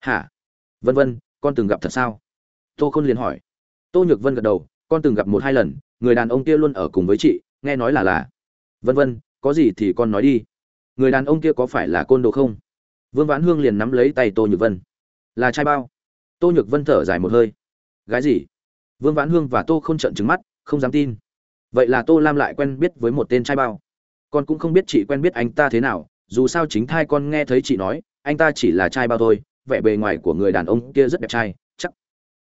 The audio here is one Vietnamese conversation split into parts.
hả? Vân vân, con từng gặp thật sao? Tô khôn liền hỏi. Tô nhược vân gật đầu, con từng gặp một hai lần, người đàn ông kia luôn ở cùng với chị, nghe nói là là. Vân vân, có gì thì con nói đi. Người đàn ông kia có phải là côn đồ không? Vương vãn hương liền nắm lấy tay tô nhược vân. Là trai bao? Tô nhược vân thở dài một hơi. Gái gì? Vương vãn hương và tô không trận trứng mắt, không dám tin. Vậy là tô lam lại quen biết với một tên trai bao? Con cũng không biết chị quen biết anh ta thế nào, dù sao chính thai con nghe thấy chị nói, anh ta chỉ là trai bao thôi vẻ bề ngoài của người đàn ông kia rất đẹp trai, chắc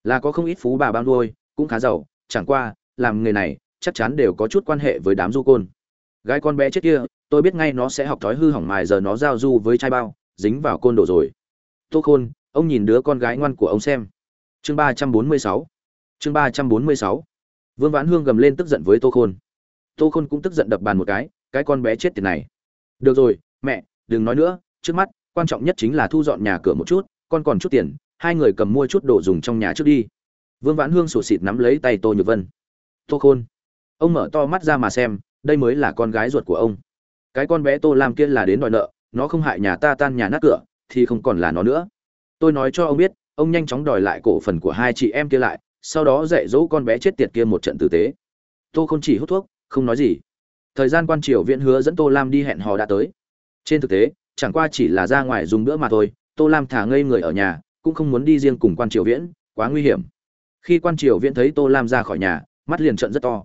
là có không ít phú bà bao nuôi, cũng khá giàu, chẳng qua, làm nghề này, chắc chắn đều có chút quan hệ với đám du côn. Gái con bé chết kia, tôi biết ngay nó sẽ học thói hư hỏng mài giờ nó giao du với trai bao, dính vào côn đồ rồi. Tô khôn, ông nhìn đứa con gái ngoan của ông xem. Chương ba trăm bốn mươi sáu. Chương ba trăm bốn mươi sáu. Vương vãn hương gầm lên tức giận với tô khôn. Tô khôn cũng tức giận đập bàn một cái cái con bé chết tiệt này. Được rồi, mẹ, đừng nói nữa, trước mắt, quan trọng nhất chính là thu dọn nhà cửa một chút con còn chút tiền, hai người cầm mua chút đồ dùng trong nhà trước đi. Vương vãn hương sổ xịt nắm lấy tay tô nhược vân. Tô khôn. Ông mở to mắt ra mà xem, đây mới là con gái ruột của ông. Cái con bé tô lam kia là đến đòi nợ, nó không hại nhà ta tan nhà nát cửa, thì không còn là nó nữa. Tôi nói cho ông biết, ông nhanh chóng đòi lại cổ phần của hai chị em kia lại, sau đó dạy dỗ con bé chết tiệt kia một trận tử tế. Tô không chỉ hút thuốc, không nói gì. Thời gian quan triều viễn hứa dẫn tô lam đi hẹn hò đã tới. Trên thực tế, chẳng qua chỉ là ra ngoài dùng bữa mà thôi tô lam thả ngây người ở nhà, cũng không muốn đi riêng cùng quan triều viễn, quá nguy hiểm. Khi quan triều viễn thấy tô lam ra khỏi nhà, mắt liền trận rất to.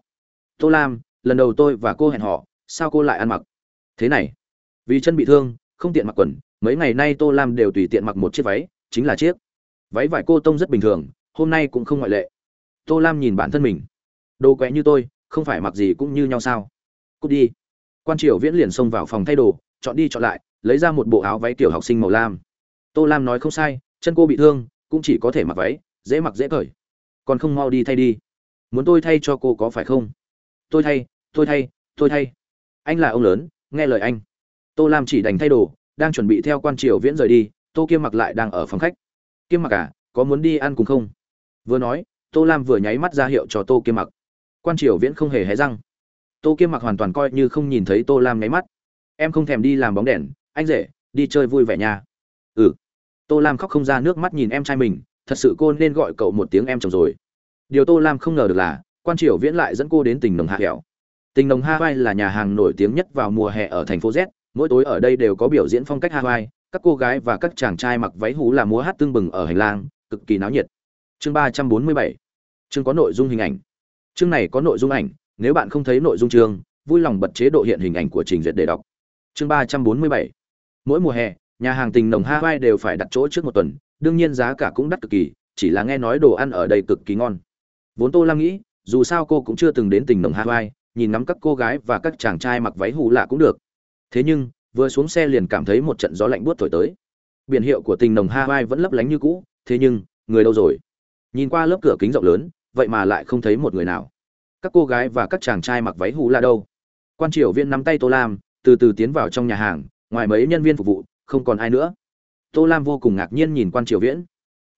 Tô lam, lần đầu tôi và cô hẹn hò sao cô lại ăn mặc? Thế này, vì chân bị thương, không tiện mặc quần, mấy ngày nay tô lam đều tùy tiện mặc một chiếc váy, chính là chiếc. Váy vải cô tông rất bình thường, hôm nay cũng không ngoại lệ. Tô lam nhìn bản thân mình. Đồ quẹ như tôi, không phải mặc gì cũng như nhau sao? Cút đi. Quan triều viễn liền xông vào phòng thay đồ, chọn đi chọn lại, lấy ra một bộ áo váy tiểu học sinh màu lam tô lam nói không sai, chân cô bị thương, cũng chỉ có thể mặc váy, dễ mặc dễ cởi. Còn không mau đi thay đi. Muốn tôi thay cho cô có phải không? Tôi thay tôi thay tôi thay. Anh là ông lớn, nghe lời anh. Tô lam chỉ đành thay đồ, đang chuẩn bị theo quan triều viễn rời đi, tô kiêm mặc lại đang ở phòng khách. Kiêm mặc à có muốn đi ăn cùng không? Vừa nói, tô lam vừa nháy mắt ra hiệu cho tô kiêm mặc. Quan triều viễn không hề hé răng. Tô kiêm mặc hoàn toàn coi như không nhìn thấy tô lam nháy mắt. Em không thèm đi làm bóng đèn, anh rể, đi chơi vui vẻ nha. Ừ tô lam khóc không ra nước mắt nhìn em trai mình, thật sự cô nên gọi cậu một tiếng em chồng rồi. Điều tô lam không ngờ được là, quan triều viễn lại dẫn cô đến tình nồng hạ hẻo tình nồng hawaii là nhà hàng nổi tiếng nhất vào mùa hè ở thành phố z, mỗi tối ở đây đều có biểu diễn phong cách hawaii, các cô gái và các chàng trai mặc váy hú là múa hát tương bừng ở hành lang, cực kỳ náo nhiệt. Chương ba trăm bốn mươi bảy. Chương có nội dung hình ảnh. Chương này có nội dung ảnh, nếu bạn không thấy nội dung chương, vui lòng bật chế độ hiện hình ảnh của trình duyệt để đọc. Chương ba trăm bốn mươi bảy. Mỗi mùa hè nhà hàng tình nồng hawaii đều phải đặt chỗ trước một tuần, đương nhiên giá cả cũng đắt cực kỳ, chỉ là nghe nói đồ ăn ở đây cực kỳ ngon. Vốn tô lam nghĩ, dù sao cô cũng chưa từng đến tình nồng hawaii nhìn ngắm các cô gái và các chàng trai mặc váy hù lạ cũng được. Thế nhưng, vừa xuống xe liền cảm thấy một trận gió lạnh buốt thổi tới. Biển hiệu của tình nồng hawaii vẫn lấp lánh như cũ, thế nhưng, người đâu rồi? Nhìn qua lớp cửa kính rộng lớn, vậy mà lại không thấy một người nào. Các cô gái và các chàng trai mặc váy hù lạ đâu? Quan triều viên nắm tay tô lam, từ từ tiến vào trong nhà hàng, ngoài mấy nhân viên phục vụ không còn ai nữa. Tô lam vô cùng ngạc nhiên nhìn quan triều viễn.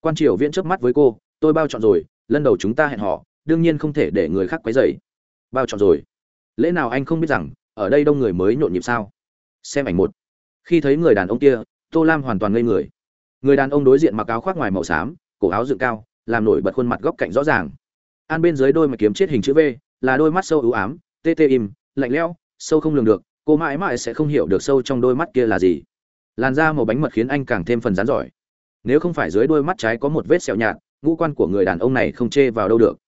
Quan triều viễn chớp mắt với cô, tôi bao chọn rồi, lần đầu chúng ta hẹn họ đương nhiên không thể để người khác quấy rầy. Bao chọn rồi? Lẽ nào anh không biết rằng, ở đây đông người mới nhộn nhịp sao? Xem ảnh một. Khi thấy người đàn ông kia, tô lam hoàn toàn ngây người. Người đàn ông đối diện mặc áo khoác ngoài màu xám, cổ áo dựng cao, làm nổi bật khuôn mặt góc cạnh rõ ràng. An bên dưới đôi mà kiếm chết hình chữ v, là đôi mắt sâu ưu ám, tê tê im, lạnh lẽo, sâu không lường được, cô mãi mãi sẽ không hiểu được sâu trong đôi mắt kia là gì làn da màu bánh mật khiến anh càng thêm phần rán giỏi. Nếu không phải dưới đôi mắt trái có một vết sẹo nhạt, ngũ quan của người đàn ông này không chê vào đâu được.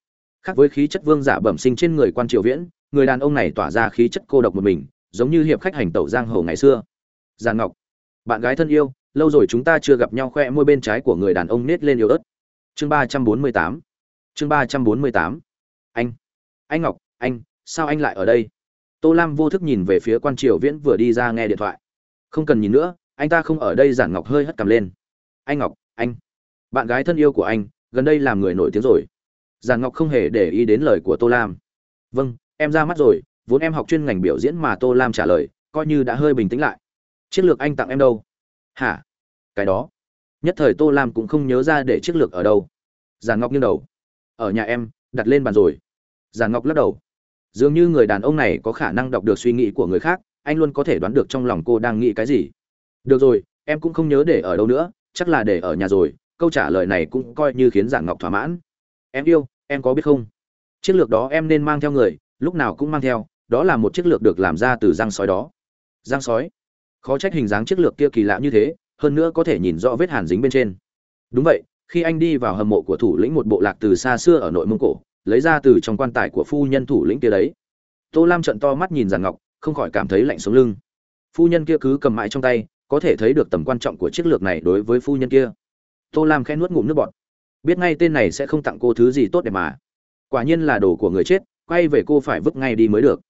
Khác với khí chất vương giả bẩm sinh trên người quan triều viễn, người đàn ông này tỏa ra khí chất cô độc một mình, giống như hiệp khách hành tẩu giang hồ ngày xưa. Giàn ngọc, bạn gái thân yêu, lâu rồi chúng ta chưa gặp nhau, khoe môi bên trái của người đàn ông nết lên yêu ớt. Chương ba trăm bốn mươi tám. Chương ba trăm bốn mươi tám. Anh anh ngọc, anh, sao anh lại ở đây? Tô lam vô thức nhìn về phía quan triều viễn vừa đi ra nghe điện thoại. Không cần nhìn nữa anh ta không ở đây giản ngọc hơi hất cầm lên. Anh ngọc, anh. Bạn gái thân yêu của anh, gần đây làm người nổi tiếng rồi. Giản ngọc không hề để ý đến lời của tô lam. Vâng em ra mắt rồi, vốn em học chuyên ngành biểu diễn mà tô lam trả lời, coi như đã hơi bình tĩnh lại. Chiến lược anh tặng em đâu? Hả? Cái đó. Nhất thời tô lam cũng không nhớ ra để chiếc lược ở đâu. Giàn ngọc nghiêng đầu. Ở nhà em, đặt lên bàn rồi. Giàn ngọc lắc đầu. Dường như người đàn ông này có khả năng đọc được suy nghĩ của người khác, anh luôn có thể đoán được trong lòng cô đang nghĩ cái gì được rồi, em cũng không nhớ để ở đâu nữa, chắc là để ở nhà rồi, câu trả lời này cũng coi như khiến giản ngọc thỏa mãn. Em yêu, em có biết không? Chiếc lược đó em nên mang theo người, lúc nào cũng mang theo, đó là một chiếc lược được làm ra từ răng sói đó. Răng sói? Khó trách hình dáng chiếc lược kia kỳ lạ như thế, hơn nữa có thể nhìn rõ vết hàn dính bên trên. Đúng vậy, khi anh đi vào hầm mộ của thủ lĩnh một bộ lạc từ xa xưa ở nội mông cổ, lấy ra từ trong quan tài của phu nhân thủ lĩnh kia đấy. Tô lam trận to mắt nhìn giàn ngọc, không khỏi cảm thấy lạnh sống lưng. Phu nhân kia cứ cầm mãi trong tay có thể thấy được tầm quan trọng của chiếc lược này đối với phu nhân kia. Tô lam khẽ nuốt ngụm nước bọt. Biết ngay tên này sẽ không tặng cô thứ gì tốt đẹp mà. Quả nhiên là đồ của người chết, quay về cô phải vứt ngay đi mới được.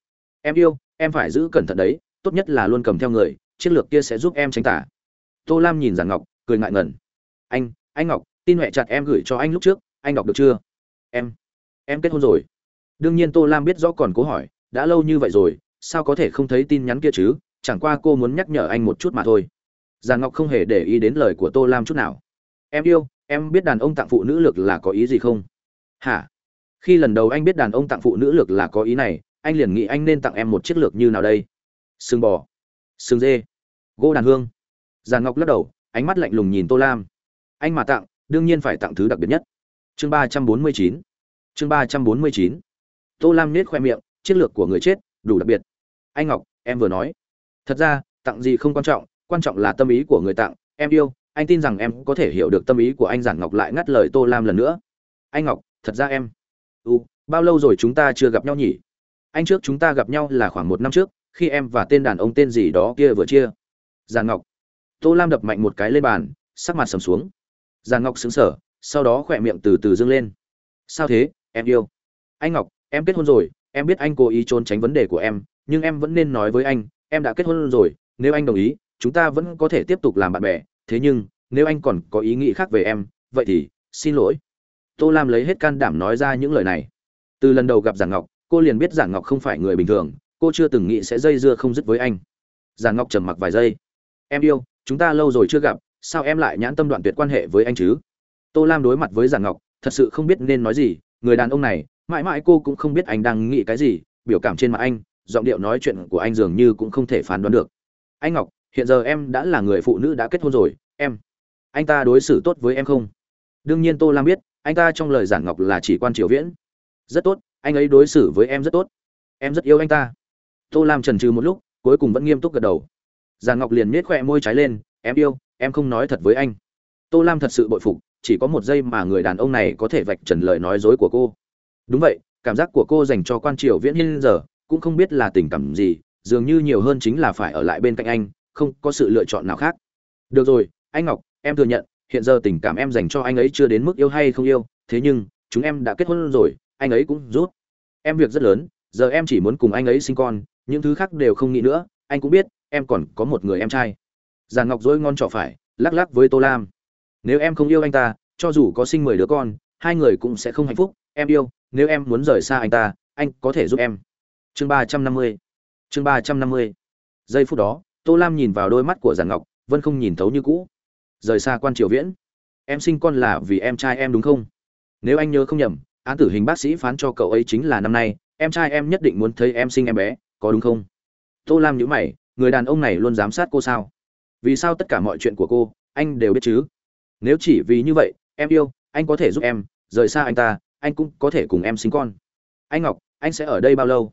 Em yêu, em phải giữ cẩn thận đấy, tốt nhất là luôn cầm theo người, chiếc lược kia sẽ giúp em tránh tả tô lam nhìn giản ngọc, cười ngại ngần. Anh anh ngọc, tin huệ chặt em gửi cho anh lúc trước, anh đọc được chưa? Em em kết hôn rồi. Đương nhiên tô lam biết rõ còn cố hỏi, đã lâu như vậy rồi, sao có thể không thấy tin nhắn kia chứ? Chẳng qua cô muốn nhắc nhở anh một chút mà thôi. Giàn ngọc không hề để ý đến lời của tô lam chút nào. Em yêu, em biết đàn ông tặng phụ nữ lực là có ý gì không? Hả? Khi lần đầu anh biết đàn ông tặng phụ nữ lực là có ý này, anh liền nghĩ anh nên tặng em một chiếc lược như nào đây? Sừng bò. Sừng dê. Gỗ đàn hương. Giàn ngọc lắc đầu, ánh mắt lạnh lùng nhìn tô lam. Anh mà tặng, đương nhiên phải tặng thứ đặc biệt nhất. Chương ba trăm bốn mươi chín. Chương ba trăm bốn mươi chín. Tô lam nết khoe miệng chiến lược của người chết, đủ đặc biệt. Anh ngọc, em vừa nói thật ra, tặng gì không quan trọng quan trọng là tâm ý của người tặng. Em yêu, anh tin rằng em có thể hiểu được tâm ý của anh giản ngọc lại ngắt lời tô lam lần nữa. Anh ngọc, thật ra em, u, bao lâu rồi chúng ta chưa gặp nhau nhỉ? Anh trước chúng ta gặp nhau là khoảng một năm trước, khi em và tên đàn ông tên gì đó kia vừa chia. Giản ngọc. Tô lam đập mạnh một cái lên bàn, sắc mặt sầm xuống. Giản ngọc xứng sở sau đó khỏe miệng từ từ dâng lên. Sao thế, em yêu? Anh ngọc, em kết hôn rồi, em biết anh cố ý trốn tránh vấn đề của em, nhưng em vẫn nên nói với anh em đã kết hôn rồi, nếu anh đồng ý, chúng ta vẫn có thể tiếp tục làm bạn bè. Thế nhưng, nếu anh còn có ý nghĩ khác về em, vậy thì xin lỗi. Tô lam lấy hết can đảm nói ra những lời này. Từ lần đầu gặp giản ngọc, cô liền biết giản ngọc không phải người bình thường, cô chưa từng nghĩ sẽ dây dưa không dứt với anh. Giản ngọc trầm mặc vài giây. Em yêu, chúng ta lâu rồi chưa gặp, sao em lại nhãn tâm đoạn tuyệt quan hệ với anh chứ? Tô lam đối mặt với giản ngọc, thật sự không biết nên nói gì. Người đàn ông này, mãi mãi cô cũng không biết anh đang nghĩ cái gì, biểu cảm trên mặt anh giọng điệu nói chuyện của anh dường như cũng không thể phán đoán được. Anh ngọc, hiện giờ em đã là người phụ nữ đã kết hôn rồi, em, anh ta đối xử tốt với em không? Đương nhiên tô lam biết, anh ta trong lời giản ngọc là chỉ quan triều viễn. Rất tốt, anh ấy đối xử với em rất tốt. Em rất yêu anh ta. Tô lam trần trừ một lúc, cuối cùng vẫn nghiêm túc gật đầu. Giản ngọc liền nhếch khoe môi trái lên, em yêu, em không nói thật với anh. Tô lam thật sự bội phục, chỉ có một giây mà người đàn ông này có thể vạch trần lời nói dối của cô. Đúng vậy, cảm giác của cô dành cho quan triều viễn hiên giờ cũng không biết là tình cảm gì, dường như nhiều hơn chính là phải ở lại bên cạnh anh, không có sự lựa chọn nào khác. Được rồi, anh ngọc, em thừa nhận, hiện giờ tình cảm em dành cho anh ấy chưa đến mức yêu hay không yêu, thế nhưng, chúng em đã kết hôn rồi, anh ấy cũng rút em việc rất lớn, giờ em chỉ muốn cùng anh ấy sinh con, những thứ khác đều không nghĩ nữa, anh cũng biết, em còn có một người em trai. Giàn ngọc dối ngon trọ phải, lắc lắc với tô lam. Nếu em không yêu anh ta, cho dù có sinh mười đứa con, hai người cũng sẽ không hạnh phúc, em yêu, nếu em muốn rời xa anh ta, anh có thể giúp em chương ba trăm năm mươi. Chương ba trăm năm mươi. Giây phút đó, tô lam nhìn vào đôi mắt của giản ngọc vân không nhìn thấu như cũ. Rời xa quan triều viễn. Em sinh con là vì em trai em đúng không? Nếu anh nhớ không nhầm, án tử hình bác sĩ phán cho cậu ấy chính là năm nay, em trai em nhất định muốn thấy em sinh em bé, có đúng không? Tô lam nhữ mày, người đàn ông này luôn giám sát cô sao? Vì sao tất cả mọi chuyện của cô, anh đều biết chứ? Nếu chỉ vì như vậy, em yêu, anh có thể giúp em, rời xa anh ta, anh cũng có thể cùng em sinh con. Anh ngọc, anh sẽ ở đây bao lâu?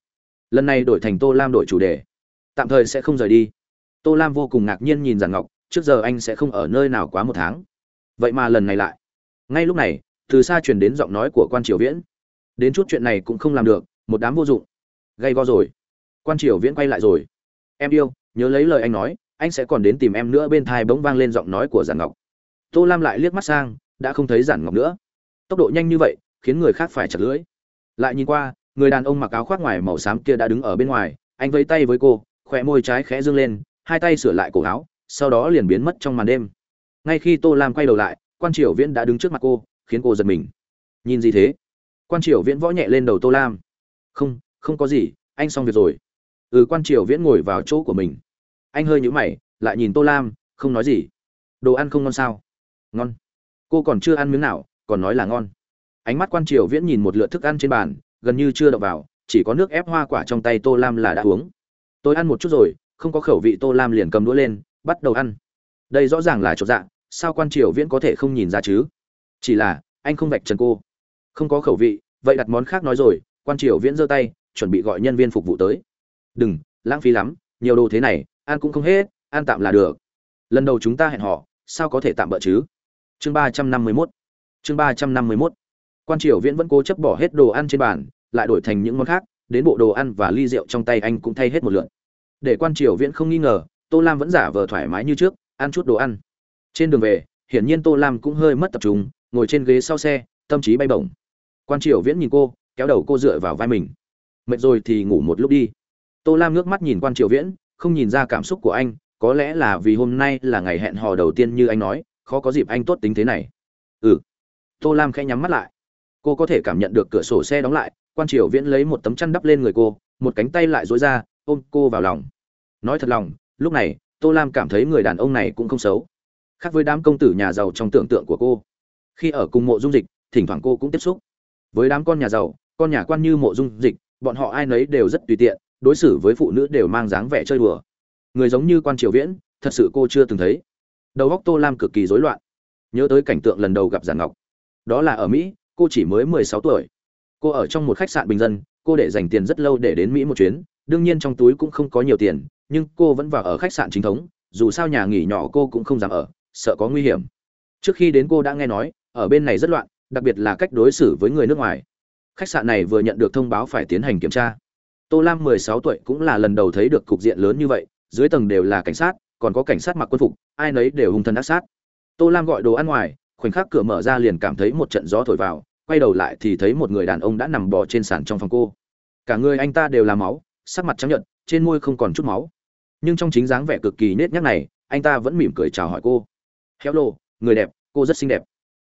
Lần này đổi thành tô lam đổi chủ đề, tạm thời sẽ không rời đi. Tô lam vô cùng ngạc nhiên nhìn giản ngọc, trước giờ anh sẽ không ở nơi nào quá một tháng. Vậy mà lần này lại. Ngay lúc này, từ xa truyền đến giọng nói của quan triều viễn. Đến chút chuyện này cũng không làm được, một đám vô dụng. Gây go rồi. Quan triều viễn quay lại rồi. Em yêu, nhớ lấy lời anh nói, anh sẽ còn đến tìm em nữa bên thai bỗng vang lên giọng nói của giản ngọc. Tô lam lại liếc mắt sang, đã không thấy giản ngọc nữa. Tốc độ nhanh như vậy, khiến người khác phải chặt lưỡi. Lại nhìn qua người đàn ông mặc áo khoác ngoài màu xám kia đã đứng ở bên ngoài, anh vẫy tay với cô khỏe môi trái khẽ dương lên, hai tay sửa lại cổ áo, sau đó liền biến mất trong màn đêm. Ngay khi tô lam quay đầu lại, quan triều viễn đã đứng trước mặt cô, khiến cô giật mình. Nhìn gì thế? Quan triều viễn võ nhẹ lên đầu tô lam. Không không có gì, anh xong việc rồi. Ừ quan triều viễn ngồi vào chỗ của mình. Anh hơi nhũ mày, lại nhìn tô lam, không nói gì. Đồ ăn không ngon sao? Ngon. Cô còn chưa ăn miếng nào, còn nói là ngon. Ánh mắt quan triều viễn nhìn một lượt thức ăn trên bàn gần như chưa đậu vào, chỉ có nước ép hoa quả trong tay tô lam là đã uống. Tôi ăn một chút rồi, không có khẩu vị tô lam liền cầm đũa lên, bắt đầu ăn. Đây rõ ràng là chột dạ sao quan triều viễn có thể không nhìn ra chứ? Chỉ là, anh không vạch trần cô. Không có khẩu vị, vậy đặt món khác nói rồi, quan triều viễn giơ tay, chuẩn bị gọi nhân viên phục vụ tới. Đừng, lãng phí lắm, nhiều đồ thế này, ăn cũng không hết, ăn tạm là được. Lần đầu chúng ta hẹn họ sao có thể tạm bỡ chứ? Chương ba trăm năm mươi mốt. Chương ba trăm năm mươi mốt. Quan triều viễn vẫn cố chấp bỏ hết đồ ăn trên bàn lại đổi thành những món khác, đến bộ đồ ăn và ly rượu trong tay anh cũng thay hết một lượn để quan triều viễn không nghi ngờ, tô lam vẫn giả vờ thoải mái như trước, ăn chút đồ ăn. Trên đường về, hiển nhiên tô lam cũng hơi mất tập trung, ngồi trên ghế sau xe, tâm trí bay bổng. Quan triều viễn nhìn cô, kéo đầu cô dựa vào vai mình. Mệt rồi thì ngủ một lúc đi. Tô lam ngước mắt nhìn quan triều viễn, không nhìn ra cảm xúc của anh, có lẽ là vì hôm nay là ngày hẹn hò đầu tiên như anh nói, khó có dịp anh tốt tính thế này. Ừ. Tô lam khẽ nhắm mắt lại cô có thể cảm nhận được cửa sổ xe đóng lại, quan triều viễn lấy một tấm chăn đắp lên người cô, một cánh tay lại dối ra, ôm cô vào lòng. Nói thật lòng, lúc này, tô lam cảm thấy người đàn ông này cũng không xấu. Khác với đám công tử nhà giàu trong tưởng tượng của cô, khi ở cùng mộ dung dịch, thỉnh thoảng cô cũng tiếp xúc. Với đám con nhà giàu, con nhà quan như mộ dung dịch, bọn họ ai nấy đều rất tùy tiện, đối xử với phụ nữ đều mang dáng vẻ chơi đùa. Người giống như quan triều viễn, thật sự cô chưa từng thấy. Đầu góc tô lam cực kỳ rối loạn. Nhớ tới cảnh tượng lần đầu gặp giản ngọc. Đó là ở mỹ cô chỉ mới mười sáu tuổi. Cô ở trong một khách sạn bình dân, cô để dành tiền rất lâu để đến mỹ một chuyến. Đương nhiên trong túi cũng không có nhiều tiền, nhưng cô vẫn vào ở khách sạn chính thống. Dù sao nhà nghỉ nhỏ cô cũng không dám ở, sợ có nguy hiểm. Trước khi đến cô đã nghe nói, ở bên này rất loạn, đặc biệt là cách đối xử với người nước ngoài. Khách sạn này vừa nhận được thông báo phải tiến hành kiểm tra. Tô lam mười sáu tuổi cũng là lần đầu thấy được cục diện lớn như vậy, dưới tầng đều là cảnh sát, còn có cảnh sát mặc quân phục, ai nấy đều hung thần ác sát. Tô lam gọi đồ ăn ngoài khoảnh khắc cửa mở ra liền cảm thấy một trận gió thổi vào, quay đầu lại thì thấy một người đàn ông đã nằm bò trên sàn trong phòng cô. Cả người anh ta đều là máu, sắc mặt trắng nhợt, trên môi không còn chút máu. Nhưng trong chính dáng vẻ cực kỳ nết nhác này, anh ta vẫn mỉm cười chào hỏi cô. Hello, người đẹp, cô rất xinh đẹp.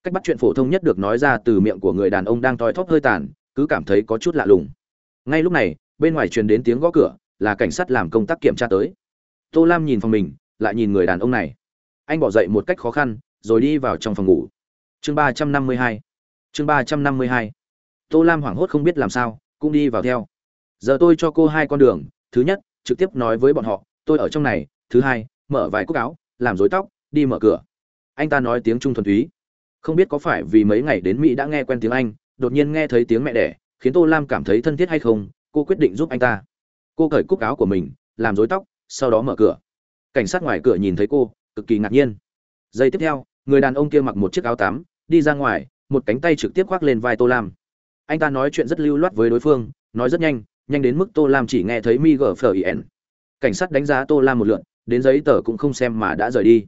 Cách bắt chuyện phổ thông nhất được nói ra từ miệng của người đàn ông đang thoi thóp hơi tàn, cứ cảm thấy có chút lạ lùng. Ngay lúc này, bên ngoài truyền đến tiếng gõ cửa, là cảnh sát làm công tác kiểm tra tới. Tô lam nhìn phòng mình, lại nhìn người đàn ông này. Anh bỏ dậy một cách khó khăn rồi đi vào trong phòng ngủ. Chương ba trăm năm mươi hai. Chương ba trăm năm mươi hai. Tô lam hoảng hốt không biết làm sao, cũng đi vào theo. Giờ tôi cho cô hai con đường, thứ nhất, trực tiếp nói với bọn họ, tôi ở trong này. Thứ hai, mở vài cúc áo, làm rối tóc, đi mở cửa. Anh ta nói tiếng trung thuần túy. Không biết có phải vì mấy ngày đến mỹ đã nghe quen tiếng anh, đột nhiên nghe thấy tiếng mẹ đẻ, khiến tô lam cảm thấy thân thiết hay không, cô quyết định giúp anh ta. Cô cởi cúc áo của mình, làm rối tóc, sau đó mở cửa. Cảnh sát ngoài cửa nhìn thấy cô, cực kỳ ngạc nhiên. Giây tiếp theo người đàn ông kia mặc một chiếc áo tắm, đi ra ngoài, một cánh tay trực tiếp khoác lên vai tô lam. Anh ta nói chuyện rất lưu loát với đối phương, nói rất nhanh nhanh đến mức tô lam chỉ nghe thấy mi gờ phờ ien cảnh sát đánh giá tô lam một lượn, đến giấy tờ cũng không xem mà đã rời đi.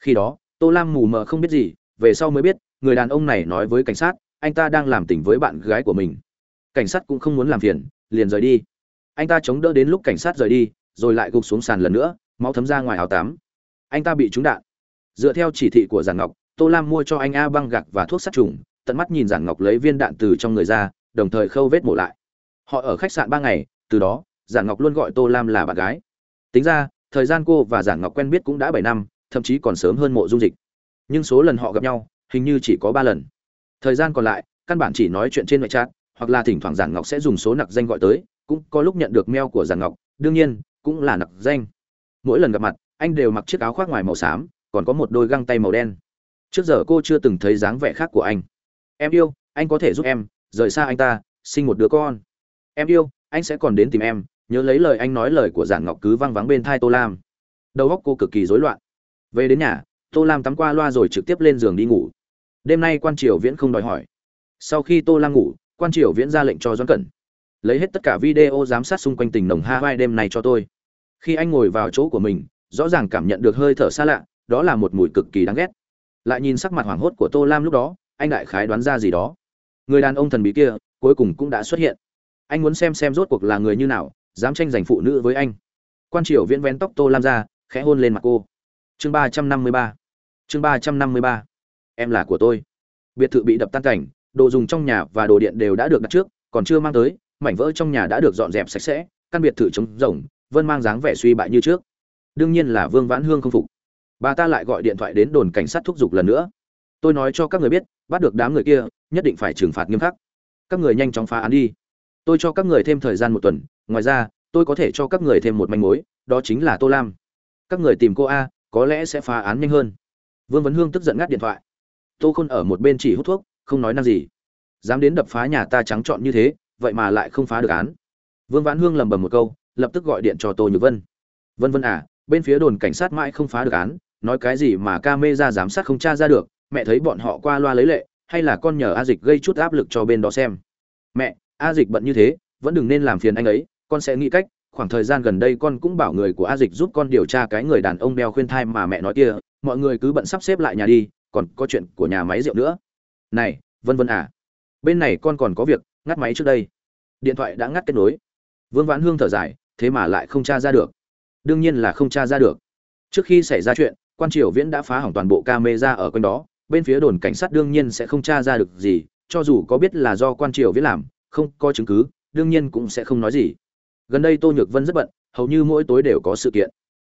Khi đó, tô lam mù mờ không biết gì, về sau mới biết, người đàn ông này nói với cảnh sát, anh ta đang làm tình với bạn gái của mình. Cảnh sát cũng không muốn làm phiền, liền rời đi. Anh ta chống đỡ đến lúc cảnh sát rời đi, rồi lại gục xuống sàn lần nữa, máu thấm ra ngoài áo tám anh ta bị trúng đạn dựa theo chỉ thị của giản ngọc, tô lam mua cho anh a băng gạc và thuốc sát trùng, tận mắt nhìn giản ngọc lấy viên đạn từ trong người ra, đồng thời khâu vết mổ lại. Họ ở khách sạn ba ngày, từ đó giản ngọc luôn gọi tô lam là bạn gái. Tính ra, thời gian cô và giản ngọc quen biết cũng đã bảy năm, thậm chí còn sớm hơn mộ dung dịch. Nhưng số lần họ gặp nhau, hình như chỉ có ba lần. Thời gian còn lại, căn bản chỉ nói chuyện trên ngoại chat, hoặc là thỉnh thoảng giản ngọc sẽ dùng số nặc danh gọi tới, cũng có lúc nhận được mail của giản ngọc, đương nhiên, cũng là nặc danh. Mỗi lần gặp mặt, anh đều mặc chiếc áo khoác ngoài màu xám còn có một đôi găng tay màu đen. Trước giờ cô chưa từng thấy dáng vẻ khác của anh. Em yêu, anh có thể giúp em, rời xa anh ta, sinh một đứa con. Em yêu, anh sẽ còn đến tìm em, nhớ lấy lời anh nói lời của giản ngọc cứ văng vắng bên thai tô lam. Đầu óc cô cực kỳ rối loạn. Về đến nhà, tô lam tắm qua loa rồi trực tiếp lên giường đi ngủ. Đêm nay quan triều viễn không đòi hỏi. Sau khi tô lam ngủ, quan triều viễn ra lệnh cho doãn cẩn. Lấy hết tất cả video giám sát xung quanh tình nồng ha vai đêm này cho tôi. Khi anh ngồi vào chỗ của mình, rõ ràng cảm nhận được hơi thở xa lạ đó là một mùi cực kỳ đáng ghét. Lại nhìn sắc mặt hoảng hốt của tô lam lúc đó, anh đại khái đoán ra gì đó. Người đàn ông thần bí kia, cuối cùng cũng đã xuất hiện. Anh muốn xem xem rốt cuộc là người như nào, dám tranh giành phụ nữ với anh. Quan triều viễn vén tóc tô lam ra, khẽ hôn lên mặt cô. Chương ba trăm năm mươi ba. Chương ba trăm năm mươi ba. Em là của tôi. Biệt thự bị đập tan cảnh, đồ dùng trong nhà và đồ điện đều đã được đặt trước, còn chưa mang tới, mảnh vỡ trong nhà đã được dọn dẹp sạch sẽ, căn biệt thự trống rỗng, vân mang dáng vẻ suy bại như trước. Đương nhiên là vương vãn hương không phục bà ta lại gọi điện thoại đến đồn cảnh sát thúc giục lần nữa. Tôi nói cho các người biết, bắt được đám người kia, nhất định phải trừng phạt nghiêm khắc. Các người nhanh chóng phá án đi. Tôi cho các người thêm thời gian một tuần, ngoài ra, tôi có thể cho các người thêm một manh mối, đó chính là tô lam. Các người tìm cô a, có lẽ sẽ phá án nhanh hơn. Vương vấn hương tức giận ngắt điện thoại. Tô khôn ở một bên chỉ hút thuốc, không nói năng gì. Dám đến đập phá nhà ta trắng trọn như thế, vậy mà lại không phá được án. Vương vãn hương lầm bầm một câu, lập tức gọi điện cho tô nhược vân. Vân vân à bên phía đồn cảnh sát mãi không phá được án nói cái gì mà ca mê ra giám sát không tra ra được, mẹ thấy bọn họ qua loa lấy lệ, hay là con nhờ a dịch gây chút áp lực cho bên đó xem. Mẹ, a dịch bận như thế, vẫn đừng nên làm phiền anh ấy, con sẽ nghĩ cách, khoảng thời gian gần đây con cũng bảo người của a dịch giúp con điều tra cái người đàn ông đeo khuyên thai mà mẹ nói kia, mọi người cứ bận sắp xếp lại nhà đi, còn có chuyện của nhà máy rượu nữa. Này, vân vân à bên này con còn có việc, ngắt máy trước đây. Điện thoại đã ngắt kết nối. Vương vãn hương thở dài, thế mà lại không tra ra được. Đương nhiên là không tra ra được. Trước khi xảy ra chuyện quan triều viễn đã phá hỏng toàn bộ camera ở quanh đó, bên phía đồn cảnh sát đương nhiên sẽ không tra ra được gì, cho dù có biết là do quan triều viễn làm, không có chứng cứ, đương nhiên cũng sẽ không nói gì. Gần đây tô nhược vân rất bận, hầu như mỗi tối đều có sự kiện.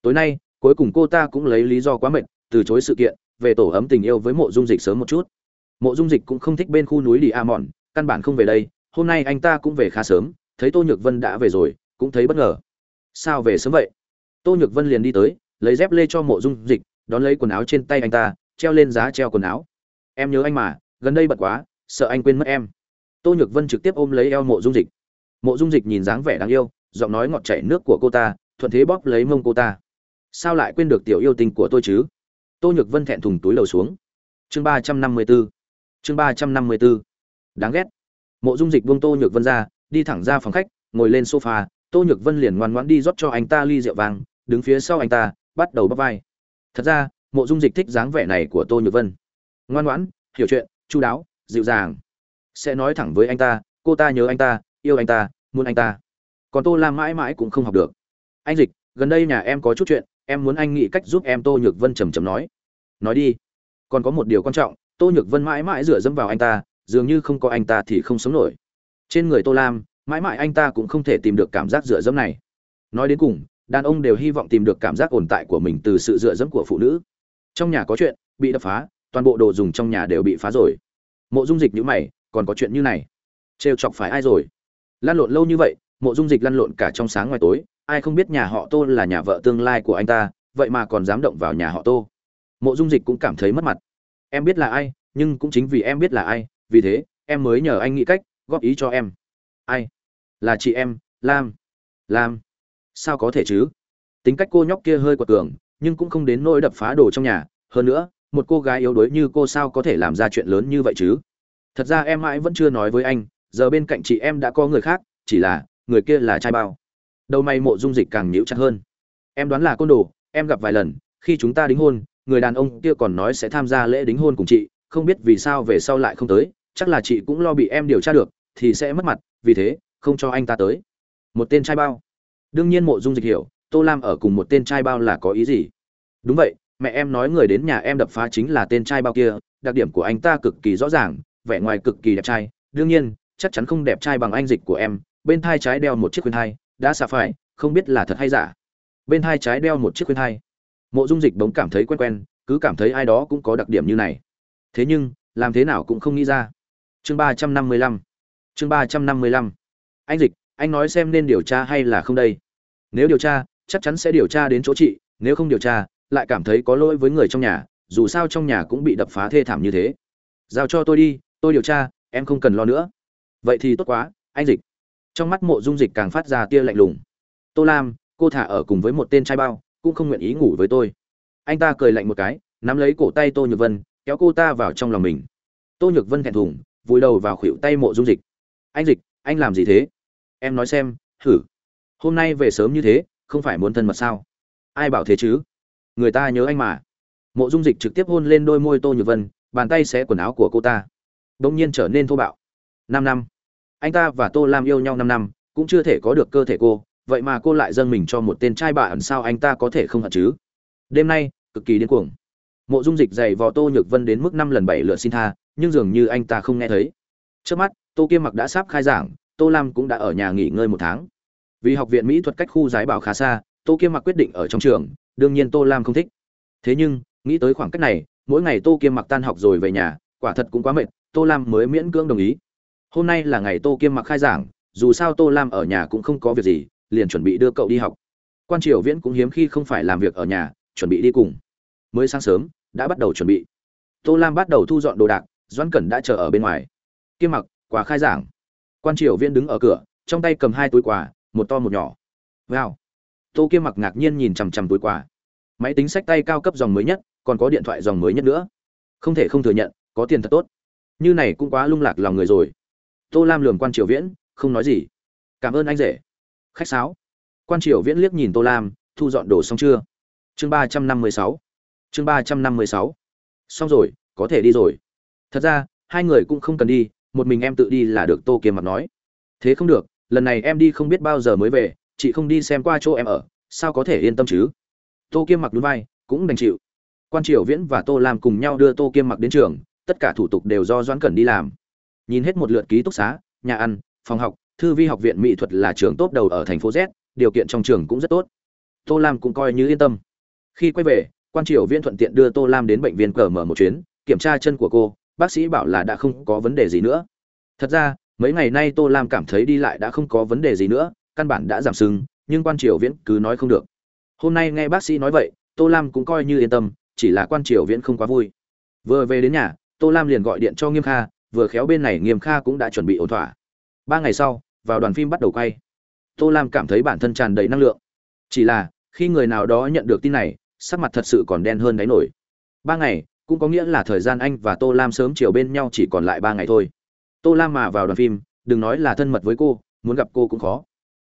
Tối nay, cuối cùng cô ta cũng lấy lý do quá mệt, từ chối sự kiện, về tổ ấm tình yêu với mộ dung dịch sớm một chút. Mộ dung dịch cũng không thích bên khu núi đi a mòn, căn bản không về đây, hôm nay anh ta cũng về khá sớm, thấy tô nhược vân đã về rồi, cũng thấy bất ngờ. Sao về sớm vậy? Tô nhược vân liền đi tới lấy dép lê cho mộ dung dịch, đón lấy quần áo trên tay anh ta, treo lên giá treo quần áo. Em nhớ anh mà, gần đây bận quá, sợ anh quên mất em. Tô nhược vân trực tiếp ôm lấy eo mộ dung dịch. Mộ dung dịch nhìn dáng vẻ đáng yêu, giọng nói ngọt chảy nước của cô ta, thuận thế bóp lấy mông cô ta. Sao lại quên được tiểu yêu tình của tôi chứ? Tô nhược vân thẹn thùng túi đầu xuống. Chương ba trăm năm mươi b ố chương ba trăm năm mươi b ố đáng ghét. Mộ dung dịch buông tô nhược vân ra, đi thẳng ra phòng khách, ngồi lên sofa. Tô nhược vân liền ngoan ngoãn đi rót cho anh ta ly rượu vàng, đứng phía sau anh ta bắt đầu bắp vai. Thật ra, mộ dung dịch thích dáng vẻ này của tô nhược vân. Ngoan ngoãn, hiểu chuyện, chu đáo, dịu dàng. Sẽ nói thẳng với anh ta, cô ta nhớ anh ta, yêu anh ta, muốn anh ta. Còn tô lam mãi mãi cũng không học được. Anh dịch, gần đây nhà em có chút chuyện, em muốn anh nghĩ cách giúp em. Tô nhược vân trầm trầm nói. Nói đi. Còn có một điều quan trọng, tô nhược vân mãi mãi dựa dẫm vào anh ta, dường như không có anh ta thì không sống nổi. Trên người tô lam, mãi mãi anh ta cũng không thể tìm được cảm giác dựa dẫm này. Nói đến cùng đàn ông đều hy vọng tìm được cảm giác ổn tại của mình từ sự dựa dẫm của phụ nữ. Trong nhà có chuyện, bị đập phá, toàn bộ đồ dùng trong nhà đều bị phá rồi. Mộ dung dịch nhữ mày, còn có chuyện như này. Trêu chọc phải ai rồi? Lăn lộn lâu như vậy, mộ dung dịch lăn lộn cả trong sáng ngoài tối, ai không biết nhà họ tô là nhà vợ tương lai của anh ta, vậy mà còn dám động vào nhà họ tô. Mộ dung dịch cũng cảm thấy mất mặt. Em biết là ai, nhưng cũng chính vì em biết là ai, vì thế, em mới nhờ anh nghĩ cách, góp ý cho em. Ai? Là chị em, lam. Lam sao có thể chứ? Tính cách cô nhóc kia hơi quật cường, nhưng cũng không đến nỗi đập phá đồ trong nhà. Hơn nữa, một cô gái yếu đuối như cô sao có thể làm ra chuyện lớn như vậy chứ? Thật ra em mãi vẫn chưa nói với anh, giờ bên cạnh chị em đã có người khác, chỉ là người kia là trai bao. Đầu may mộ dung dịch càng nhíu chặt hơn. Em đoán là côn đồ, em gặp vài lần, khi chúng ta đính hôn, người đàn ông kia còn nói sẽ tham gia lễ đính hôn cùng chị, không biết vì sao về sau lại không tới, chắc là chị cũng lo bị em điều tra được, thì sẽ mất mặt, vì thế, không cho anh ta tới. Một tên trai bao đương nhiên mộ dung dịch hiểu, tô lam ở cùng một tên trai bao là có ý gì? Đúng vậy, mẹ em nói người đến nhà em đập phá chính là tên trai bao kia, đặc điểm của anh ta cực kỳ rõ ràng, vẻ ngoài cực kỳ đẹp trai. Đương nhiên, chắc chắn không đẹp trai bằng anh dịch của em, bên thai trái đeo một chiếc khuyên thai, đã xà phải, không biết là thật hay giả. Bên thai trái đeo một chiếc khuyên thai. Mộ dung dịch bỗng cảm thấy quen quen, cứ cảm thấy ai đó cũng có đặc điểm như này. Thế nhưng, làm thế nào cũng không nghĩ ra. Chương ba trăm năm mươi lăm. Chương ba trăm năm mươi lăm. Anh dịch anh nói xem nên điều tra hay là không đây. Nếu điều tra, chắc chắn sẽ điều tra đến chỗ chị, nếu không điều tra, lại cảm thấy có lỗi với người trong nhà, dù sao trong nhà cũng bị đập phá thê thảm như thế. Giao cho tôi đi, tôi điều tra, em không cần lo nữa. Vậy thì tốt quá, anh dịch. Trong mắt mộ dung dịch càng phát ra tia lạnh lùng. Tô lam, cô thả ở cùng với một tên trai bao, cũng không nguyện ý ngủ với tôi. Anh ta cười lạnh một cái, nắm lấy cổ tay tô nhược vân, kéo cô ta vào trong lòng mình. Tô nhược vân thẹn thùng, vùi đầu vào khuỷu tay mộ dung dịch. Anh dịch, anh làm gì thế? Em nói xem, thử. Hôm nay về sớm như thế, không phải muốn thân mật sao? Ai bảo thế chứ? Người ta nhớ anh mà. Mộ dung dịch trực tiếp hôn lên đôi môi tô nhược vân, bàn tay xé quần áo của cô ta. Đ ỗ n g nhiên trở nên thô bạo. Năm năm. Anh ta và tô lam yêu nhau năm năm, cũng chưa thể có được cơ thể cô, vậy mà cô lại dâng mình cho một tên trai bạ ẩn sao anh ta có thể không hận chứ? Đêm nay, cực kỳ điên cuồng. Mộ dung dịch dày vò tô nhược vân đến mức năm lần bảy lượt xin tha, nhưng dường như anh ta không nghe thấy. Trước mắt, tô kiêm mặc đã sắp khai giảng tô lam cũng đã ở nhà nghỉ ngơi một tháng. Vì học viện mỹ thuật cách khu giái bảo khá xa, tô kiêm mặc quyết định ở trong trường, đương nhiên tô lam không thích. Thế nhưng, nghĩ tới khoảng cách này, mỗi ngày tô kiêm mặc tan học rồi về nhà, quả thật cũng quá mệt, tô lam mới miễn cưỡng đồng ý. Hôm nay là ngày tô kiêm mặc khai giảng, dù sao tô lam ở nhà cũng không có việc gì, liền chuẩn bị đưa cậu đi học. Quan triều viễn cũng hiếm khi không phải làm việc ở nhà, chuẩn bị đi cùng. Mới sáng sớm, đã bắt đầu chuẩn bị. Tô lam bắt đầu thu dọn đồ đạc, doãn cẩn đã chờ ở bên ngoài. Kiêm mặc, quà khai giảng quan triều viễn đứng ở cửa, trong tay cầm hai túi quà, một to một nhỏ. Wow tô kiêm mặc ngạc nhiên nhìn chằm chằm túi quà. Máy tính sách tay cao cấp dòng mới nhất, còn có điện thoại dòng mới nhất nữa. Không thể không thừa nhận, có tiền thật tốt. Như này cũng quá lung lạc lòng người rồi. Tô lam lường quan triều viễn, không nói gì. Cảm ơn anh rể. Khách sáo. Quan triều viễn liếc nhìn tô lam, thu dọn đồ xong chưa? Chương ba trăm năm mươi sáu. Chương ba trăm năm mươi sáu. Xong rồi, có thể đi rồi. Thật ra, hai người cũng không cần đi một mình em tự đi là được tô kiêm mặc nói. Thế không được, lần này em đi không biết bao giờ mới về, chị không đi xem qua chỗ em ở, sao có thể yên tâm chứ? Tô kiêm mặc núi vai, cũng đành chịu. Quan triều viễn và tô lam cùng nhau đưa tô kiêm mặc đến trường, tất cả thủ tục đều do doãn cẩn đi làm. Nhìn hết một lượt ký túc xá, nhà ăn, phòng học, thư vi học viện mỹ thuật là trường tốt đầu ở thành phố z, điều kiện trong trường cũng rất tốt. Tô lam cũng coi như yên tâm. Khi quay về, quan triều viễn thuận tiện đưa tô lam đến bệnh viện cờ mở một chuyến, kiểm tra chân của cô bác sĩ bảo là đã không có vấn đề gì nữa. Thật ra, mấy ngày nay tô lam cảm thấy đi lại đã không có vấn đề gì nữa, căn bản đã giảm sưng, nhưng quan triều viễn cứ nói không được. Hôm nay nghe bác sĩ nói vậy, tô lam cũng coi như yên tâm, chỉ là quan triều viễn không quá vui. Vừa về đến nhà, tô lam liền gọi điện cho nghiêm kha, vừa khéo bên này nghiêm kha cũng đã chuẩn bị ổn thỏa. Ba ngày sau, vào đoàn phim bắt đầu quay. Tô lam cảm thấy bản thân tràn đầy năng lượng. Chỉ là, khi người nào đó nhận được tin này, sắc mặt thật sự còn đen hơn đáy nổi. Ba ngày cũng có nghĩa là thời gian anh và tô lam sớm chiều bên nhau chỉ còn lại ba ngày thôi. Tô lam mà vào đoàn phim, đừng nói là thân mật với cô, muốn gặp cô cũng khó.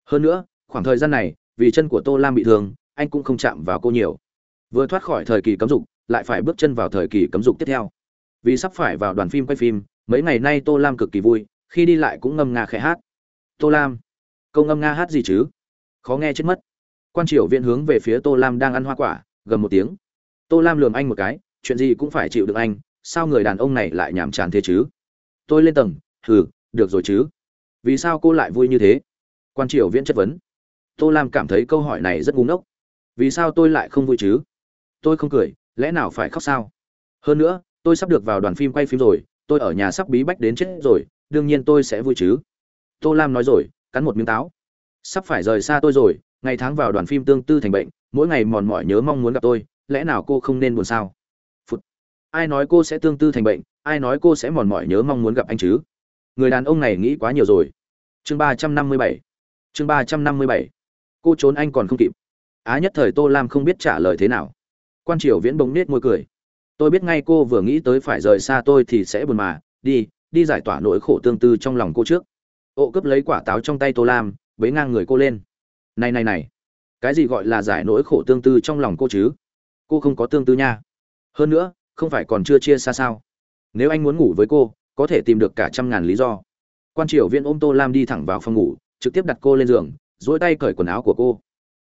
Hơn nữa, khoảng thời gian này, vì chân của tô lam bị thương, anh cũng không chạm vào cô nhiều. Vừa thoát khỏi thời kỳ cấm dục, lại phải bước chân vào thời kỳ cấm dục tiếp theo. Vì sắp phải vào đoàn phim quay phim, mấy ngày nay tô lam cực kỳ vui, khi đi lại cũng ngâm nga khẽ hát. Tô lam, câu ngâm nga hát gì chứ? Khó nghe chết mất. Quan triều viện hướng về phía tô lam đang ăn hoa quả, gầm một tiếng. Tô lam lường anh một cái chuyện gì cũng phải chịu được anh, sao người đàn ông này lại nhàm chán thế chứ? Tôi lên tầng, hừ, được rồi chứ. Vì sao cô lại vui như thế? Quan triều viễn chất vấn. Tô lam cảm thấy câu hỏi này rất ngu ngốc. Vì sao tôi lại không vui chứ? Tôi không cười, lẽ nào phải khóc sao? Hơn nữa, tôi sắp được vào đoàn phim quay phim rồi, tôi ở nhà sắp bí bách đến chết rồi, đương nhiên tôi sẽ vui chứ. Tô lam nói rồi, cắn một miếng táo. Sắp phải rời xa tôi rồi, ngày tháng vào đoàn phim tương tư thành bệnh, mỗi ngày mòn mỏi nhớ mong muốn gặp tôi, lẽ nào cô không nên buồn sao? Ai nói cô sẽ tương tư thành bệnh, ai nói cô sẽ mòn mỏi nhớ mong muốn gặp anh chứ? Người đàn ông này nghĩ quá nhiều rồi. Chương ba trăm năm mươi bảy. Chương ba trăm năm mươi bảy. Cô trốn anh còn không kịp. Á nhất thời tô lam không biết trả lời thế nào. Quan triều viễn bỗng nết môi cười. Tôi biết ngay cô vừa nghĩ tới phải rời xa tôi thì sẽ buồn mà. Đi đi giải tỏa nỗi khổ tương tư trong lòng cô trước. Ô cướp lấy quả táo trong tay tô lam, bế ngang người cô lên. Này này này. Cái gì gọi là giải nỗi khổ tương tư trong lòng cô chứ? Cô không có tương tư nha. Hơn nữa không phải còn chưa chia xa sao? Nếu anh muốn ngủ với cô, có thể tìm được cả trăm ngàn lý do. Quan triều viên ôm tô lam đi thẳng vào phòng ngủ, trực tiếp đặt cô lên giường dỗi tay cởi quần áo của cô.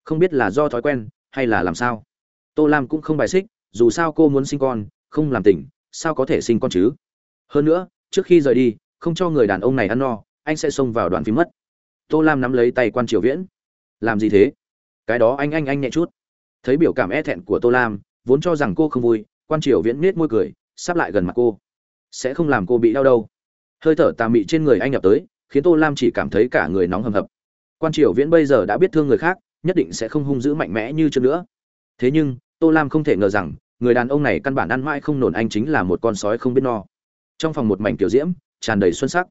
Không biết là do thói quen, hay là làm sao? Tô lam cũng không bài xích, dù sao cô muốn sinh con, không làm tỉnh, sao có thể sinh con chứ? Hơn nữa, trước khi rời đi, không cho người đàn ông này ăn no, anh sẽ xông vào đoạn phim mất. Tô lam nắm lấy tay quan triều viễn. Làm gì thế? Cái đó anh anh anh nhẹ chút. Thấy biểu cảm e thẹn của tô lam, vốn cho rằng cô không vui quan triều viễn nết môi cười, sắp lại gần mặt cô. Sẽ không làm cô bị đau đâu. Hơi thở tà mị trên người anh nhập tới, khiến tô lam chỉ cảm thấy cả người nóng hầm hập. Quan triều viễn bây giờ đã biết thương người khác, nhất định sẽ không hung dữ mạnh mẽ như trước nữa. Thế nhưng, tô lam không thể ngờ rằng, người đàn ông này căn bản ăn mãi không nổn anh chính là một con sói không biết no. Trong phòng một mảnh kiểu diễm, tràn đầy xuân sắc.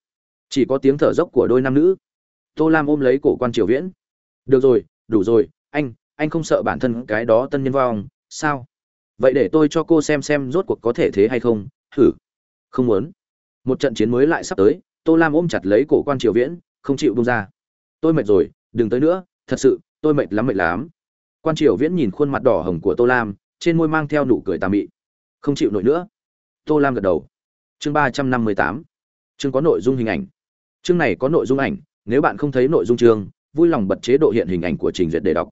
Chỉ có tiếng thở dốc của đôi nam nữ. Tô lam ôm lấy cổ quan triều viễn. Được rồi, đủ rồi, anh anh không sợ bản thân cái đó tân nhân vong, sao? Vậy để tôi cho cô xem xem rốt cuộc có thể thế hay không. Thử. Không muốn. Một trận chiến mới lại sắp tới, tô lam ôm chặt lấy cổ quan triều viễn, không chịu bông ra. Tôi mệt rồi, đừng tới nữa, thật sự, tôi mệt lắm mệt lắm. Quan triều viễn nhìn khuôn mặt đỏ hồng của tô lam, trên môi mang theo nụ cười tà mị. Không chịu nổi nữa. Tô lam gật đầu. Chương ba trăm năm mươi tám. Chương có nội dung hình ảnh. Chương này có nội dung ảnh, nếu bạn không thấy nội dung chương, vui lòng bật chế độ hiện hình ảnh của trình duyệt để đọc.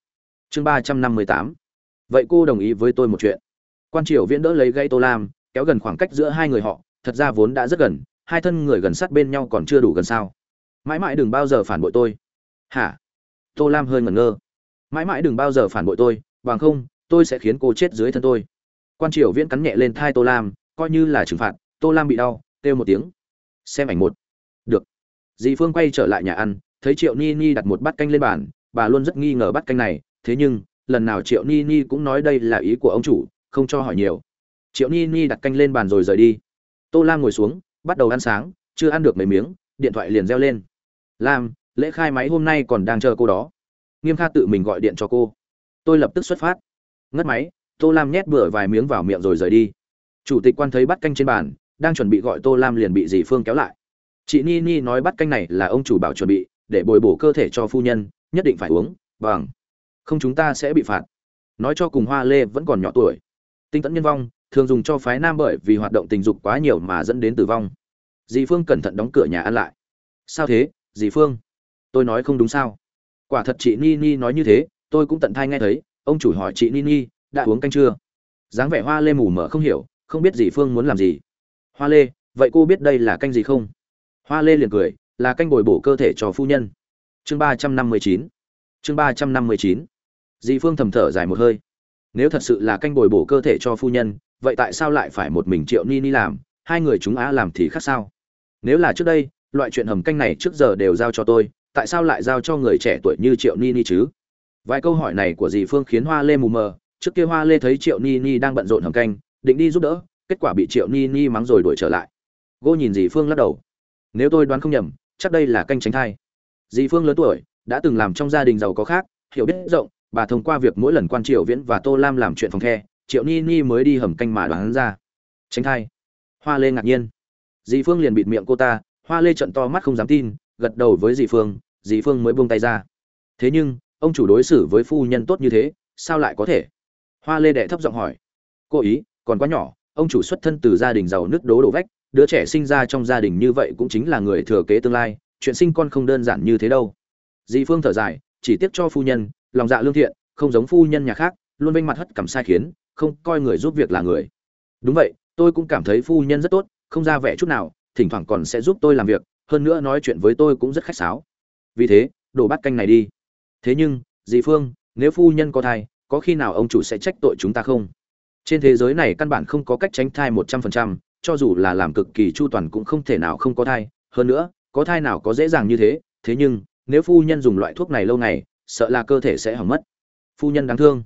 Chương ba trăm năm mươi tám. Vậy cô đồng ý với tôi một chuyện quan triều viễn đỡ lấy gây tô lam, kéo gần khoảng cách giữa hai người họ, thật ra vốn đã rất gần, hai thân người gần sát bên nhau còn chưa đủ gần sao. Mãi mãi đừng bao giờ phản bội tôi. Hả? Tô lam hơi ngẩn ngơ. Mãi mãi đừng bao giờ phản bội tôi, bằng không, tôi sẽ khiến cô chết dưới thân tôi. Quan triều viễn cắn nhẹ lên thai tô lam, coi như là trừng phạt, tô lam bị đau, kêu một tiếng. Xem ảnh một. Được. Dì phương quay trở lại nhà ăn, thấy triệu ni ni đặt một bát canh lên bàn, bà luôn rất nghi ngờ bát canh này, thế nhưng, lần nào triệu ni ni cũng nói đây là ý của ông chủ không cho hỏi nhiều. Triệu ni ni đặt canh lên bàn rồi rời đi. Tô lam ngồi xuống, bắt đầu ăn sáng, chưa ăn được mấy miếng, điện thoại liền reo lên. Lam, lễ khai máy hôm nay còn đang chờ cô đó. Nghiêm kha tự mình gọi điện cho cô. Tôi lập tức xuất phát. Ngất máy, tô lam nhét bừa vài miếng vào miệng rồi rời đi. Chủ tịch quan thấy bắt canh trên bàn, đang chuẩn bị gọi tô lam liền bị dì phương kéo lại. Chị ni ni nói bắt canh này là ông chủ bảo chuẩn bị, để bồi bổ cơ thể cho phu nhân, nhất định phải uống, bằng. Không chúng ta sẽ bị phạt. Nói cho cùng hoa lê vẫn còn nhỏ tuổi tinh tẫn nhân vong, thường dùng cho phái nam bởi vì hoạt động tình dục quá nhiều mà dẫn đến tử vong. Dì phương cẩn thận đóng cửa nhà ăn lại. Sao thế, dì phương? Tôi nói không đúng sao? Quả thật chị ni ni nói như thế, tôi cũng tận thai nghe thấy, ông chủ hỏi chị ni ni, đã uống canh chưa? Dáng vẻ hoa lê mù mờ không hiểu, không biết dì phương muốn làm gì. Hoa lê, vậy cô biết đây là canh gì không? Hoa lê liền cười, là canh bồi bổ cơ thể cho phu nhân. Chương ba trăm năm mươi chín. Chương ba trăm năm mươi chín. Dì phương thầm thở dài một hơi nếu thật sự là canh bồi bổ cơ thể cho phu nhân, vậy tại sao lại phải một mình triệu ni ni làm, hai người chúng á làm thì khác sao? Nếu là trước đây, loại chuyện hầm canh này trước giờ đều giao cho tôi, tại sao lại giao cho người trẻ tuổi như triệu ni ni chứ? Vài câu hỏi này của dì phương khiến hoa lê mù mờ, trước kia hoa lê thấy triệu ni ni đang bận rộn hầm canh, định đi giúp đỡ, kết quả bị triệu ni ni mắng rồi đuổi trở lại. Gô nhìn dì phương lắc đầu. Nếu tôi đoán không nhầm, chắc đây là canh tránh thai. Dì phương lớn tuổi, đã từng làm trong gia đình giàu có khác, hiểu biết rộng bà thông qua việc mỗi lần quan triệu viễn và tô lam làm chuyện phòng the, triệu ni ni mới đi hầm canh mà đoán ra. Tránh thai. Hoa lê ngạc nhiên. Dì phương liền bịt miệng cô ta, hoa lê trận to mắt không dám tin, gật đầu với dì phương dì phương mới buông tay ra. Thế nhưng, ông chủ đối xử với phu nhân tốt như thế, sao lại có thể? Hoa lê đệ thấp giọng hỏi. Cô ý, còn quá nhỏ, ông chủ xuất thân từ gia đình giàu nứt đố đổ vách, đứa trẻ sinh ra trong gia đình như vậy cũng chính là người thừa kế tương lai, chuyện sinh con không đơn giản như thế đâu. Dì phương thở dài, chỉ tiếc cho phu nhân lòng dạ lương thiện, không giống phu nhân nhà khác, luôn vênh mặt hất cảm sai khiến, không coi người giúp việc là người. Đúng vậy, tôi cũng cảm thấy phu nhân rất tốt, không ra vẻ chút nào, thỉnh thoảng còn sẽ giúp tôi làm việc, hơn nữa nói chuyện với tôi cũng rất khách sáo. Vì thế, đổ bát canh này đi. Thế nhưng, dì phương, nếu phu nhân có thai, có khi nào ông chủ sẽ trách tội chúng ta không? Trên thế giới này căn bản không có cách tránh thai một trăm phần trăm, cho dù là làm cực kỳ chu toàn cũng không thể nào không có thai. Hơn nữa, có thai nào có dễ dàng như thế? Thế nhưng, nếu phu nhân dùng loại thuốc này lâu ngày sợ là cơ thể sẽ hỏng mất. Phu nhân đáng thương.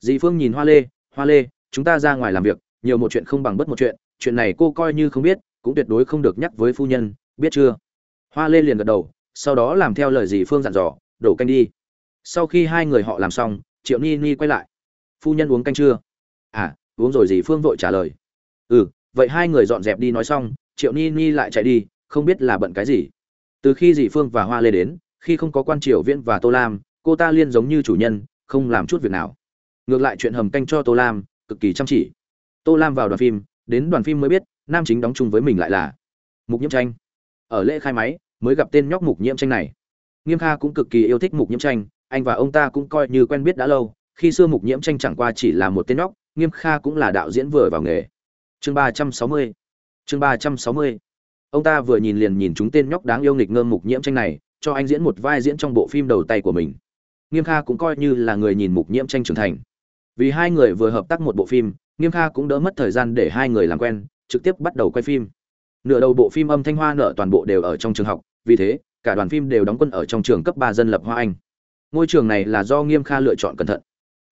Dì phương nhìn hoa lê hoa lê, chúng ta ra ngoài làm việc, nhiều một chuyện không bằng bất một chuyện chuyện này cô coi như không biết, cũng tuyệt đối không được nhắc với phu nhân, biết chưa? Hoa lê liền gật đầu, sau đó làm theo lời dì phương dặn dò, đổ canh đi. Sau khi hai người họ làm xong, triệu ni ni quay lại. Phu nhân uống canh chưa? À uống rồi. Dì phương vội trả lời. Ừ vậy hai người dọn dẹp đi nói xong, triệu ni ni lại chạy đi, không biết là bận cái gì. Từ khi dì phương và hoa lê đến, khi không có quan triều viễn và tô lam cô ta liên giống như chủ nhân, không làm chút việc nào. Ngược lại chuyện hầm canh cho tô lam, cực kỳ chăm chỉ. Tô lam vào đoàn phim, đến đoàn phim mới biết, nam chính đóng chung với mình lại là mục nhiễm tranh. Ở lễ khai máy, mới gặp tên nhóc mục nhiễm tranh này. Nghiêm kha cũng cực kỳ yêu thích mục nhiễm tranh, anh và ông ta cũng coi như quen biết đã lâu, khi xưa mục nhiễm tranh chẳng qua chỉ là một tên nhóc, nghiêm kha cũng là đạo diễn vừa vào nghề. Chương ba trăm sáu mươi, chương ba trăm sáu mươi. Ông ta vừa nhìn liền nhìn chúng tên nhóc đáng yêu nghịch ngơm mục nhiễm tranh này, cho anh diễn một vai diễn trong bộ phim đầu tay của mình nghiêm kha cũng coi như là người nhìn mục nhiễm tranh trưởng thành. Vì hai người vừa hợp tác một bộ phim, nghiêm kha cũng đỡ mất thời gian để hai người làm quen, trực tiếp bắt đầu quay phim. Nửa đầu bộ phim âm thanh hoa nợ toàn bộ đều ở trong trường học, vì thế, cả đoàn phim đều đóng quân ở trong trường cấp ba dân lập hoa anh. Ngôi trường này là do nghiêm kha lựa chọn cẩn thận.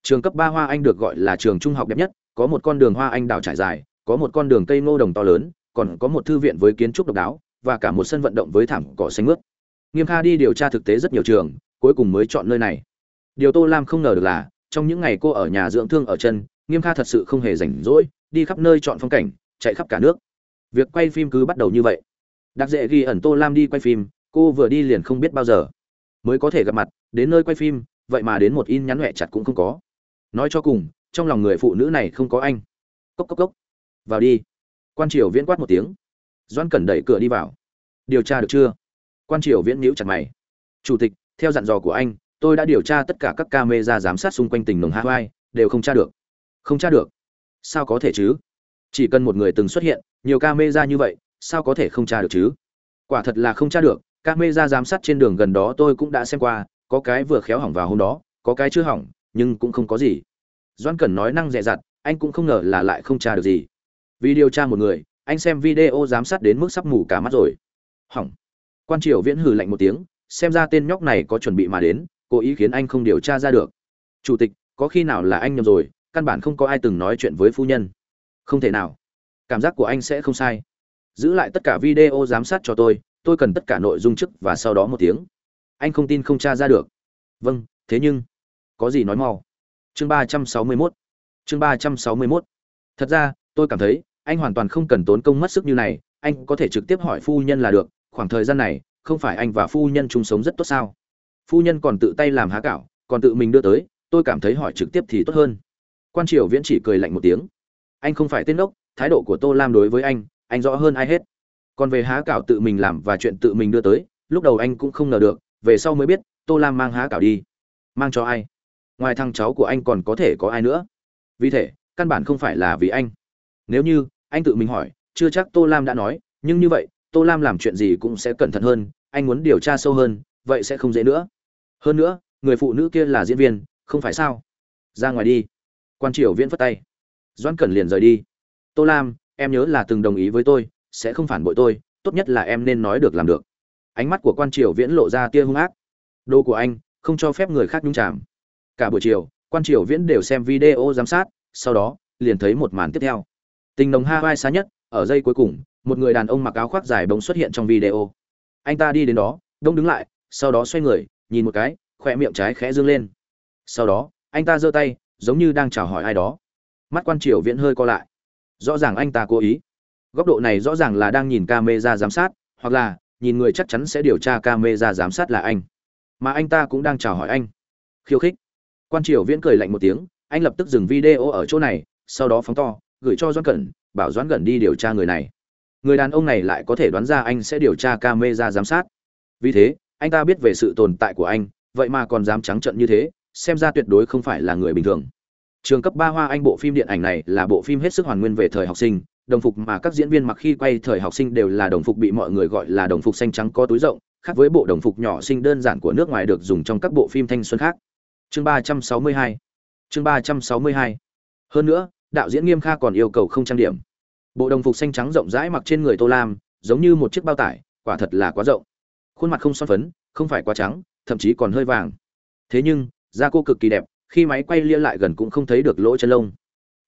Trường cấp ba hoa anh được gọi là trường trung học đẹp nhất, có một con đường hoa anh đào trải dài, có một con đường cây ngô đồng to lớn, còn có một thư viện với kiến trúc độc đáo, và cả một sân vận động với thảm cỏ xanh mướt. Nghiêm kha đi điều tra thực tế rất nhiều trường, cuối cùng mới chọn nơi này điều tô lam không ngờ được là, trong những ngày cô ở nhà dưỡng thương ở chân, nghiêm kha thật sự không hề rảnh rỗi, đi khắp nơi chọn phong cảnh, chạy khắp cả nước. Việc quay phim cứ bắt đầu như vậy. Đặc dễ ghi ẩn tô lam đi quay phim, cô vừa đi liền không biết bao giờ. Mới có thể gặp mặt, đến nơi quay phim, vậy mà đến một in nhắn huệ chặt cũng không có. Nói cho cùng, trong lòng người phụ nữ này không có anh. Cốc cốc cốc. Vào đi. Quan triều viễn quát một tiếng. Doan cẩn đẩy cửa đi vào. Điều tra được chưa? Quan triều viễn nhíu chặt mày. Chủ tịch, theo dặn dò của anh tôi đã điều tra tất cả các camera giám sát xung quanh tỉnh nồng hawaii đều không tra được. Không tra được? Sao có thể chứ? Chỉ cần một người từng xuất hiện, nhiều camera như vậy, sao có thể không tra được chứ? Quả thật là không tra được. Camera giám sát trên đường gần đó tôi cũng đã xem qua, có cái vừa khéo hỏng vào hôm đó, có cái chưa hỏng, nhưng cũng không có gì. Doãn cẩn nói năng dè dặt, anh cũng không ngờ là lại không tra được gì. Vì điều tra một người, anh xem video giám sát đến mức sắp mù cả mắt rồi. Hỏng. Quan triều viễn hừ lạnh một tiếng, xem ra tên nhóc này có chuẩn bị mà đến cố ý khiến anh không điều tra ra được. Chủ tịch, có khi nào là anh nhầm rồi, căn bản không có ai từng nói chuyện với phu nhân. Không thể nào. Cảm giác của anh sẽ không sai. Giữ lại tất cả video giám sát cho tôi tôi cần tất cả nội dung trước và sau đó một tiếng. Anh không tin không tra ra được. Vâng thế nhưng, có gì nói mau. Chương ba trăm sáu mươi mốt. Chương ba trăm sáu mươi mốt. Thật ra, tôi cảm thấy, anh hoàn toàn không cần tốn công mất sức như này, anh có thể trực tiếp hỏi phu nhân là được, khoảng thời gian này, không phải anh và phu nhân chung sống rất tốt sao? Phu nhân còn tự tay làm há cảo, còn tự mình đưa tới, tôi cảm thấy hỏi trực tiếp thì tốt hơn. Quan triều viễn chỉ cười lạnh một tiếng. Anh không phải tên ốc thái độ của tô lam đối với anh anh rõ hơn ai hết. Còn về há cảo tự mình làm và chuyện tự mình đưa tới, lúc đầu anh cũng không ngờ được, về sau mới biết, tô lam mang há cảo đi. Mang cho ai? Ngoài thằng cháu của anh còn có thể có ai nữa? Vì thế, căn bản không phải là vì anh. Nếu như, anh tự mình hỏi, chưa chắc tô lam đã nói, nhưng như vậy, tô lam làm chuyện gì cũng sẽ cẩn thận hơn, anh muốn điều tra sâu hơn, vậy sẽ không dễ nữa hơn nữa, người phụ nữ kia là diễn viên, không phải sao? Ra ngoài đi. Quan triều viễn phất tay. Doãn cẩn liền rời đi. Tô lam, em nhớ là từng đồng ý với tôi, sẽ không phản bội tôi, tốt nhất là em nên nói được làm được. Ánh mắt của quan triều viễn lộ ra tia hung ác. Đồ của anh, không cho phép người khác nhung chạm cả buổi chiều, quan triều viễn đều xem video giám sát, sau đó, liền thấy một màn tiếp theo. Tình nồng ha vai xa nhất, ở giây cuối cùng, một người đàn ông mặc áo khoác dài bóng xuất hiện trong video. Anh ta đi đến đó, đông đứng lại, sau đó xoay người nhìn một cái, khỏe miệng trái khẽ dương lên. Sau đó, anh ta giơ tay, giống như đang chào hỏi ai đó. Mắt quan triều viễn hơi co lại. Rõ ràng anh ta cố ý. Góc độ này rõ ràng là đang nhìn camera giám sát, hoặc là, nhìn người chắc chắn sẽ điều tra camera giám sát là anh. Mà anh ta cũng đang chào hỏi anh. Khiêu khích. Quan triều viễn cười lạnh một tiếng, anh lập tức dừng video ở chỗ này, sau đó phóng to, gửi cho doãn cẩn, bảo doãn cẩn đi điều tra người này. Người đàn ông này lại có thể đoán ra anh sẽ điều tra camera giám sát. Vì thế anh ta biết về sự tồn tại của anh, vậy mà còn dám trắng trợn như thế, xem ra tuyệt đối không phải là người bình thường. Trường cấp ba hoa anh bộ phim điện ảnh này là bộ phim hết sức hoàn nguyên về thời học sinh, đồng phục mà các diễn viên mặc khi quay thời học sinh đều là đồng phục bị mọi người gọi là đồng phục xanh trắng có túi rộng, khác với bộ đồng phục nhỏ sinh đơn giản của nước ngoài được dùng trong các bộ phim thanh xuân khác. Chương ba trăm sáu mươi hai. Chương ba trăm sáu mươi hai. Hơn nữa, đạo diễn nghiêm kha còn yêu cầu không trang điểm. Bộ đồng phục xanh trắng rộng rãi mặc trên người tô lam, giống như một chiếc bao tải, quả thật là quá rộng khuôn mặt không son phấn, không phải quá trắng, thậm chí còn hơi vàng. Thế nhưng, da cô cực kỳ đẹp, khi máy quay lia lại gần cũng không thấy được lỗ chân lông.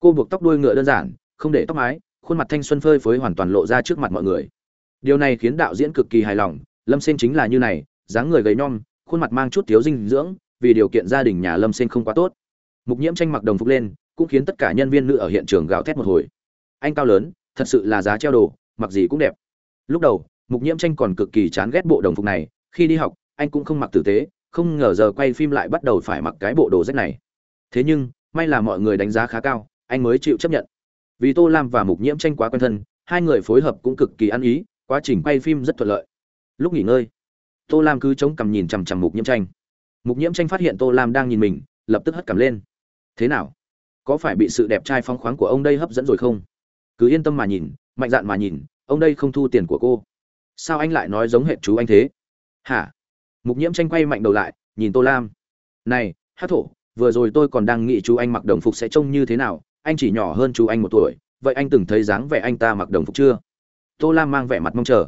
Cô buộc tóc đuôi ngựa đơn giản, không để tóc mái, khuôn mặt thanh xuân phơi phới hoàn toàn lộ ra trước mặt mọi người. Điều này khiến đạo diễn cực kỳ hài lòng, lâm sen chính là như này, dáng người gầy nhom, khuôn mặt mang chút thiếu dinh dưỡng, vì điều kiện gia đình nhà lâm sen không quá tốt. Mục nhiễm tranh mặc đồng phục lên, cũng khiến tất cả nhân viên nữ ở hiện trường gào thét một hồi. Anh cao lớn, thật sự là giá treo đồ, mặc gì cũng đẹp. Lúc đầu mục nhiễm tranh còn cực kỳ chán ghét bộ đồng phục này, khi đi học, anh cũng không mặc tử tế, không ngờ giờ quay phim lại bắt đầu phải mặc cái bộ đồ rách này. Thế nhưng, may là mọi người đánh giá khá cao, anh mới chịu chấp nhận. Vì tô lam và mục nhiễm tranh quá quen thân, hai người phối hợp cũng cực kỳ ăn ý, quá trình quay phim rất thuận lợi. Lúc nghỉ ngơi, tô lam cứ chống cằm nhìn chằm chằm mục nhiễm tranh. Mục nhiễm tranh phát hiện tô lam đang nhìn mình, lập tức hất cằm lên. Thế nào? Có phải bị sự đẹp trai phong khoáng của ông đây hấp dẫn rồi không? Cứ yên tâm mà nhìn, mạnh dạn mà nhìn, ông đây không thu tiền của cô sao anh lại nói giống hệ chú anh thế? Hả? Mục nhiễm tranh quay mạnh đầu lại, nhìn tô lam. Này, hát thổ, vừa rồi tôi còn đang nghĩ chú anh mặc đồng phục sẽ trông như thế nào, anh chỉ nhỏ hơn chú anh một tuổi, vậy anh từng thấy dáng vẻ anh ta mặc đồng phục chưa? Tô lam mang vẻ mặt mong chờ.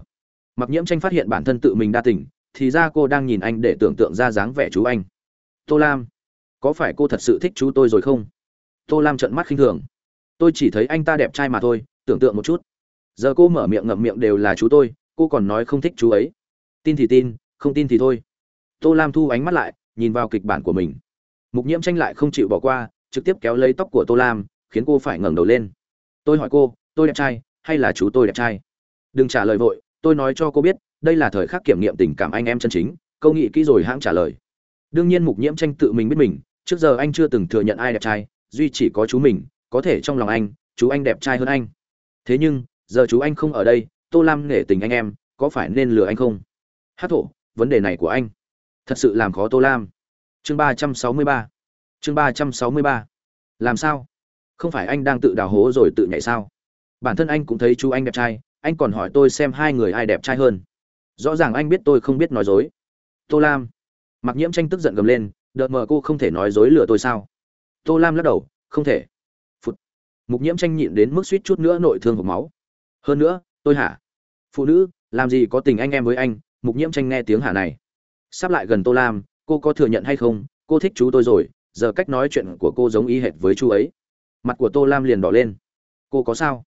Mặc nhiễm tranh phát hiện bản thân tự mình đa tỉnh thì ra cô đang nhìn anh để tưởng tượng ra dáng vẻ chú anh. Tô lam, có phải cô thật sự thích chú tôi rồi không? Tô lam trợn mắt khinh thường. Tôi chỉ thấy anh ta đẹp trai mà thôi, tưởng tượng một chút. Giờ cô mở miệng ngậm miệng đều là chú tôi cô còn nói không thích chú ấy. Tin thì tin, không tin thì thôi. Tô lam thu ánh mắt lại, nhìn vào kịch bản của mình. Mục nhiễm tranh lại không chịu bỏ qua, trực tiếp kéo lấy tóc của tô lam, khiến cô phải ngẩng đầu lên. Tôi hỏi cô, tôi đẹp trai, hay là chú tôi đẹp trai? Đừng trả lời vội, tôi nói cho cô biết, đây là thời khắc kiểm nghiệm tình cảm anh em chân chính. Câu nghị kỹ rồi hãng trả lời. Đương nhiên mục nhiễm tranh tự mình biết mình, trước giờ anh chưa từng thừa nhận ai đẹp trai, duy chỉ có chú mình, có thể trong lòng anh, chú anh đẹp trai hơn anh. Thế nhưng, giờ chú anh không ở đây tô lam nể tình anh em, có phải nên lừa anh không? Hát thổ, vấn đề này của anh. Thật sự làm khó tô lam. Chương ba trăm sáu mươi ba. Chương ba trăm sáu mươi ba. Làm sao? Không phải anh đang tự đào hố rồi tự nhảy sao? Bản thân anh cũng thấy chú anh đẹp trai, anh còn hỏi tôi xem hai người ai đẹp trai hơn. Rõ ràng anh biết tôi không biết nói dối. Tô lam. Mặc nhiễm tranh tức giận gầm lên, đợt mờ cô không thể nói dối lừa tôi sao? Tô lam lắc đầu, không thể. Phụt. Mục nhiễm tranh nhịn đến mức suýt chút nữa nội thương hộp máu. Hơn nữa, tôi hả? Phụ nữ, làm gì có tình anh em với anh? Mục nhiễm tranh nghe tiếng hà này. Sắp lại gần tô lam, cô có thừa nhận hay không? Cô thích chú tôi rồi, giờ cách nói chuyện của cô giống y hệt với chú ấy. Mặt của tô lam liền đỏ lên. Cô có sao?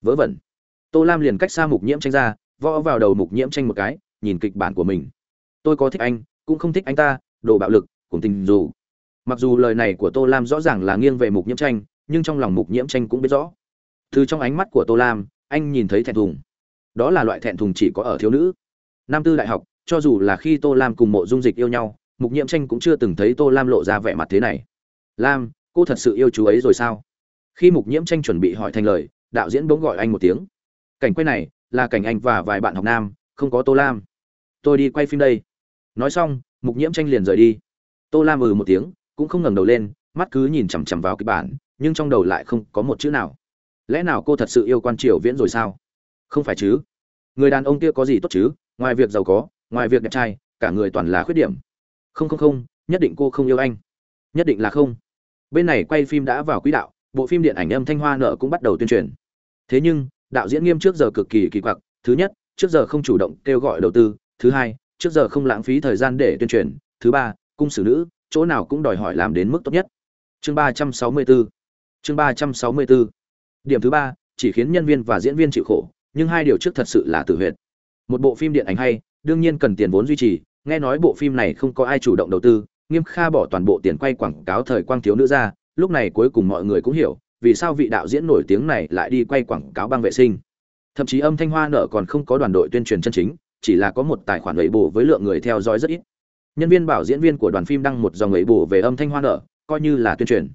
Vớ vẩn. Tô lam liền cách xa mục nhiễm tranh ra, võ vào đầu mục nhiễm tranh một cái, nhìn kịch bản của mình. Tôi có thích anh, cũng không thích anh ta, đồ bạo lực cùng tình dù. Mặc dù lời này của tô lam rõ ràng là nghiêng về mục nhiễm tranh, nhưng trong lòng mục nhiễm tranh cũng biết rõ. Từ trong ánh mắt của tô lam, anh nhìn thấy thẹn thùng đó là loại thẹn thùng chỉ có ở thiếu nữ. Nam tư đại học, cho dù là khi tô lam cùng mộ dung dịch yêu nhau, mục nhiễm tranh cũng chưa từng thấy tô lam lộ ra vẻ mặt thế này. Lam, cô thật sự yêu chú ấy rồi sao? Khi mục nhiễm tranh chuẩn bị hỏi thành lời, đạo diễn bỗng gọi anh một tiếng. Cảnh quay này, là cảnh anh và vài bạn học nam, không có tô lam. Tôi đi quay phim đây. Nói xong, mục nhiễm tranh liền rời đi. Tô lam ừ một tiếng, cũng không ngẩng đầu lên, mắt cứ nhìn chằm chằm vào kịch bản, nhưng trong đầu lại không có một chữ nào. Lẽ nào cô thật sự yêu quan triều viễn rồi sao? Không phải chứ người đàn ông kia có gì tốt chứ? Ngoài việc giàu có, ngoài việc đẹp trai, cả người toàn là khuyết điểm. Không không không, nhất định cô không yêu anh. Nhất định là không. Bên này quay phim đã vào quỹ đạo, bộ phim điện ảnh âm thanh hoa nợ cũng bắt đầu tuyên truyền. Thế nhưng, đạo diễn nghiêm trước giờ cực kỳ kỳ quặc. Thứ nhất, trước giờ không chủ động kêu gọi đầu tư. Thứ hai, trước giờ không lãng phí thời gian để tuyên truyền. Thứ ba, cung xử nữ, chỗ nào cũng đòi hỏi làm đến mức tốt nhất. Chương ba trăm sáu mươi bốn chương ba trăm sáu mươi bốn điểm thứ ba, chỉ khiến nhân viên và diễn viên chịu khổ nhưng hai điều trước thật sự là tử huyệt. Một bộ phim điện ảnh hay, đương nhiên cần tiền vốn duy trì, nghe nói bộ phim này không có ai chủ động đầu tư, nghiêm kha bỏ toàn bộ tiền quay quảng cáo thời quang thiếu nữ ra, lúc này cuối cùng mọi người cũng hiểu, vì sao vị đạo diễn nổi tiếng này lại đi quay quảng cáo băng vệ sinh. Thậm chí âm thanh hoa nở còn không có đoàn đội tuyên truyền chân chính, chỉ là có một tài khoản ấy bù với lượng người theo dõi rất ít. Nhân viên bảo diễn viên của đoàn phim đăng một dòng ấy bù về âm thanh hoa nở, coi như là tuyên truyền.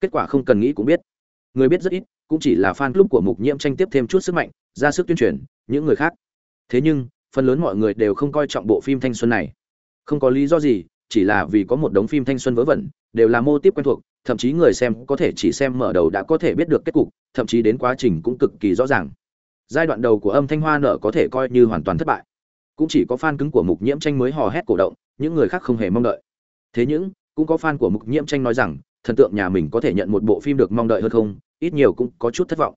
Kết quả không cần nghĩ cũng biết. Người biết rất ít cũng chỉ là fan club của mục nhiễm tranh tiếp thêm chút sức mạnh, ra sức tuyên truyền những người khác. Thế nhưng, phần lớn mọi người đều không coi trọng bộ phim thanh xuân này. Không có lý do gì, chỉ là vì có một đống phim thanh xuân vớ vẩn, đều là mô tiếp quen thuộc, thậm chí người xem có thể chỉ xem mở đầu đã có thể biết được kết cục, thậm chí đến quá trình cũng cực kỳ rõ ràng. Giai đoạn đầu của âm thanh hoa nở có thể coi như hoàn toàn thất bại. Cũng chỉ có fan cứng của mục nhiễm tranh mới hò hét cổ động, những người khác không hề mong đợi. Thế nhưng, cũng có fan của mục nhiễm tranh nói rằng, thần tượng nhà mình có thể nhận một bộ phim được mong đợi hơn không? Ít nhiều cũng có chút thất vọng.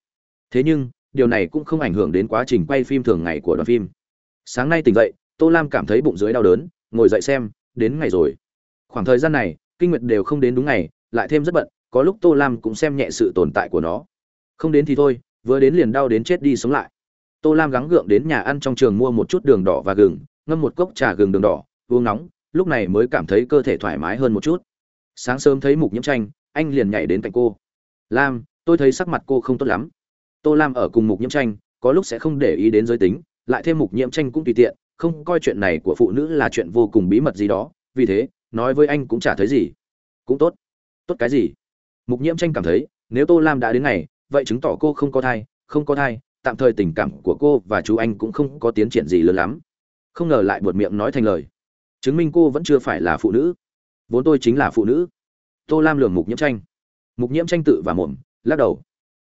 Thế nhưng, điều này cũng không ảnh hưởng đến quá trình quay phim thường ngày của đoàn phim. Sáng nay tỉnh dậy, tô lam cảm thấy bụng dưới đau đớn, ngồi dậy xem, đến ngày rồi. Khoảng thời gian này, kinh nguyệt đều không đến đúng ngày, lại thêm rất bận, có lúc tô lam cũng xem nhẹ sự tồn tại của nó. Không đến thì thôi, vừa đến liền đau đến chết đi sống lại. Tô lam gắng gượng đến nhà ăn trong trường mua một chút đường đỏ và gừng, ngâm một cốc trà gừng đường đỏ, uống nóng, lúc này mới cảm thấy cơ thể thoải mái hơn một chút. Sáng sớm thấy mục nhiễm tranh, anh liền nhảy đến cạnh cô. Lam tôi thấy sắc mặt cô không tốt lắm. Tô lam ở cùng mục nhiễm tranh, có lúc sẽ không để ý đến giới tính, lại thêm mục nhiễm tranh cũng tùy tiện, không coi chuyện này của phụ nữ là chuyện vô cùng bí mật gì đó, vì thế, nói với anh cũng chả thấy gì. Cũng tốt. Tốt cái gì? Mục nhiễm tranh cảm thấy, nếu tô lam đã đến ngày, vậy chứng tỏ cô không có thai, không có thai, tạm thời tình cảm của cô và chú anh cũng không có tiến triển gì lớn lắm. Không ngờ lại buột miệng nói thành lời. Chứng minh cô vẫn chưa phải là phụ nữ. Vốn tôi chính là phụ nữ. Tô lam lường mục nhiễm tranh. Mục nhiễm tranh tự và mồm lắc đầu.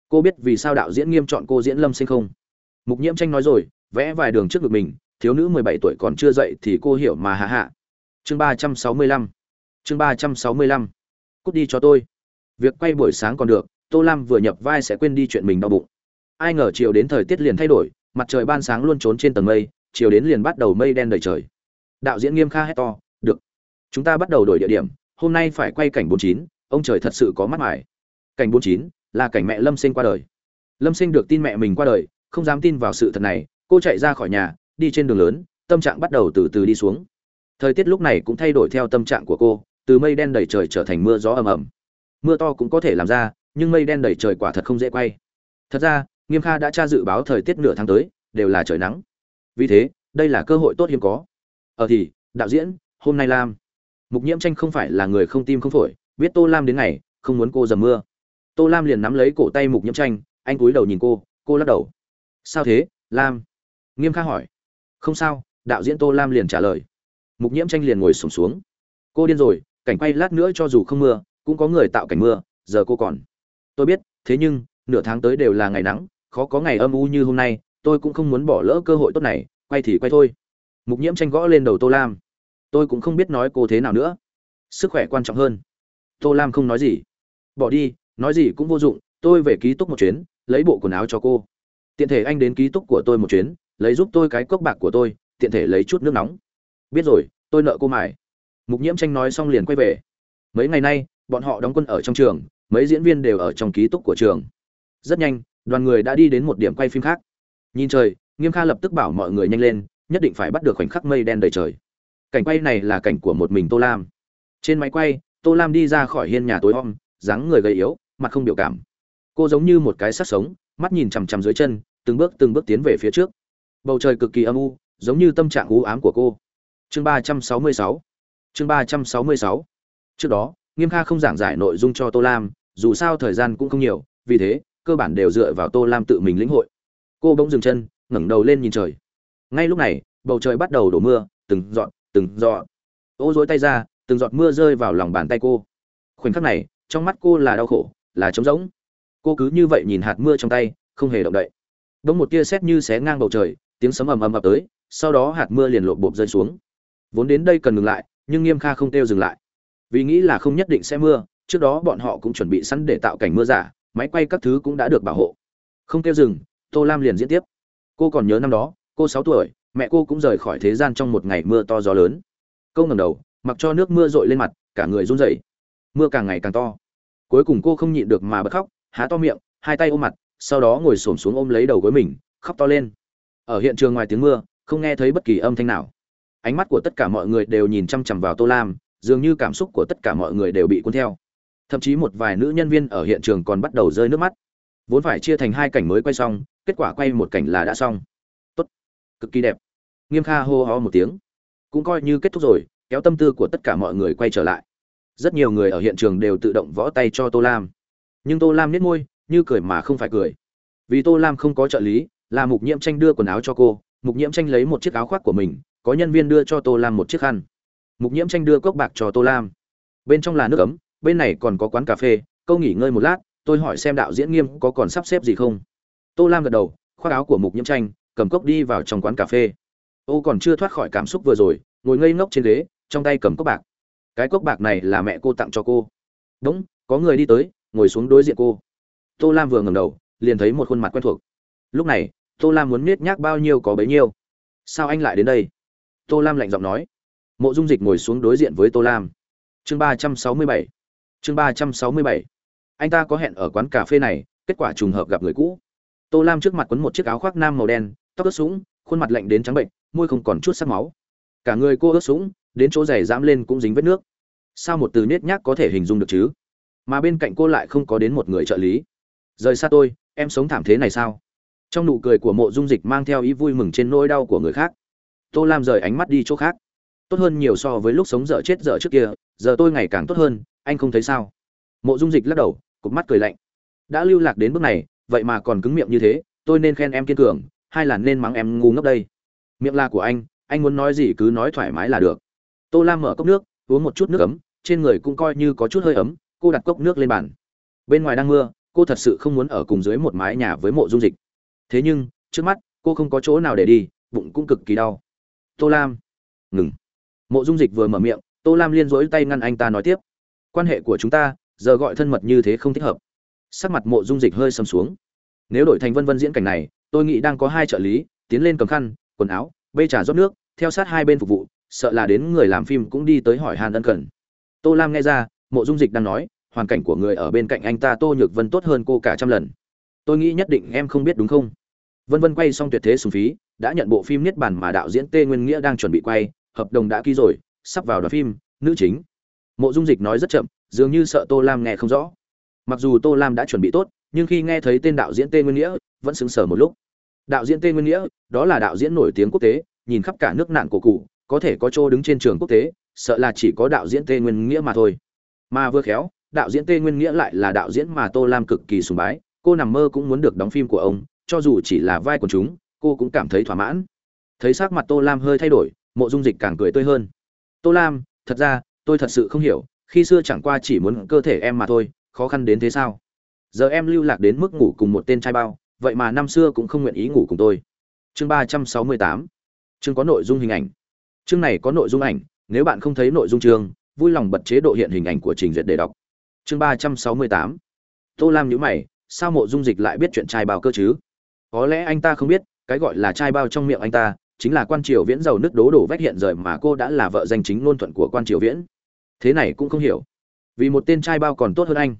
Cô biết vì sao đạo diễn nghiêm chọn cô diễn lâm sinh không? Mục nhiễm tranh nói rồi, vẽ vài đường trước ngực mình, thiếu nữ mười bảy tuổi còn chưa dậy thì cô hiểu mà hạ hạ. Chương ba trăm sáu mươi lăm. Chương ba trăm sáu mươi lăm. Cút đi cho tôi. Việc quay buổi sáng còn được, tô lam vừa nhập vai sẽ quên đi chuyện mình đau bụng. Ai ngờ chiều đến thời tiết liền thay đổi, mặt trời ban sáng luôn trốn trên tầng mây, chiều đến liền bắt đầu mây đen đầy trời. Đạo diễn nghiêm kha hét to, được, chúng ta bắt đầu đổi địa điểm, hôm nay phải quay cảnh bốn chín, ông trời thật sự có mắt mải. Cảnh bốn chín là cảnh mẹ lâm sinh qua đời. Lâm sinh được tin mẹ mình qua đời, không dám tin vào sự thật này, cô chạy ra khỏi nhà, đi trên đường lớn, tâm trạng bắt đầu từ từ đi xuống. Thời tiết lúc này cũng thay đổi theo tâm trạng của cô, từ mây đen đầy trời trở thành mưa gió ầm ầm. Mưa to cũng có thể làm ra, nhưng mây đen đầy trời quả thật không dễ quay. Thật ra, nghiêm kha đã tra dự báo thời tiết nửa tháng tới, đều là trời nắng. Vì thế, đây là cơ hội tốt hiếm có. Ở thì, đạo diễn, hôm nay lam. Mục nhiễm tranh không phải là người không tim không phổi, biết tô lam đến ngày, không muốn cô dầm mưa tô lam liền nắm lấy cổ tay mục nhiễm tranh anh cúi đầu nhìn cô cô lắc đầu. Sao thế lam? Nghiêm kha hỏi. Không sao đạo diễn tô lam liền trả lời. Mục nhiễm tranh liền ngồi sùng xuống, xuống cô điên rồi cảnh quay lát nữa cho dù không mưa cũng có người tạo cảnh mưa giờ cô còn. Tôi biết thế nhưng nửa tháng tới đều là ngày nắng khó có ngày âm u như hôm nay tôi cũng không muốn bỏ lỡ cơ hội tốt này quay thì quay thôi. Mục nhiễm tranh gõ lên đầu tô lam. Tôi cũng không biết nói cô thế nào nữa. Sức khỏe quan trọng hơn. Tô lam không nói gì. Bỏ đi nói gì cũng vô dụng, tôi về ký túc một chuyến, lấy bộ quần áo cho cô. Tiện thể anh đến ký túc của tôi một chuyến, lấy giúp tôi cái cốc bạc của tôi, tiện thể lấy chút nước nóng. Biết rồi, tôi nợ cô mải mục nhiễm tranh nói xong liền quay về. Mấy ngày nay, bọn họ đóng quân ở trong trường, mấy diễn viên đều ở trong ký túc của trường. Rất nhanh, đoàn người đã đi đến một điểm quay phim khác. Nhìn trời, nghiêm kha lập tức bảo mọi người nhanh lên, nhất định phải bắt được khoảnh khắc mây đen đầy trời. Cảnh quay này là cảnh của một mình tô lam. Trên máy quay, tô lam đi ra khỏi hiên nhà tối om, dáng người gầy yếu mặt không biểu cảm. Cô giống như một cái sắc sống, mắt nhìn chằm chằm dưới chân, từng bước từng bước tiến về phía trước. Bầu trời cực kỳ âm u, giống như tâm trạng u ám của cô. Chương ba trăm sáu mươi sáu. Chương ba trăm sáu mươi sáu. Trước đó, nghiêm kha không giảng giải nội dung cho tô lam, dù sao thời gian cũng không nhiều, vì thế, cơ bản đều dựa vào tô lam tự mình lĩnh hội. Cô bỗng dừng chân, ngẩng đầu lên nhìn trời. Ngay lúc này, bầu trời bắt đầu đổ mưa, từng giọt từng giọt. Ô dối tay ra, từng giọt mưa rơi vào lòng bàn tay cô. Khoảnh khắc này, trong mắt cô là đau khổ là trống rỗng. Cô cứ như vậy nhìn hạt mưa trong tay, không hề động đậy. Bỗng một tia sét như xé ngang bầu trời, tiếng sấm ầm ầm ập tới, sau đó hạt mưa liền lộp bộp rơi xuống. Vốn đến đây cần ngừng lại, nhưng nghiêm kha không kêu dừng lại. Vì nghĩ là không nhất định sẽ mưa, trước đó bọn họ cũng chuẩn bị sẵn để tạo cảnh mưa giả, máy quay các thứ cũng đã được bảo hộ. Không kêu dừng, tô lam liền diễn tiếp. Cô còn nhớ năm đó, cô sáu tuổi, mẹ cô cũng rời khỏi thế gian trong một ngày mưa to gió lớn. Câu ngầm đầu, mặc cho nước mưa rội lên mặt, cả người run rẩy. Mưa càng ngày càng to cuối cùng cô không nhịn được mà bật khóc, há to miệng, hai tay ôm mặt, sau đó ngồi xổm xuống ôm lấy đầu gối mình, khóc to lên. Ở hiện trường ngoài tiếng mưa, không nghe thấy bất kỳ âm thanh nào. Ánh mắt của tất cả mọi người đều nhìn chăm chằm vào tô lam, dường như cảm xúc của tất cả mọi người đều bị cuốn theo. Thậm chí một vài nữ nhân viên ở hiện trường còn bắt đầu rơi nước mắt. Vốn phải chia thành hai cảnh mới quay xong, kết quả quay một cảnh là đã xong. Tốt. Cực kỳ đẹp. Nghiêm kha hô ho một tiếng. Cũng coi như kết thúc rồi, kéo tâm tư của tất cả mọi người quay trở lại rất nhiều người ở hiện trường đều tự động võ tay cho tô lam. Nhưng tô lam nết môi, như cười mà không phải cười. Vì tô lam không có trợ lý, là mục nhiễm tranh đưa quần áo cho cô. Mục nhiễm tranh lấy một chiếc áo khoác của mình, có nhân viên đưa cho tô lam một chiếc khăn. Mục nhiễm tranh đưa cốc bạc cho tô lam. Bên trong là nước ấm, bên này còn có quán cà phê câu nghỉ ngơi một lát, tôi hỏi xem đạo diễn nghiêm có còn sắp xếp gì không. Tô lam gật đầu, khoác áo của mục nhiễm tranh cầm cốc đi vào trong quán cà phê. Ô còn chưa thoát khỏi cảm xúc vừa rồi, ngồi ngây ngốc trên ghế, trong tay cầm cốc bạc cái cốc bạc này là mẹ cô tặng cho cô. Đúng, có người đi tới, ngồi xuống đối diện cô. Tô lam vừa ngầm đầu, liền thấy một khuôn mặt quen thuộc. Lúc này, tô lam muốn miết nhác bao nhiêu có bấy nhiêu. Sao anh lại đến đây? Tô lam lạnh giọng nói. Mộ dung dịch ngồi xuống đối diện với tô lam. Chương ba trăm sáu mươi bảy. Chương ba trăm sáu mươi bảy. Anh ta có hẹn ở quán cà phê này, kết quả trùng hợp gặp người cũ. Tô lam trước mặt quấn một chiếc áo khoác nam màu đen, tóc ướt sũng, khuôn mặt lạnh đến trắng bệnh, môi không còn chút sắc máu. Cả người cô ướt sũng đến chỗ giày dám lên cũng dính vết nước. Sao một từ nết nhác có thể hình dung được chứ? Mà bên cạnh cô lại không có đến một người trợ lý. Rời xa tôi, em sống thảm thế này sao? Trong nụ cười của mộ dung dịch mang theo ý vui mừng trên nỗi đau của người khác. Tô lam rời ánh mắt đi chỗ khác. Tốt hơn nhiều so với lúc sống dở chết dở trước kia, giờ tôi ngày càng tốt hơn, anh không thấy sao? Mộ dung dịch lắc đầu cụp mắt cười lạnh. Đã lưu lạc đến bước này, vậy mà còn cứng miệng như thế, tôi nên khen em kiên cường, hay là nên mắng em ngu ngốc đây? Miệng là của anh anh muốn nói gì cứ nói thoải mái là được tô lam mở cốc nước, uống một chút nước ấm, trên người cũng coi như có chút hơi ấm, cô đặt cốc nước lên bàn. Bên ngoài đang mưa, cô thật sự không muốn ở cùng dưới một mái nhà với mộ dung dịch. Thế nhưng, trước mắt, cô không có chỗ nào để đi, bụng cũng cực kỳ đau. Tô lam, ngừng. Mộ dung dịch vừa mở miệng, tô lam liên rỗi tay ngăn anh ta nói tiếp. Quan hệ của chúng ta, giờ gọi thân mật như thế không thích hợp. Sắc mặt mộ dung dịch hơi sầm xuống. Nếu đổi thành vân vân diễn cảnh này, tôi nghĩ đang có hai trợ lý, tiến lên cầm khăn, quần áo, bê trà rót nước, theo sát hai bên phục vụ sợ là đến người làm phim cũng đi tới hỏi hàn ân cần. Tô lam nghe ra, mộ dung dịch đang nói, hoàn cảnh của người ở bên cạnh anh ta tô nhược vân tốt hơn cô cả trăm lần. Tôi nghĩ nhất định em không biết đúng không? Vân vân quay xong tuyệt thế sùng phí, đã nhận bộ phim niết bàn mà đạo diễn tê nguyên nghĩa đang chuẩn bị quay, hợp đồng đã ký rồi, sắp vào đoàn phim, nữ chính. Mộ dung dịch nói rất chậm, dường như sợ tô lam nghe không rõ. Mặc dù tô lam đã chuẩn bị tốt, nhưng khi nghe thấy tên đạo diễn tê nguyên nghĩa, vẫn sững sờ một lúc. Đạo diễn tê nguyên nghĩa, đó là đạo diễn nổi tiếng quốc tế, nhìn khắp cả nước nạn cổ cụ có thể có chỗ đứng trên trường quốc tế, sợ là chỉ có đạo diễn tê nguyên nghĩa mà thôi. Mà vừa khéo, đạo diễn tê nguyên nghĩa lại là đạo diễn mà tô lam cực kỳ sùng bái, cô nằm mơ cũng muốn được đóng phim của ông, cho dù chỉ là vai của chúng, cô cũng cảm thấy thỏa mãn. Thấy sắc mặt tô lam hơi thay đổi, mộ dung dịch càng cười tươi hơn. Tô lam, thật ra, tôi thật sự không hiểu, khi xưa chẳng qua chỉ muốn cơ thể em mà thôi, khó khăn đến thế sao? Giờ em lưu lạc đến mức ngủ cùng một tên trai bao, vậy mà năm xưa cũng không nguyện ý ngủ cùng tôi. Chương ba trăm sáu mươi tám. Chương có nội dung hình ảnh chương này có nội dung ảnh, nếu bạn không thấy nội dung chương, vui lòng bật chế độ hiện hình ảnh của trình duyệt để đọc. Chương ba trăm sáu mươi tám. Tô lam nhữ mày, sao mộ dung dịch lại biết chuyện trai bao cơ chứ? Có lẽ anh ta không biết, cái gọi là trai bao trong miệng anh ta, chính là quan triều viễn giàu nước đố đổ vách hiện rời mà cô đã là vợ danh chính ngôn thuận của quan triều viễn. Thế này cũng không hiểu. Vì một tên trai bao còn tốt hơn anh.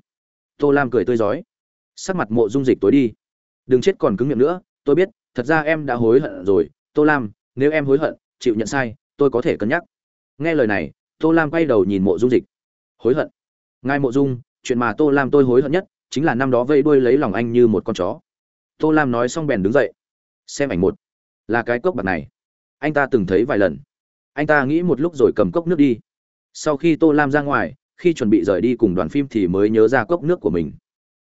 Tô lam cười tươi rói sắc mặt mộ dung dịch tối đi. Đừng chết còn cứng miệng nữa, tôi biết, thật ra em đã hối hận rồi. Tô lam, nếu em hối hận, chịu nhận sai tôi có thể cân nhắc. Nghe lời này, tô lam quay đầu nhìn mộ dung dịch. Hối hận. Ngài mộ dung, chuyện mà tô lam tôi hối hận nhất chính là năm đó vây đuôi lấy lòng anh như một con chó. Tô lam nói xong bèn đứng dậy. Xem ảnh một. Là cái cốc bạc này. Anh ta từng thấy vài lần. Anh ta nghĩ một lúc rồi cầm cốc nước đi. Sau khi tô lam ra ngoài, khi chuẩn bị rời đi cùng đoàn phim thì mới nhớ ra cốc nước của mình.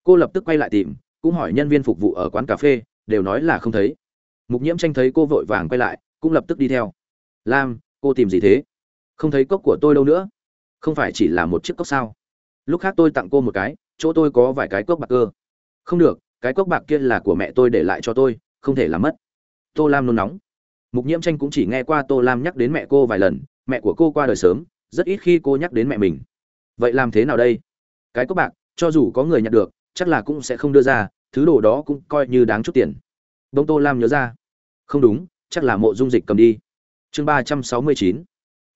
Cô lập tức quay lại tìm, cũng hỏi nhân viên phục vụ ở quán cà phê, đều nói là không thấy. Mục nhiễm tranh thấy cô vội vàng quay lại, cũng lập tức đi theo. Lam cô tìm gì thế? Không thấy cốc của tôi đâu nữa. Không phải chỉ là một chiếc cốc sao? Lúc khác tôi tặng cô một cái, chỗ tôi có vài cái cốc bạc cơ. Không được, cái cốc bạc kia là của mẹ tôi để lại cho tôi, không thể làm mất. Tô lam nôn nóng. Mục nhiễm tranh cũng chỉ nghe qua tô lam nhắc đến mẹ cô vài lần, mẹ của cô qua đời sớm, rất ít khi cô nhắc đến mẹ mình. Vậy làm thế nào đây? Cái cốc bạc, cho dù có người nhận được, chắc là cũng sẽ không đưa ra, thứ đồ đó cũng coi như đáng chút tiền. Bông tô lam nhớ ra. Không đúng, chắc là mộ dung dịch cầm đi chương ba trăm sáu mươi chín.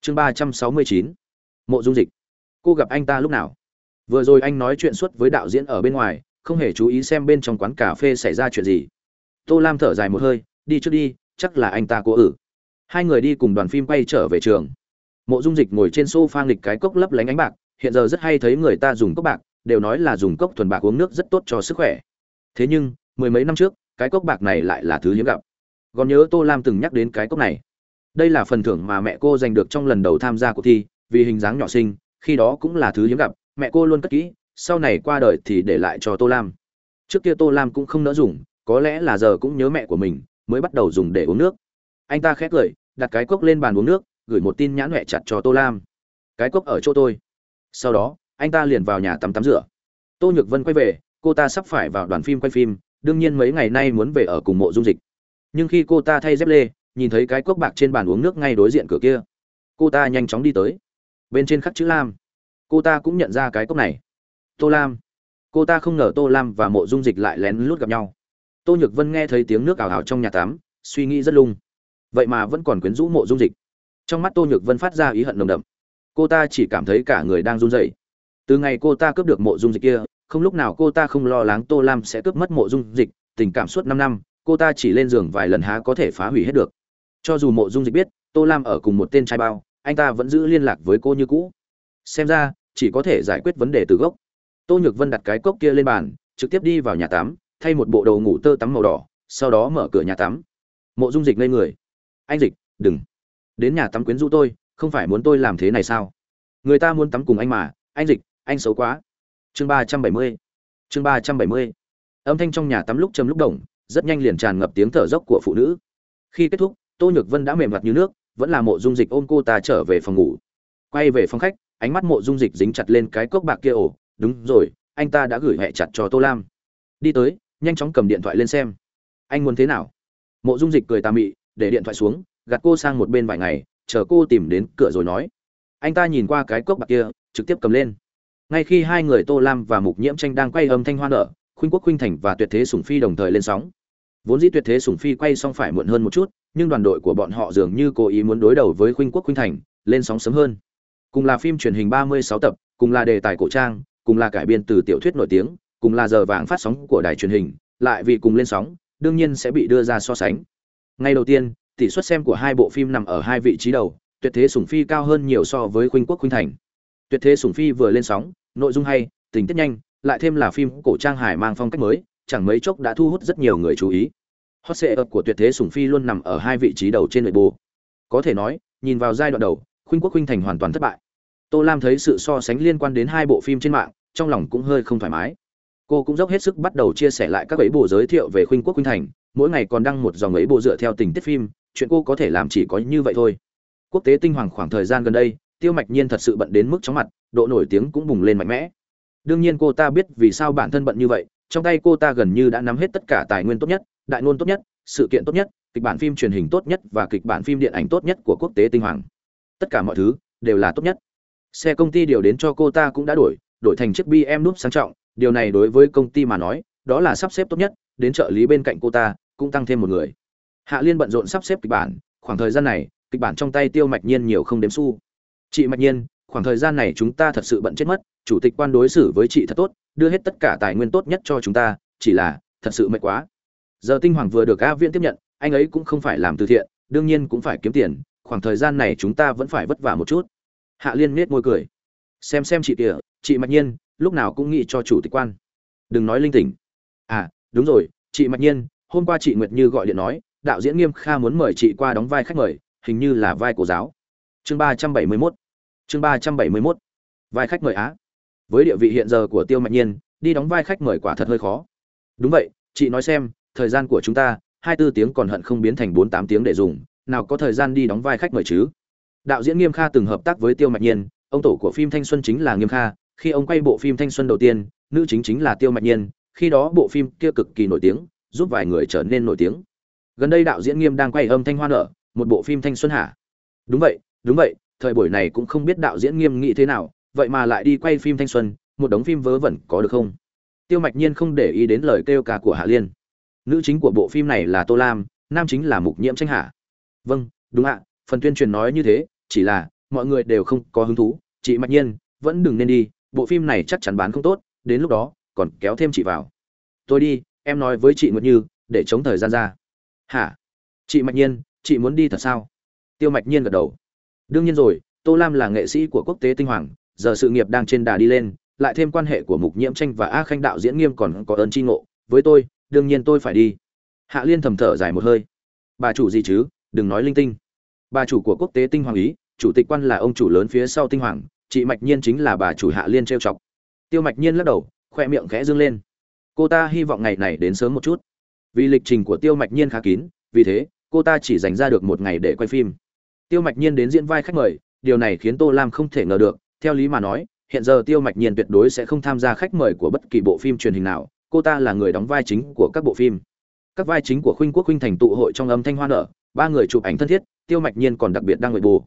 Chương ba trăm sáu mươi chín. Mộ dung dịch. Cô gặp anh ta lúc nào? Vừa rồi anh nói chuyện suốt với đạo diễn ở bên ngoài, không hề chú ý xem bên trong quán cà phê xảy ra chuyện gì. Tô lam thở dài một hơi, đi trước đi, chắc là anh ta cố ử. Hai người đi cùng đoàn phim quay trở về trường. Mộ dung dịch ngồi trên s o f a nghịch cái cốc lấp lánh ánh bạc, hiện giờ rất hay thấy người ta dùng cốc bạc, đều nói là dùng cốc thuần bạc uống nước rất tốt cho sức khỏe. Thế nhưng, mười mấy năm trước, cái cốc bạc này lại là thứ hiếm gặp. Còn nhớ tô lam từng nhắc đến cái cốc này đây là phần thưởng mà mẹ cô giành được trong lần đầu tham gia cuộc thi vì hình dáng nhỏ sinh, khi đó cũng là thứ hiếm gặp mẹ cô luôn cất kỹ sau này qua đời thì để lại cho tô lam. Trước kia tô lam cũng không nỡ dùng có lẽ là giờ cũng nhớ mẹ của mình mới bắt đầu dùng để uống nước. Anh ta khét cười đặt cái cốc lên bàn uống nước gửi một tin nhãn huệ chặt cho tô lam. Cái cốc ở chỗ tôi. Sau đó anh ta liền vào nhà tắm tắm rửa. Tô nhược vân quay về cô ta sắp phải vào đoàn phim quay phim đương nhiên mấy ngày nay muốn về ở cùng mộ dung dịch. Nhưng khi cô ta thay dép lê nhìn thấy cái cốc bạc trên bàn uống nước ngay đối diện cửa kia. Cô ta nhanh chóng đi tới. Bên trên khắc chữ lam. Cô ta cũng nhận ra cái cốc này. Tô lam. Cô ta không ngờ tô lam và mộ dung dịch lại lén lút gặp nhau. Tô nhược vân nghe thấy tiếng nước ảo ảo trong nhà tắm, suy nghĩ rất lung. Vậy mà vẫn còn quyến rũ mộ dung dịch. Trong mắt tô nhược vân phát ra ý hận nồng đậm. Cô ta chỉ cảm thấy cả người đang run rẩy. Từ ngày cô ta cướp được mộ dung dịch kia, không lúc nào cô ta không lo lắng tô lam sẽ cướp mất mộ dung dịch, tình cảm suốt năm năm, cô ta chỉ lên giường vài lần há có thể phá hủy hết được cho dù mộ dung dịch biết, tô lam ở cùng một tên trai bao, anh ta vẫn giữ liên lạc với cô như cũ. Xem ra, chỉ có thể giải quyết vấn đề từ gốc. Tô nhược vân đặt cái cốc kia lên bàn, trực tiếp đi vào nhà tắm, thay một bộ đồ ngủ tơ tắm màu đỏ, sau đó mở cửa nhà tắm. Mộ dung dịch ngây người. Anh dịch, đừng. Đến nhà tắm quyến rũ tôi, không phải muốn tôi làm thế này sao? Người ta muốn tắm cùng anh mà, anh dịch, anh xấu quá. Chương ba trăm bảy mươi. Chương ba trăm bảy mươi. Âm thanh trong nhà tắm lúc châm lúc đồng rất nhanh liền tràn ngập tiếng thở dốc của phụ nữ. Khi kết thúc tô nhược vân đã mềm mặt như nước, vẫn là mộ dung dịch ôm cô ta trở về phòng ngủ. Quay về phòng khách, ánh mắt mộ dung dịch dính chặt lên cái cốc bạc kia ổ. Đúng rồi, anh ta đã gửi hẹ chặt cho tô lam. Đi tới, nhanh chóng cầm điện thoại lên xem. Anh muốn thế nào? Mộ dung dịch cười tà mị, để điện thoại xuống, gạt cô sang một bên vài ngày, chờ cô tìm đến cửa rồi nói. Anh ta nhìn qua cái cốc bạc kia, trực tiếp cầm lên. Ngay khi hai người tô lam và mục nhiễm tranh đang quay âm thanh hoa nở, khuynh quốc khuynh thành và tuyệt thế sủng phi đồng thời lên sóng vốn dĩ tuyệt thế sủng phi quay xong phải muộn hơn một chút, nhưng đoàn đội của bọn họ dường như cố ý muốn đối đầu với khuynh quốc, khuynh thành, lên sóng sớm hơn. Cùng là phim truyền hình 36 tập, cùng là đề tài cổ trang, cùng là cải biên từ tiểu thuyết nổi tiếng, cùng là giờ vàng phát sóng của đài truyền hình, lại vì cùng lên sóng, đương nhiên sẽ bị đưa ra so sánh. Ngay đầu tiên, tỷ suất xem của hai bộ phim nằm ở hai vị trí đầu, tuyệt thế sủng phi cao hơn nhiều so với khuynh quốc, khuynh thành. Tuyệt thế sủng phi vừa lên sóng, nội dung hay, tình tiết nhanh, lại thêm là phim cổ trang hải mang phong cách mới, chẳng mấy chốc đã thu hút rất nhiều người chú ý hot sệ ập của tuyệt thế sủng phi luôn nằm ở hai vị trí đầu trên nội bộ. Có thể nói, nhìn vào giai đoạn đầu, khuynh quốc khuynh thành hoàn toàn thất bại. Tô lam thấy sự so sánh liên quan đến hai bộ phim trên mạng, trong lòng cũng hơi không thoải mái. Cô cũng dốc hết sức bắt đầu chia sẻ lại các ấy bộ giới thiệu về khuynh quốc khuynh thành, mỗi ngày còn đăng một dòng ấy bộ dựa theo tình tiết phim, chuyện cô có thể làm chỉ có như vậy thôi. Quốc tế tinh hoàng khoảng thời gian gần đây, tiêu mạch nhiên thật sự bận đến mức chóng mặt, độ nổi tiếng cũng bùng lên mạnh mẽ. Đương nhiên cô ta biết vì sao bản thân bận như vậy trong tay cô ta gần như đã nắm hết tất cả tài nguyên tốt nhất, đại ngôn tốt nhất, sự kiện tốt nhất, kịch bản phim truyền hình tốt nhất và kịch bản phim điện ảnh tốt nhất của quốc tế tinh hoàng. Tất cả mọi thứ đều là tốt nhất. Xe công ty điều đến cho cô ta cũng đã đổi đổi thành chiếc bm núp sang trọng. Điều này đối với công ty mà nói, đó là sắp xếp tốt nhất. Đến trợ lý bên cạnh cô ta cũng tăng thêm một người. Hạ liên bận rộn sắp xếp kịch bản. Khoảng thời gian này, kịch bản trong tay tiêu mạch nhiên nhiều không đếm xu. Chị mạch nhiên khoảng thời gian này chúng ta thật sự bận chết mất, chủ tịch quan đối xử với chị thật tốt, đưa hết tất cả tài nguyên tốt nhất cho chúng ta, chỉ là, thật sự mệt quá. Giờ tinh hoàng vừa được a viễn tiếp nhận, anh ấy cũng không phải làm từ thiện, đương nhiên cũng phải kiếm tiền, khoảng thời gian này chúng ta vẫn phải vất vả một chút. Hạ liên miết môi cười. Xem xem chị kìa, chị mạch nhiên, lúc nào cũng nghĩ cho chủ tịch quan. Đừng nói linh tỉnh. À đúng rồi, chị mạch nhiên, hôm qua chị nguyệt như gọi điện nói, đạo diễn nghiêm kha muốn mời chị qua đóng vai khách mời, hình như là vai của giáo. Chương ba trăm bảy mươi mốt chương ba trăm bảy mươi mốt, vai khách mời á. Với địa vị hiện giờ của tiêu mạnh nhiên, đi đóng vai khách mời quả thật hơi khó. Đúng vậy, chị nói xem, thời gian của chúng ta, hai mươi bốn tiếng còn hận không biến thành bốn tám tiếng để dùng, nào có thời gian đi đóng vai khách mời chứ? Đạo diễn nghiêm kha từng hợp tác với tiêu mạnh nhiên, ông tổ của phim thanh xuân chính là nghiêm kha, khi ông quay bộ phim thanh xuân đầu tiên, nữ chính chính là tiêu mạnh nhiên, khi đó bộ phim kia cực kỳ nổi tiếng, giúp vài người trở nên nổi tiếng. Gần đây đạo diễn nghiêm đang quay âm thanh hoa nở, một bộ phim thanh xuân hả? Đúng vậy đúng vậy thời buổi này cũng không biết đạo diễn nghiêm nghị thế nào, vậy mà lại đi quay phim thanh xuân, một đống phim vớ vẩn có được không? Tiêu mạch nhiên không để ý đến lời kêu ca của hạ liên. Nữ chính của bộ phim này là tô lam, nam chính là mục nhiễm tranh hạ. Vâng đúng ạ, phần tuyên truyền nói như thế, chỉ là, mọi người đều không có hứng thú. Chị mạch nhiên, vẫn đừng nên đi, bộ phim này chắc chắn bán không tốt, đến lúc đó, còn kéo thêm chị vào. Tôi đi, em nói với chị nguyệt như, để chống thời gian ra. Hả? Chị mạch nhiên, chị muốn đi thật sao? Tiêu mạch nhiên gật đầu đương nhiên rồi, tô lam là nghệ sĩ của quốc tế tinh hoàng, giờ sự nghiệp đang trên đà đi lên, lại thêm quan hệ của mục nhiễm tranh và a khanh đạo diễn nghiêm còn có ơn tri ngộ. Với tôi, đương nhiên tôi phải đi. Hạ liên thầm thở dài một hơi. Bà chủ gì chứ? Đừng nói linh tinh. Bà chủ của quốc tế tinh hoàng ý, chủ tịch quan là ông chủ lớn phía sau tinh hoàng, chị mạch nhiên chính là bà chủ hạ liên trêu chọc. Tiêu mạch nhiên lắc đầu, khoe miệng khẽ dương lên. Cô ta hy vọng ngày này đến sớm một chút. Vì lịch trình của tiêu mạch nhiên khá kín, vì thế, cô ta chỉ dành ra được một ngày để quay phim tiêu mạch nhiên đến diễn vai khách mời, điều này khiến tô lam không thể ngờ được. Theo lý mà nói, hiện giờ tiêu mạch nhiên tuyệt đối sẽ không tham gia khách mời của bất kỳ bộ phim truyền hình nào. Cô ta là người đóng vai chính của các bộ phim. Các vai chính của khuynh quốc khuynh thành tụ hội trong âm thanh hoa nở, ba người chụp ảnh thân thiết, tiêu mạch nhiên còn đặc biệt đang ngồi bù.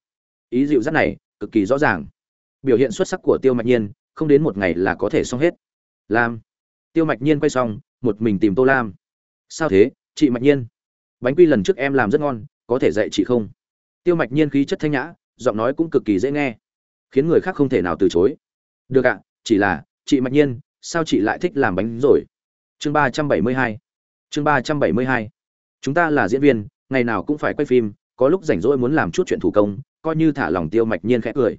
Ý dịu dắt này, cực kỳ rõ ràng. Biểu hiện xuất sắc của tiêu mạch nhiên, không đến một ngày là có thể xong hết. Lam. Tiêu mạch nhiên quay xong, một mình tìm tô lam. Sao thế, chị mạch nhiên? Bánh quy lần trước em làm rất ngon, có thể dạy chị không? Tiêu mạch nhiên khí chất thanh nhã, giọng nói cũng cực kỳ dễ nghe. Khiến người khác không thể nào từ chối. Được ạ, chỉ là, chị mạch nhiên, sao chị lại thích làm bánh rồi? Chương ba trăm bảy mươi hai. Chương ba trăm bảy mươi hai. Chúng ta là diễn viên, ngày nào cũng phải quay phim, có lúc rảnh rỗi muốn làm chút chuyện thủ công, coi như thả lòng tiêu mạch nhiên khẽ cười.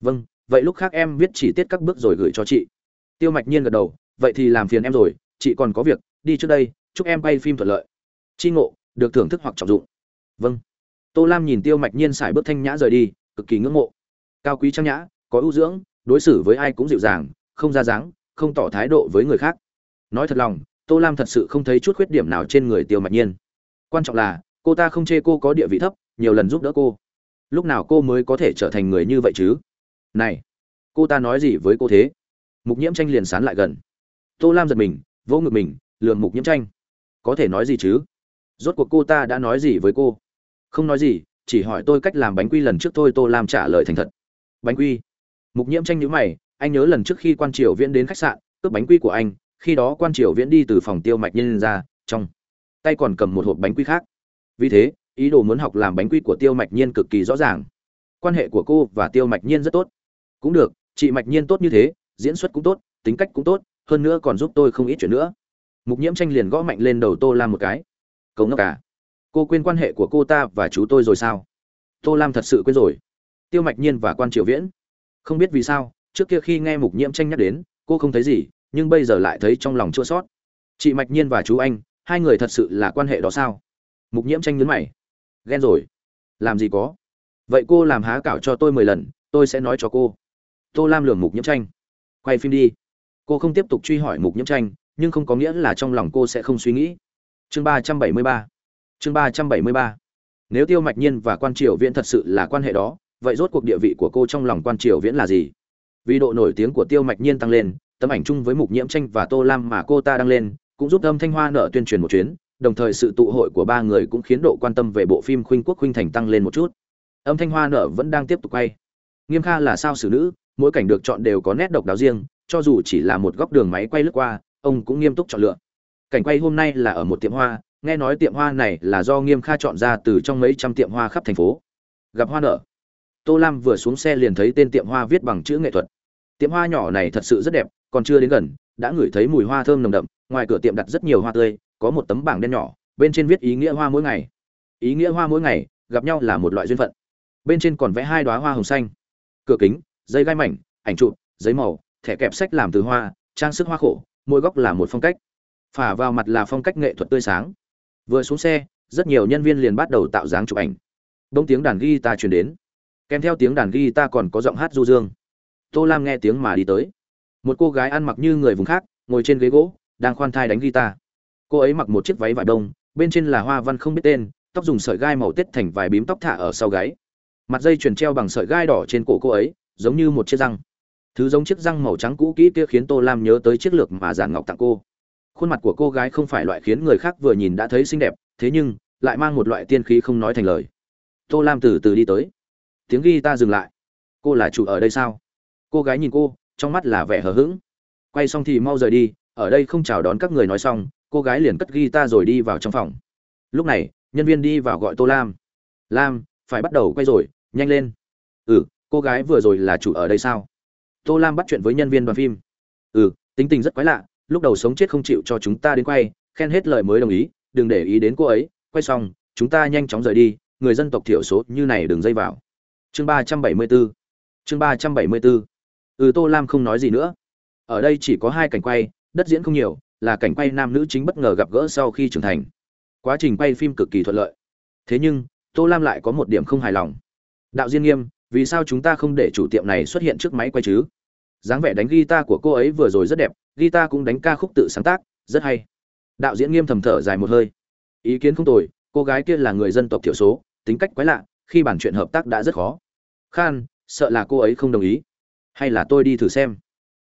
Vâng vậy lúc khác em viết chỉ tiết các bước rồi gửi cho chị. Tiêu mạch nhiên gật đầu, vậy thì làm phiền em rồi, chị còn có việc, đi trước đây, chúc em quay phim thuận lợi. Chi ngộ, được thưởng thức hoặc trọng dụng. Vâng tô lam nhìn tiêu mạch nhiên xài bước thanh nhã rời đi, cực kỳ ngưỡng mộ. Cao quý trang nhã, có ưu dưỡng, đối xử với ai cũng dịu dàng, không ra dáng, không tỏ thái độ với người khác. Nói thật lòng, tô lam thật sự không thấy chút khuyết điểm nào trên người tiêu mạch nhiên. Quan trọng là, cô ta không chê cô có địa vị thấp, nhiều lần giúp đỡ cô. Lúc nào cô mới có thể trở thành người như vậy chứ? Này, cô ta nói gì với cô thế? Mục nhiễm tranh liền sán lại gần. Tô lam giật mình vô ngực mình lường mục nhiễm tranh. Có thể nói gì chứ? Rốt cuộc cô ta đã nói gì với cô? Không nói gì, chỉ hỏi tôi cách làm bánh quy lần trước tôi tô lam trả lời thành thật. Bánh quy? Mục nhiễm tranh nhữ mày, anh nhớ lần trước khi quan triều viễn đến khách sạn, cướp bánh quy của anh, khi đó quan triều viễn đi từ phòng tiêu mạch nhân ra, trong tay còn cầm một hộp bánh quy khác. Vì thế, ý đồ muốn học làm bánh quy của tiêu mạch nhiên cực kỳ rõ ràng. Quan hệ của cô và tiêu mạch nhiên rất tốt. Cũng được, chị mạch nhiên tốt như thế, diễn xuất cũng tốt, tính cách cũng tốt, hơn nữa còn giúp tôi không ít chuyện nữa. Mục nhiễm tranh liền gõ mạnh lên đầu tô lam một cái. Cậu ngốc cả? Cô quên quan hệ của cô ta và chú tôi rồi sao? Tô lam thật sự quên rồi. Tiêu mạch nhiên và quan triều viễn. Không biết vì sao, trước kia khi nghe mục nhiễm tranh nhắc đến, cô không thấy gì, nhưng bây giờ lại thấy trong lòng chua sót chị mạch nhiên và chú anh, hai người thật sự là quan hệ đó sao? Mục nhiễm tranh nhấn mày. Ghen rồi. Làm gì có? Vậy cô làm há cảo cho tôi mười lần, tôi sẽ nói cho cô. Tô lam lường mục nhiễm tranh. Quay phim đi. Cô không tiếp tục truy hỏi mục nhiễm tranh, nhưng không có nghĩa là trong lòng cô sẽ không suy nghĩ. Chương ba trăm bảy mươi ba chương ba trăm bảy mươi ba. Nếu tiêu mạch nhiên và quan triều viễn thật sự là quan hệ đó, vậy rốt cuộc địa vị của cô trong lòng quan triều viễn là gì? Vì độ nổi tiếng của tiêu mạch nhiên tăng lên, tấm ảnh chung với mục nhiễm tranh và tô lam mà cô ta đăng lên, cũng giúp âm thanh hoa nợ tuyên truyền một chuyến, đồng thời sự tụ hội của ba người cũng khiến độ quan tâm về bộ phim khuynh quốc khuynh thành tăng lên một chút. Âm thanh hoa nợ vẫn đang tiếp tục quay. Nghiêm kha là sao xử nữ, mỗi cảnh được chọn đều có nét độc đáo riêng, cho dù chỉ là một góc đường máy quay lướt qua, ông cũng nghiêm túc chọn lựa. Cảnh quay hôm nay là ở một tiệm hoa nghe nói tiệm hoa này là do nghiêm kha chọn ra từ trong mấy trăm tiệm hoa khắp thành phố. Gặp hoa nở. Tô lam vừa xuống xe liền thấy tên tiệm hoa viết bằng chữ nghệ thuật. Tiệm hoa nhỏ này thật sự rất đẹp, còn chưa đến gần, đã ngửi thấy mùi hoa thơm nồng đậm, ngoài cửa tiệm đặt rất nhiều hoa tươi, có một tấm bảng đen nhỏ, bên trên viết ý nghĩa hoa mỗi ngày. Ý nghĩa hoa mỗi ngày, gặp nhau là một loại duyên phận. Bên trên còn vẽ hai đoá hoa hồng xanh. Cửa kính, dây gai mảnh, ảnh trụ giấy màu, thẻ kẹp sách làm từ hoa, trang sức hoa khổ, mỗi góc là một phong cách. Phả vào mặt là phong cách nghệ thuật tươi sáng vừa xuống xe, rất nhiều nhân viên liền bắt đầu tạo dáng chụp ảnh. Đông tiếng đàn guitar truyền đến. Kèm theo tiếng đàn guitar còn có giọng hát du dương. Tô lam nghe tiếng mà đi tới. Một cô gái ăn mặc như người vùng khác, ngồi trên ghế gỗ, đang khoan thai đánh guitar. Cô ấy mặc một chiếc váy vải đông, bên trên là hoa văn không biết tên, tóc dùng sợi gai màu tết thành vài bím tóc thả ở sau gáy. Mặt dây chuyền treo bằng sợi gai đỏ trên cổ cô ấy, giống như một chiếc răng. Thứ giống chiếc răng màu trắng cũ kỹ kia khiến tô lam nhớ tới chiếc lược mà giản ngọc tặng cô khuôn mặt của cô gái không phải loại khiến người khác vừa nhìn đã thấy xinh đẹp, thế nhưng, lại mang một loại tiên khí không nói thành lời. Tô lam từ từ đi tới. Tiếng ghi ta dừng lại. Cô là chủ ở đây sao? Cô gái nhìn cô, trong mắt là vẻ hờ hững. Quay xong thì mau rời đi, ở đây không chào đón các người nói xong, cô gái liền cất ghi ta rồi đi vào trong phòng. Lúc này, nhân viên đi vào gọi tô lam. Lam, phải bắt đầu quay rồi, nhanh lên. Ừ cô gái vừa rồi là chủ ở đây sao? Tô lam bắt chuyện với nhân viên đoàn phim. Ừ tính tình rất quái lạ lúc đầu sống chết không chịu cho chúng ta đến quay, khen hết lời mới đồng ý, đừng để ý đến cô ấy, quay xong, chúng ta nhanh chóng rời đi, người dân tộc thiểu số như này đừng dây vào. Chương ba trăm bảy mươi bốn chương ba trăm bảy mươi bốn ừ tô lam không nói gì nữa. Ở đây chỉ có hai cảnh quay, đất diễn không nhiều, là cảnh quay nam nữ chính bất ngờ gặp gỡ sau khi trưởng thành. Quá trình quay phim cực kỳ thuận lợi. Thế nhưng, tô lam lại có một điểm không hài lòng. Đạo diễn nghiêm, vì sao chúng ta không để chủ tiệm này xuất hiện trước máy quay chứ? Dáng vẻ đánh guitar của cô ấy vừa rồi rất đẹp, guitar cũng đánh ca khúc tự sáng tác, rất hay. Đạo diễn nghiêm thầm thở dài một hơi. Ý kiến không tồi, cô gái kia là người dân tộc thiểu số, tính cách quái lạ, khi bàn chuyện hợp tác đã rất khó. Khan, sợ là cô ấy không đồng ý. Hay là tôi đi thử xem.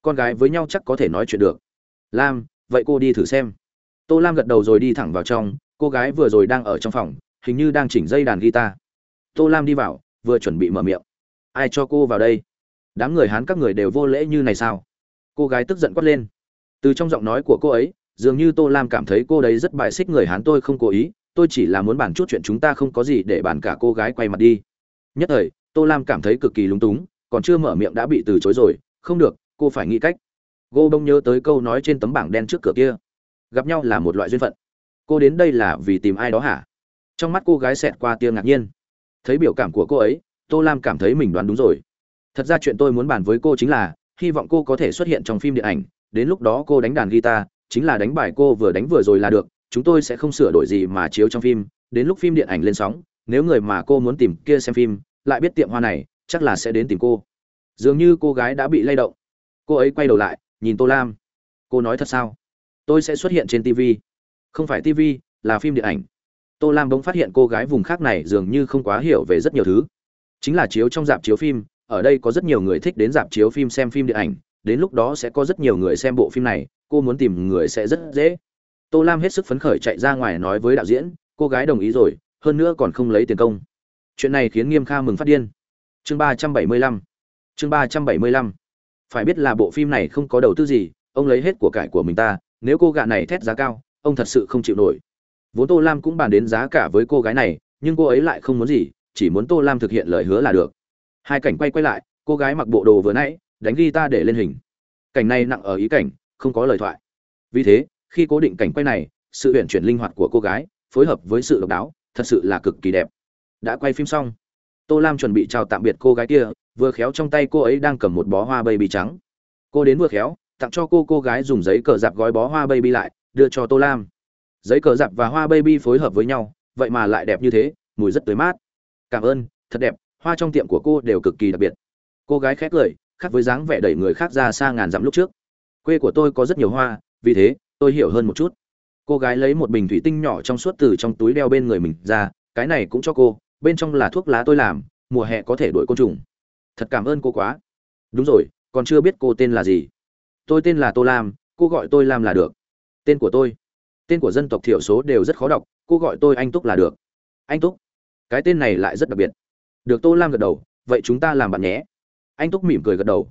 Con gái với nhau chắc có thể nói chuyện được. Lam, vậy cô đi thử xem. Tô lam gật đầu rồi đi thẳng vào trong, cô gái vừa rồi đang ở trong phòng, hình như đang chỉnh dây đàn guitar. Tô lam đi vào, vừa chuẩn bị mở miệng. Ai cho cô vào đây? Đám người hán các người đều vô lễ như này sao? Cô gái tức giận quát lên. Từ trong giọng nói của cô ấy, dường như tô lam cảm thấy cô đấy rất bài xích người hán tôi không cố ý, tôi chỉ là muốn bàn chút chuyện chúng ta không có gì để bàn cả cô gái quay mặt đi. Nhất thời, tô lam cảm thấy cực kỳ lúng túng, còn chưa mở miệng đã bị từ chối rồi. Không được, cô phải nghĩ cách. Cô bông nhớ tới câu nói trên tấm bảng đen trước cửa kia. Gặp nhau là một loại duyên phận. Cô đến đây là vì tìm ai đó hả? Trong mắt cô gái xẹt qua tia ngạc nhiên. Thấy biểu cảm của cô ấy, tô lam cảm thấy mình đoán đúng rồi thật ra chuyện tôi muốn bàn với cô chính là, hy vọng cô có thể xuất hiện trong phim điện ảnh. Đến lúc đó cô đánh đàn guitar, chính là đánh bài cô vừa đánh vừa rồi là được. Chúng tôi sẽ không sửa đổi gì mà chiếu trong phim. Đến lúc phim điện ảnh lên sóng, nếu người mà cô muốn tìm kia xem phim, lại biết tiệm hoa này, chắc là sẽ đến tìm cô. Dường như cô gái đã bị lay động. Cô ấy quay đầu lại, nhìn tô lam. Cô nói thật sao? Tôi sẽ xuất hiện trên tv không phải tv là phim điện ảnh. Tô lam bỗng phát hiện cô gái vùng khác này dường như không quá hiểu về rất nhiều thứ. Chính là chiếu trong dạp chiếu phim ở đây có rất nhiều người thích đến dạp chiếu phim xem phim điện ảnh, đến lúc đó sẽ có rất nhiều người xem bộ phim này, cô muốn tìm người sẽ rất dễ. Tô lam hết sức phấn khởi chạy ra ngoài nói với đạo diễn, cô gái đồng ý rồi, hơn nữa còn không lấy tiền công. Chuyện này khiến nghiêm kha mừng phát điên. Chương ba trăm bảy mươi lăm, chương ba trăm bảy mươi lăm. Phải biết là bộ phim này không có đầu tư gì, ông lấy hết của cải của mình ta, nếu cô gạ này thét giá cao, ông thật sự không chịu nổi. Vốn tô lam cũng bàn đến giá cả với cô gái này, nhưng cô ấy lại không muốn gì, chỉ muốn tô lam thực hiện lời hứa là được hai cảnh quay quay lại, cô gái mặc bộ đồ vừa nãy, đánh ghi ta để lên hình. Cảnh này nặng ở ý cảnh, không có lời thoại. Vì thế, khi cố định cảnh quay này, sự uyển chuyển linh hoạt của cô gái, phối hợp với sự độc đáo, thật sự là cực kỳ đẹp. Đã quay phim xong, tô lam chuẩn bị chào tạm biệt cô gái kia, vừa khéo trong tay cô ấy đang cầm một bó hoa baby trắng. Cô đến vừa khéo, tặng cho cô cô gái dùng giấy cờ dạp gói bó hoa baby lại, đưa cho tô lam. Giấy cờ dạp và hoa baby phối hợp với nhau, vậy mà lại đẹp như thế, mùi rất tươi mát. Cảm ơn, thật đẹp hoa trong tiệm của cô đều cực kỳ đặc biệt. Cô gái khét cười, khác với dáng vẻ đẩy người khác ra xa ngàn dặm lúc trước. Quê của tôi có rất nhiều hoa vì thế tôi hiểu hơn một chút. Cô gái lấy một bình thủy tinh nhỏ trong suốt từ trong túi đeo bên người mình ra cái này cũng cho cô bên trong là thuốc lá tôi làm mùa hè có thể đuổi côn trùng. Thật cảm ơn cô quá. Đúng rồi còn chưa biết cô tên là gì. Tôi tên là tô lam cô gọi tôi lam là được. Tên của tôi tên của dân tộc thiểu số đều rất khó đọc cô gọi tôi anh túc là được. Anh túc. Cái tên này lại rất đặc biệt được tô lam gật đầu, vậy chúng ta làm bạn nhé. Anh túc mỉm cười gật đầu.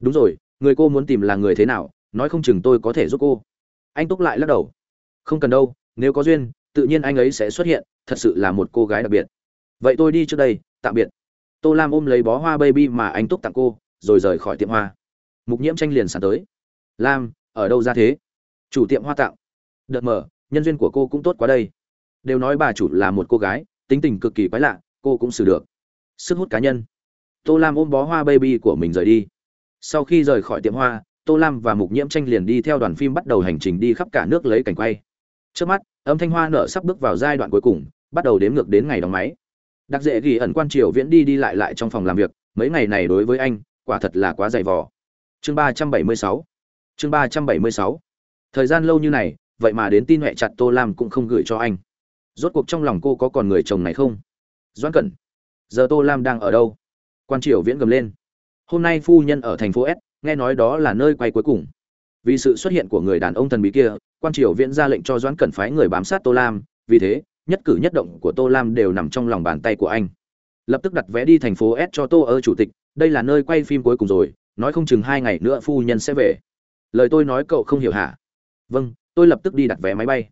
Đúng rồi, người cô muốn tìm là người thế nào, nói không chừng tôi có thể giúp cô. Anh túc lại lắc đầu. Không cần đâu, nếu có duyên, tự nhiên anh ấy sẽ xuất hiện, thật sự là một cô gái đặc biệt. Vậy tôi đi trước đây, tạm biệt. Tô lam ôm lấy bó hoa baby mà anh túc tặng cô, rồi rời khỏi tiệm hoa. Mục nhiễm tranh liền sàn tới. Lam, ở đâu ra thế? Chủ tiệm hoa tặng. Đợt mở, nhân duyên của cô cũng tốt quá đây. Đều nói bà chủ là một cô gái, tính tình cực kỳ quái lạ, cô cũng xử được sức hút cá nhân. Tô lam ôm bó hoa baby của mình rời đi. Sau khi rời khỏi tiệm hoa, tô lam và mục nhiễm tranh liền đi theo đoàn phim bắt đầu hành trình đi khắp cả nước lấy cảnh quay. Trước mắt, âm thanh hoa nở sắp bước vào giai đoạn cuối cùng, bắt đầu đếm ngược đến ngày đóng máy. Đặc dễ ghi ẩn quan triều viễn đi đi lại lại trong phòng làm việc, mấy ngày này đối với anh, quả thật là quá dày vò. Chương ba trăm bảy mươi sáu. Chương ba trăm bảy mươi sáu. Thời gian lâu như này, vậy mà đến tin huệ chặt tô lam cũng không gửi cho anh. Rốt cuộc trong lòng cô có còn người chồng này không? Doãn cẩn giờ tô lam đang ở đâu? Quan triều viễn gầm lên. Hôm nay phu nhân ở thành phố s, nghe nói đó là nơi quay cuối cùng. Vì sự xuất hiện của người đàn ông thần bí kia, quan triều viễn ra lệnh cho doãn cẩn phái người bám sát tô lam, vì thế, nhất cử nhất động của tô lam đều nằm trong lòng bàn tay của anh. Lập tức đặt vé đi thành phố s cho tô ơ chủ tịch, đây là nơi quay phim cuối cùng rồi, nói không chừng hai ngày nữa phu nhân sẽ về. Lời tôi nói cậu không hiểu hả? Vâng tôi lập tức đi đặt vé máy bay.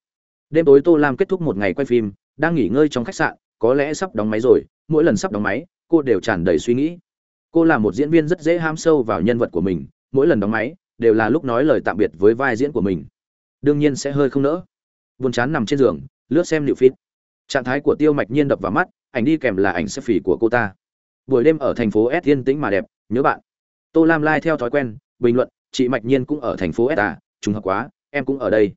Đêm tối tô lam kết thúc một ngày quay phim, đang nghỉ ngơi trong khách sạn có lẽ sắp đóng máy rồi, mỗi lần sắp đóng máy, cô đều tràn đầy suy nghĩ. Cô là một diễn viên rất dễ ham sâu vào nhân vật của mình, mỗi lần đóng máy, đều là lúc nói lời tạm biệt với vai diễn của mình. Đương nhiên sẽ hơi không nỡ. Buồn chán nằm trên giường, lướt xem liệu phít trạng thái của tiêu mạch nhiên đập vào mắt, ảnh đi kèm là ảnh selfie của cô ta. Buổi đêm ở thành phố s yên tĩnh mà đẹp, nhớ bạn. Tô lam lai theo thói quen, bình luận, chị mạch nhiên cũng ở thành phố s à trùng hợp quá, em cũng ở đây.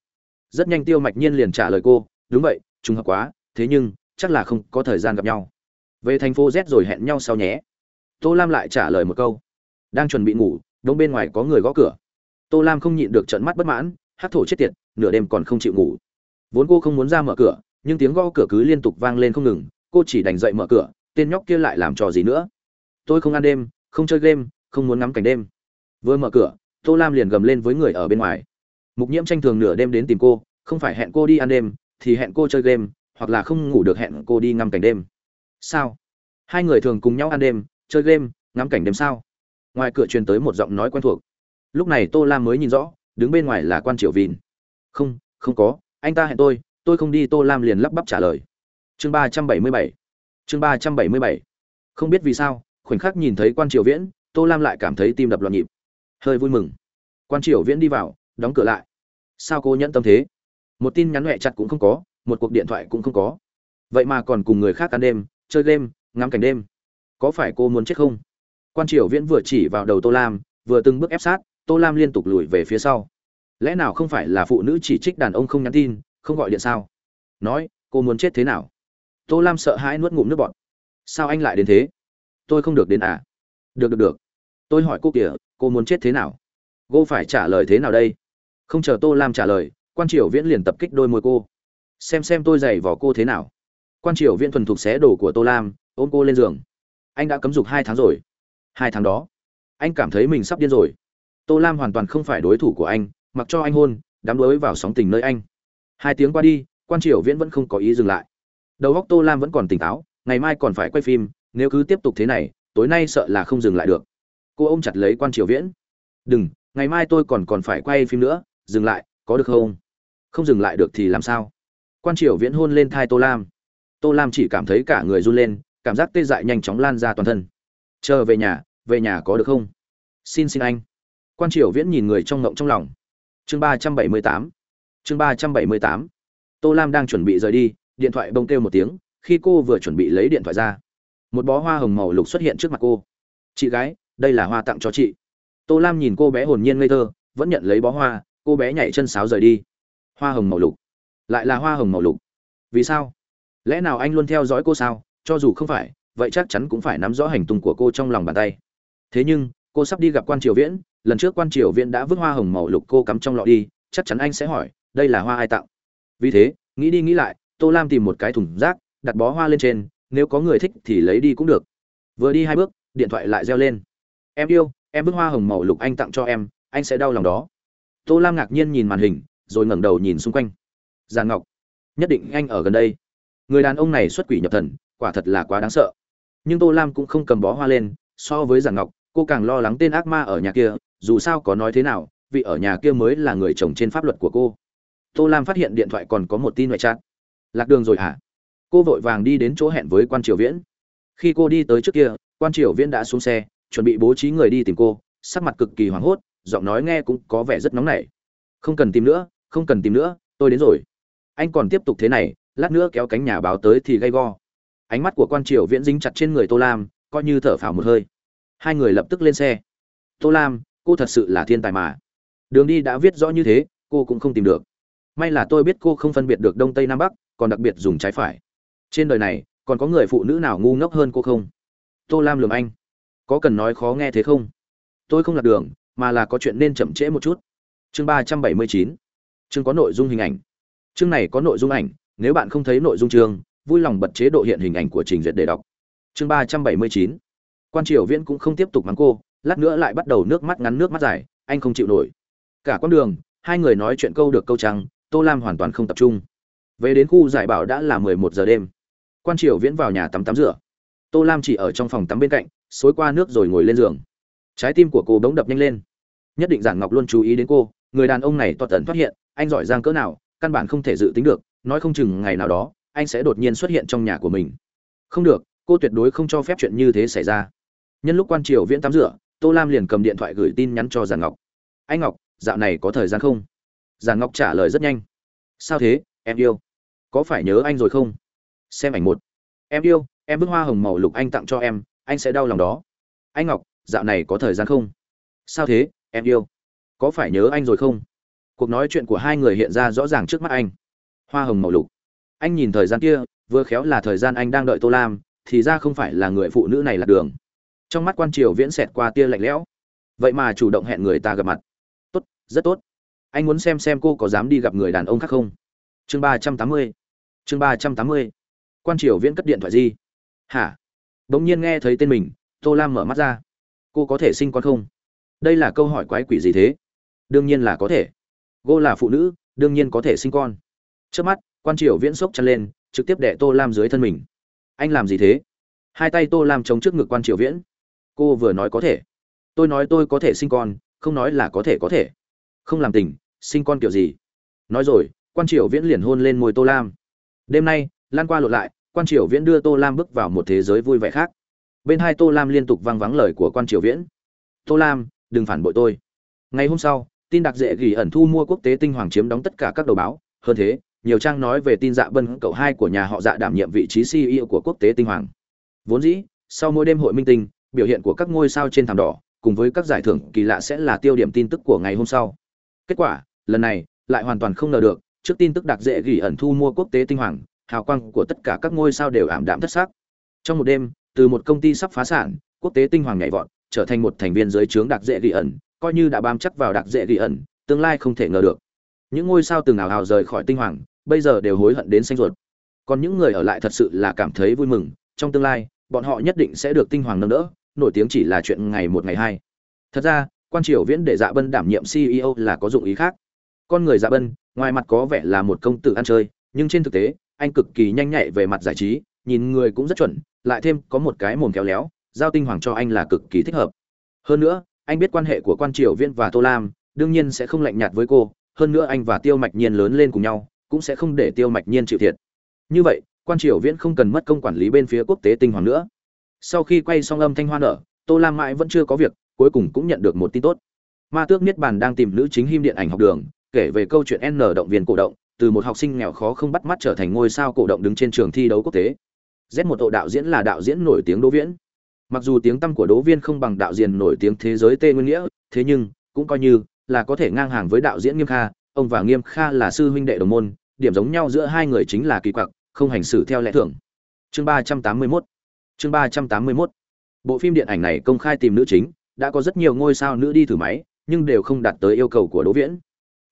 Rất nhanh tiêu mạch nhiên liền trả lời cô, đúng vậy, trùng hợp quá, thế nhưng chắc là không có thời gian gặp nhau. Về thành phố z rồi hẹn nhau sau nhé. Tô lam lại trả lời một câu. Đang chuẩn bị ngủ đông bên ngoài có người gõ cửa. Tô lam không nhịn được trận mắt bất mãn hát thổ chết tiệt, nửa đêm còn không chịu ngủ. Vốn cô không muốn ra mở cửa, nhưng tiếng gõ cửa cứ liên tục vang lên không ngừng, cô chỉ đành dậy mở cửa, tên nhóc kia lại làm trò gì nữa? Tôi không ăn đêm, không chơi game, không muốn ngắm cảnh đêm. Vừa mở cửa, tô lam liền gầm lên với người ở bên ngoài. Mục nhiễm tranh thường nửa đêm đến tìm cô, không phải hẹn cô đi ăn đêm, thì hẹn cô chơi game hoặc là không ngủ được hẹn cô đi ngắm cảnh đêm. Sao? Hai người thường cùng nhau ăn đêm, chơi game, ngắm cảnh đêm sao? Ngoài cửa truyền tới một giọng nói quen thuộc. Lúc này tô lam mới nhìn rõ, đứng bên ngoài là quan triều vìn không không có, anh ta hẹn tôi tôi không đi, tô lam liền lắp bắp trả lời. Chương ba trăm bảy mươi bảy. Chương ba trăm bảy mươi bảy. Không biết vì sao, khoảnh khắc nhìn thấy quan triều viễn, tô lam lại cảm thấy tim đập loạn nhịp. Hơi vui mừng. Quan triều viễn đi vào, đóng cửa lại. Sao cô nhẫn tâm thế? Một tin nhắn huệ chặt cũng không có một cuộc điện thoại cũng không có. Vậy mà còn cùng người khác ăn đêm, chơi game, ngắm cảnh đêm. Có phải cô muốn chết không? Quan triều viễn vừa chỉ vào đầu tô lam, vừa từng bước ép sát, tô lam liên tục lùi về phía sau. Lẽ nào không phải là phụ nữ chỉ trích đàn ông không nhắn tin, không gọi điện sao? Nói, cô muốn chết thế nào? Tô lam sợ hãi nuốt ngụm nước bọt. Sao anh lại đến thế? Tôi không được đến à? Được được được. Tôi hỏi cô kìa, cô muốn chết thế nào? Cô phải trả lời thế nào đây? Không chờ tô lam trả lời, quan triều viễn liền tập kích đôi môi cô xem xem tôi giày vò cô thế nào. Quan triều viễn thuần thục xé đồ của tô lam, ôm cô lên giường. Anh đã cấm dục hai tháng rồi. Hai tháng đó, anh cảm thấy mình sắp điên rồi. Tô lam hoàn toàn không phải đối thủ của anh, mặc cho anh hôn, đám đuối vào sóng tình nơi anh. Hai tiếng qua đi, quan triều viễn vẫn không có ý dừng lại. Đầu góc tô lam vẫn còn tỉnh táo, ngày mai còn phải quay phim, nếu cứ tiếp tục thế này, tối nay sợ là không dừng lại được. Cô ôm chặt lấy quan triều viễn. Đừng, ngày mai tôi còn còn phải quay phim nữa, dừng lại, có được không? Không dừng lại được thì làm sao? Quan triều viễn hôn lên thai tô lam. Tô lam chỉ cảm thấy cả người run lên, cảm giác tê dại nhanh chóng lan ra toàn thân. Chờ về nhà về nhà có được không? Xin xin anh. Quan triều viễn nhìn người trong ngộng trong lòng. Chương ba trăm bảy mươi tám. Chương ba trăm bảy mươi tám. Tô lam đang chuẩn bị rời đi, điện thoại bông kêu một tiếng, khi cô vừa chuẩn bị lấy điện thoại ra, một bó hoa hồng màu lục xuất hiện trước mặt cô. Chị gái, đây là hoa tặng cho chị. Tô lam nhìn cô bé hồn nhiên ngây thơ, vẫn nhận lấy bó hoa, cô bé nhảy chân sáo rời đi. Hoa hồng màu lục lại là hoa hồng màu lục. Vì sao? Lẽ nào anh luôn theo dõi cô sao? Cho dù không phải, vậy chắc chắn cũng phải nắm rõ hành tung của cô trong lòng bàn tay. Thế nhưng, cô sắp đi gặp quan triều viễn. Lần trước quan triều viễn đã vứt hoa hồng màu lục cô cắm trong lọ đi. Chắc chắn anh sẽ hỏi, đây là hoa ai tặng? Vì thế, nghĩ đi nghĩ lại, tô lam tìm một cái thùng rác, đặt bó hoa lên trên. Nếu có người thích thì lấy đi cũng được. Vừa đi hai bước, điện thoại lại reo lên. Em yêu, em vứt hoa hồng màu lục anh tặng cho em, anh sẽ đau lòng đó. Tô lam ngạc nhiên nhìn màn hình, rồi ngẩng đầu nhìn xung quanh giàn ngọc. Nhất định anh ở gần đây. Người đàn ông này xuất quỷ nhập thần, quả thật là quá đáng sợ. Nhưng tô lam cũng không cầm bó hoa lên, so với giàn ngọc, cô càng lo lắng tên ác ma ở nhà kia, dù sao có nói thế nào, vị ở nhà kia mới là người chồng trên pháp luật của cô. Tô lam phát hiện điện thoại còn có một tin ngoại chat. Lạc đường rồi hả? Cô vội vàng đi đến chỗ hẹn với quan triều viễn. Khi cô đi tới trước kia, quan triều viễn đã xuống xe, chuẩn bị bố trí người đi tìm cô, sắc mặt cực kỳ hoảng hốt, giọng nói nghe cũng có vẻ rất nóng nảy. Không cần tìm nữa, không cần tìm nữa, tôi đến rồi anh còn tiếp tục thế này, lát nữa kéo cánh nhà báo tới thì gay go. Ánh mắt của quan triều viễn dính chặt trên người tô lam, coi như thở phào một hơi. Hai người lập tức lên xe. Tô lam, cô thật sự là thiên tài mà. Đường đi đã viết rõ như thế, cô cũng không tìm được. May là tôi biết cô không phân biệt được đông tây nam bắc, còn đặc biệt dùng trái phải. Trên đời này, còn có người phụ nữ nào ngu ngốc hơn cô không? Tô lam lường anh. Có cần nói khó nghe thế không? Tôi không lạc đường, mà là có chuyện nên chậm trễ một chút. Chương ba trăm bảy mươi chín. Chương có nội dung hình ảnh chương này có nội dung ảnh, nếu bạn không thấy nội dung chương, vui lòng bật chế độ hiện hình ảnh của trình duyệt để đọc. Chương ba trăm bảy mươi chín. Quan triều viễn cũng không tiếp tục mắng cô, lát nữa lại bắt đầu nước mắt ngắn nước mắt dài, anh không chịu nổi. Cả con đường, hai người nói chuyện câu được câu trăng, tô lam hoàn toàn không tập trung. Về đến khu giải bảo đã là mười một giờ đêm. Quan triều viễn vào nhà tắm tắm rửa. Tô lam chỉ ở trong phòng tắm bên cạnh, xối qua nước rồi ngồi lên giường. Trái tim của cô bỗng đập nhanh lên. Nhất định giản ngọc luôn chú ý đến cô, người đàn ông này toạt tần phát hiện, anh giỏi giang cỡ nào căn bản không thể dự tính được, nói không chừng ngày nào đó, anh sẽ đột nhiên xuất hiện trong nhà của mình. Không được, cô tuyệt đối không cho phép chuyện như thế xảy ra. Nhân lúc quan triều viễn tắm rửa, tô lam liền cầm điện thoại gửi tin nhắn cho giàn ngọc. Anh ngọc, dạo này có thời gian không? Giàn ngọc trả lời rất nhanh. Sao thế, em yêu? Có phải nhớ anh rồi không? Xem ảnh một. Em yêu, em bức hoa hồng màu lục anh tặng cho em, anh sẽ đau lòng đó. Anh ngọc, dạo này có thời gian không? Sao thế, em yêu? Có phải nhớ anh rồi không? Cuộc nói chuyện của hai người hiện ra rõ ràng trước mắt anh. Hoa hồng màu lục. Anh nhìn thời gian kia, vừa khéo là thời gian anh đang đợi tô lam, thì ra không phải là người phụ nữ này lạc đường. Trong mắt quan triều viễn xẹt qua tia lạnh lẽo. Vậy mà chủ động hẹn người ta gặp mặt. Tốt, rất tốt. Anh muốn xem xem cô có dám đi gặp người đàn ông khác không? Chương ba trăm tám mươi. Chương ba trăm tám mươi. Quan triều viễn cất điện thoại di. Hả? Bỗng nhiên nghe thấy tên mình, tô lam mở mắt ra. Cô có thể sinh con không? Đây là câu hỏi quái quỷ gì thế? Đương nhiên là có thể cô là phụ nữ, đương nhiên có thể sinh con. Trước mắt, quan triều viễn sốc chăn lên, trực tiếp đẻ tô lam dưới thân mình. Anh làm gì thế? Hai tay tô lam chống trước ngực quan triều viễn. Cô vừa nói có thể. Tôi nói tôi có thể sinh con, không nói là có thể có thể. Không làm tình, sinh con kiểu gì? Nói rồi, quan triều viễn liền hôn lên môi tô lam. Đêm nay, lan qua lộn lại, quan triều viễn đưa tô lam bước vào một thế giới vui vẻ khác. Bên hai tô lam liên tục vang vắng lời của quan triều viễn. Tô lam, đừng phản bội tôi. Ngày hôm sau tin đặc dễ gỉ ẩn thu mua quốc tế tinh hoàng chiếm đóng tất cả các đầu báo. Hơn thế, nhiều trang nói về tin dạ bân cậu hai của nhà họ dạ đảm nhiệm vị trí ceo của quốc tế tinh hoàng. Vốn dĩ, sau mỗi đêm hội minh tinh, biểu hiện của các ngôi sao trên thảm đỏ, cùng với các giải thưởng kỳ lạ sẽ là tiêu điểm tin tức của ngày hôm sau. Kết quả, lần này, lại hoàn toàn không ngờ được, trước tin tức đặc dễ gỉ ẩn thu mua quốc tế tinh hoàng, hào quang của tất cả các ngôi sao đều ảm đạm thất xác trong một đêm, từ một công ty sắp phá sản, quốc tế tinh hoàng nhảy vọt, trở thành một thành viên dưới trướng đặc dễ gỉ ẩn coi như đã bám chắc vào đặc dễ ghi ẩn, tương lai không thể ngờ được. Những ngôi sao từng ảo hào rời khỏi tinh hoàng, bây giờ đều hối hận đến xanh ruột. Còn những người ở lại thật sự là cảm thấy vui mừng, trong tương lai, bọn họ nhất định sẽ được tinh hoàng nâng đỡ, nổi tiếng chỉ là chuyện ngày một ngày hai. Thật ra, quan triều viễn để dạ bân đảm nhiệm ceo là có dụng ý khác. Con người dạ bân, ngoài mặt có vẻ là một công tử ăn chơi, nhưng trên thực tế, anh cực kỳ nhanh nhạy về mặt giải trí, nhìn người cũng rất chuẩn, lại thêm có một cái mồm kéo léo, giao tinh hoàng cho anh là cực kỳ thích hợp. Hơn nữa anh biết quan hệ của quan triều viễn và tô lam, đương nhiên sẽ không lạnh nhạt với cô, hơn nữa anh và tiêu mạch nhiên lớn lên cùng nhau, cũng sẽ không để tiêu mạch nhiên chịu thiệt. Như vậy, quan triều viễn không cần mất công quản lý bên phía quốc tế tinh hoàng nữa. Sau khi quay xong âm thanh hoa nở, tô lam mãi vẫn chưa có việc, cuối cùng cũng nhận được một tin tốt. Ma tước niết bàn đang tìm nữ chính him điện ảnh học đường, kể về câu chuyện n động viên cổ động, từ một học sinh nghèo khó không bắt mắt trở thành ngôi sao cổ động đứng trên trường thi đấu quốc tế. Z một độ đạo diễn là đạo diễn nổi tiếng đỗ viễn mặc dù tiếng tăm của đỗ viên không bằng đạo diễn nổi tiếng thế giới tê nguyên nghĩa, thế nhưng, cũng coi như là có thể ngang hàng với đạo diễn nghiêm kha. Ông và nghiêm kha là sư huynh đệ đồng môn, điểm giống nhau giữa hai người chính là kỳ quặc, không hành xử theo lẽ thường. Chương ba trăm tám mươi mốt. Chương ba trăm tám mươi mốt. Bộ phim điện ảnh này công khai tìm nữ chính, đã có rất nhiều ngôi sao nữ đi thử máy, nhưng đều không đạt tới yêu cầu của đỗ viễn.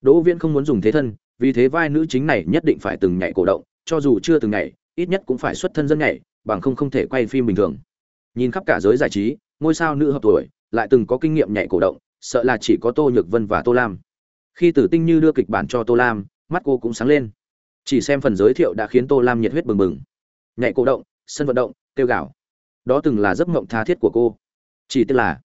Đỗ viễn không muốn dùng thế thân, vì thế vai nữ chính này nhất định phải từng nhảy cổ động, cho dù chưa từng nhảy, ít nhất cũng phải xuất thân dân nhảy, bằng không không thể quay phim bình thường nhìn khắp cả giới giải trí ngôi sao nữ hợp tuổi lại từng có kinh nghiệm nhảy cổ động sợ là chỉ có tô nhược vân và tô lam. Khi tử tinh như đưa kịch bản cho tô lam mắt cô cũng sáng lên. Chỉ xem phần giới thiệu đã khiến tô lam nhiệt huyết bừng bừng. Nhảy cổ động sân vận động kêu gạo, đó từng là giấc mộng tha thiết của cô. Chỉ tức là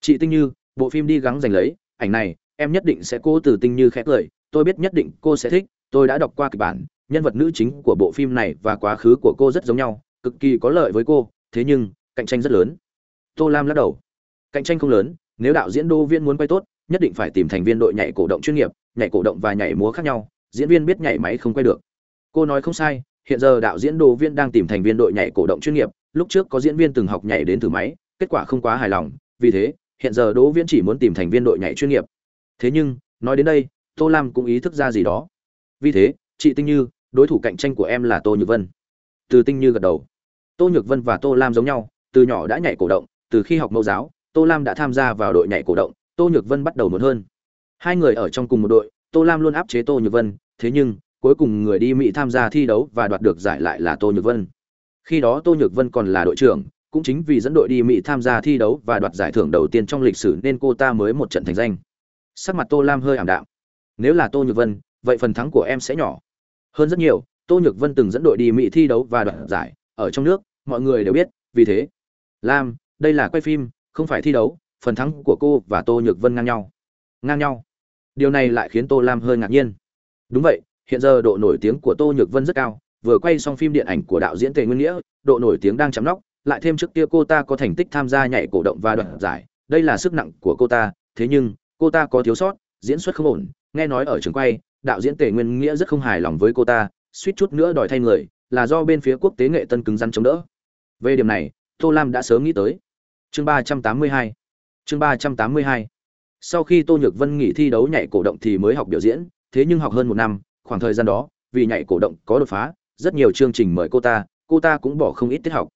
chị tinh như bộ phim đi gắng giành lấy ảnh này em nhất định sẽ cô từ tinh như khẽ cười tôi biết nhất định cô sẽ thích tôi đã đọc qua kịch bản nhân vật nữ chính của bộ phim này và quá khứ của cô rất giống nhau cực kỳ có lợi với cô thế nhưng cạnh tranh rất lớn. Tô lam lắc đầu. Cạnh tranh không lớn, nếu đạo diễn đô viên muốn quay tốt, nhất định phải tìm thành viên đội nhảy cổ động chuyên nghiệp, nhảy cổ động và nhảy múa khác nhau, diễn viên biết nhảy máy không quay được. Cô nói không sai, hiện giờ đạo diễn đô viên đang tìm thành viên đội nhảy cổ động chuyên nghiệp, lúc trước có diễn viên từng học nhảy đến thử máy, kết quả không quá hài lòng, vì thế, hiện giờ đỗ viễn chỉ muốn tìm thành viên đội nhảy chuyên nghiệp. Thế nhưng, nói đến đây, tô lam cũng ý thức ra gì đó. Vì thế, chị tinh như, đối thủ cạnh tranh của em là tô nhược vân. Từ tinh như gật đầu. Tô nhược vân và tô lam giống nhau từ nhỏ đã nhảy cổ động, từ khi học mẫu giáo, tô lam đã tham gia vào đội nhảy cổ động, tô nhược vân bắt đầu muốn hơn. Hai người ở trong cùng một đội, tô lam luôn áp chế tô nhược vân, thế nhưng, cuối cùng người đi mỹ tham gia thi đấu và đoạt được giải lại là tô nhược vân. Khi đó tô nhược vân còn là đội trưởng, cũng chính vì dẫn đội đi mỹ tham gia thi đấu và đoạt giải thưởng đầu tiên trong lịch sử nên cô ta mới một trận thành danh. Sắc mặt tô lam hơi ảm đạm. Nếu là tô nhược vân, vậy phần thắng của em sẽ nhỏ. Hơn rất nhiều, tô nhược vân từng dẫn đội đi mỹ thi đấu và đoạt giải, ở trong nước, mọi người đều biết, vì thế lam, đây là quay phim, không phải thi đấu, phần thắng của cô và tô nhược vân ngang nhau. Ngang nhau. Điều này lại khiến tô lam hơi ngạc nhiên. Đúng vậy, hiện giờ độ nổi tiếng của tô nhược vân rất cao, vừa quay xong phim điện ảnh của đạo diễn tề nguyên nghĩa, độ nổi tiếng đang chấm nóc, lại thêm trước kia cô ta có thành tích tham gia nhảy cổ động và đoạt giải, đây là sức nặng của cô ta, thế nhưng, cô ta có thiếu sót, diễn xuất không ổn, nghe nói ở trường quay, đạo diễn tề nguyên nghĩa rất không hài lòng với cô ta, suýt chút nữa đòi thay người, là do bên phía quốc tế nghệ tân cứng rắn chống đỡ. Về điểm này tô lam đã sớm nghĩ tới. Chương ba trăm tám mươi hai. Chương ba trăm tám mươi hai. Sau khi tô nhược vân nghỉ thi đấu nhảy cổ động thì mới học biểu diễn, thế nhưng học hơn một năm, khoảng thời gian đó, vì nhảy cổ động có đột phá, rất nhiều chương trình mời cô ta cô ta cũng bỏ không ít tiết học.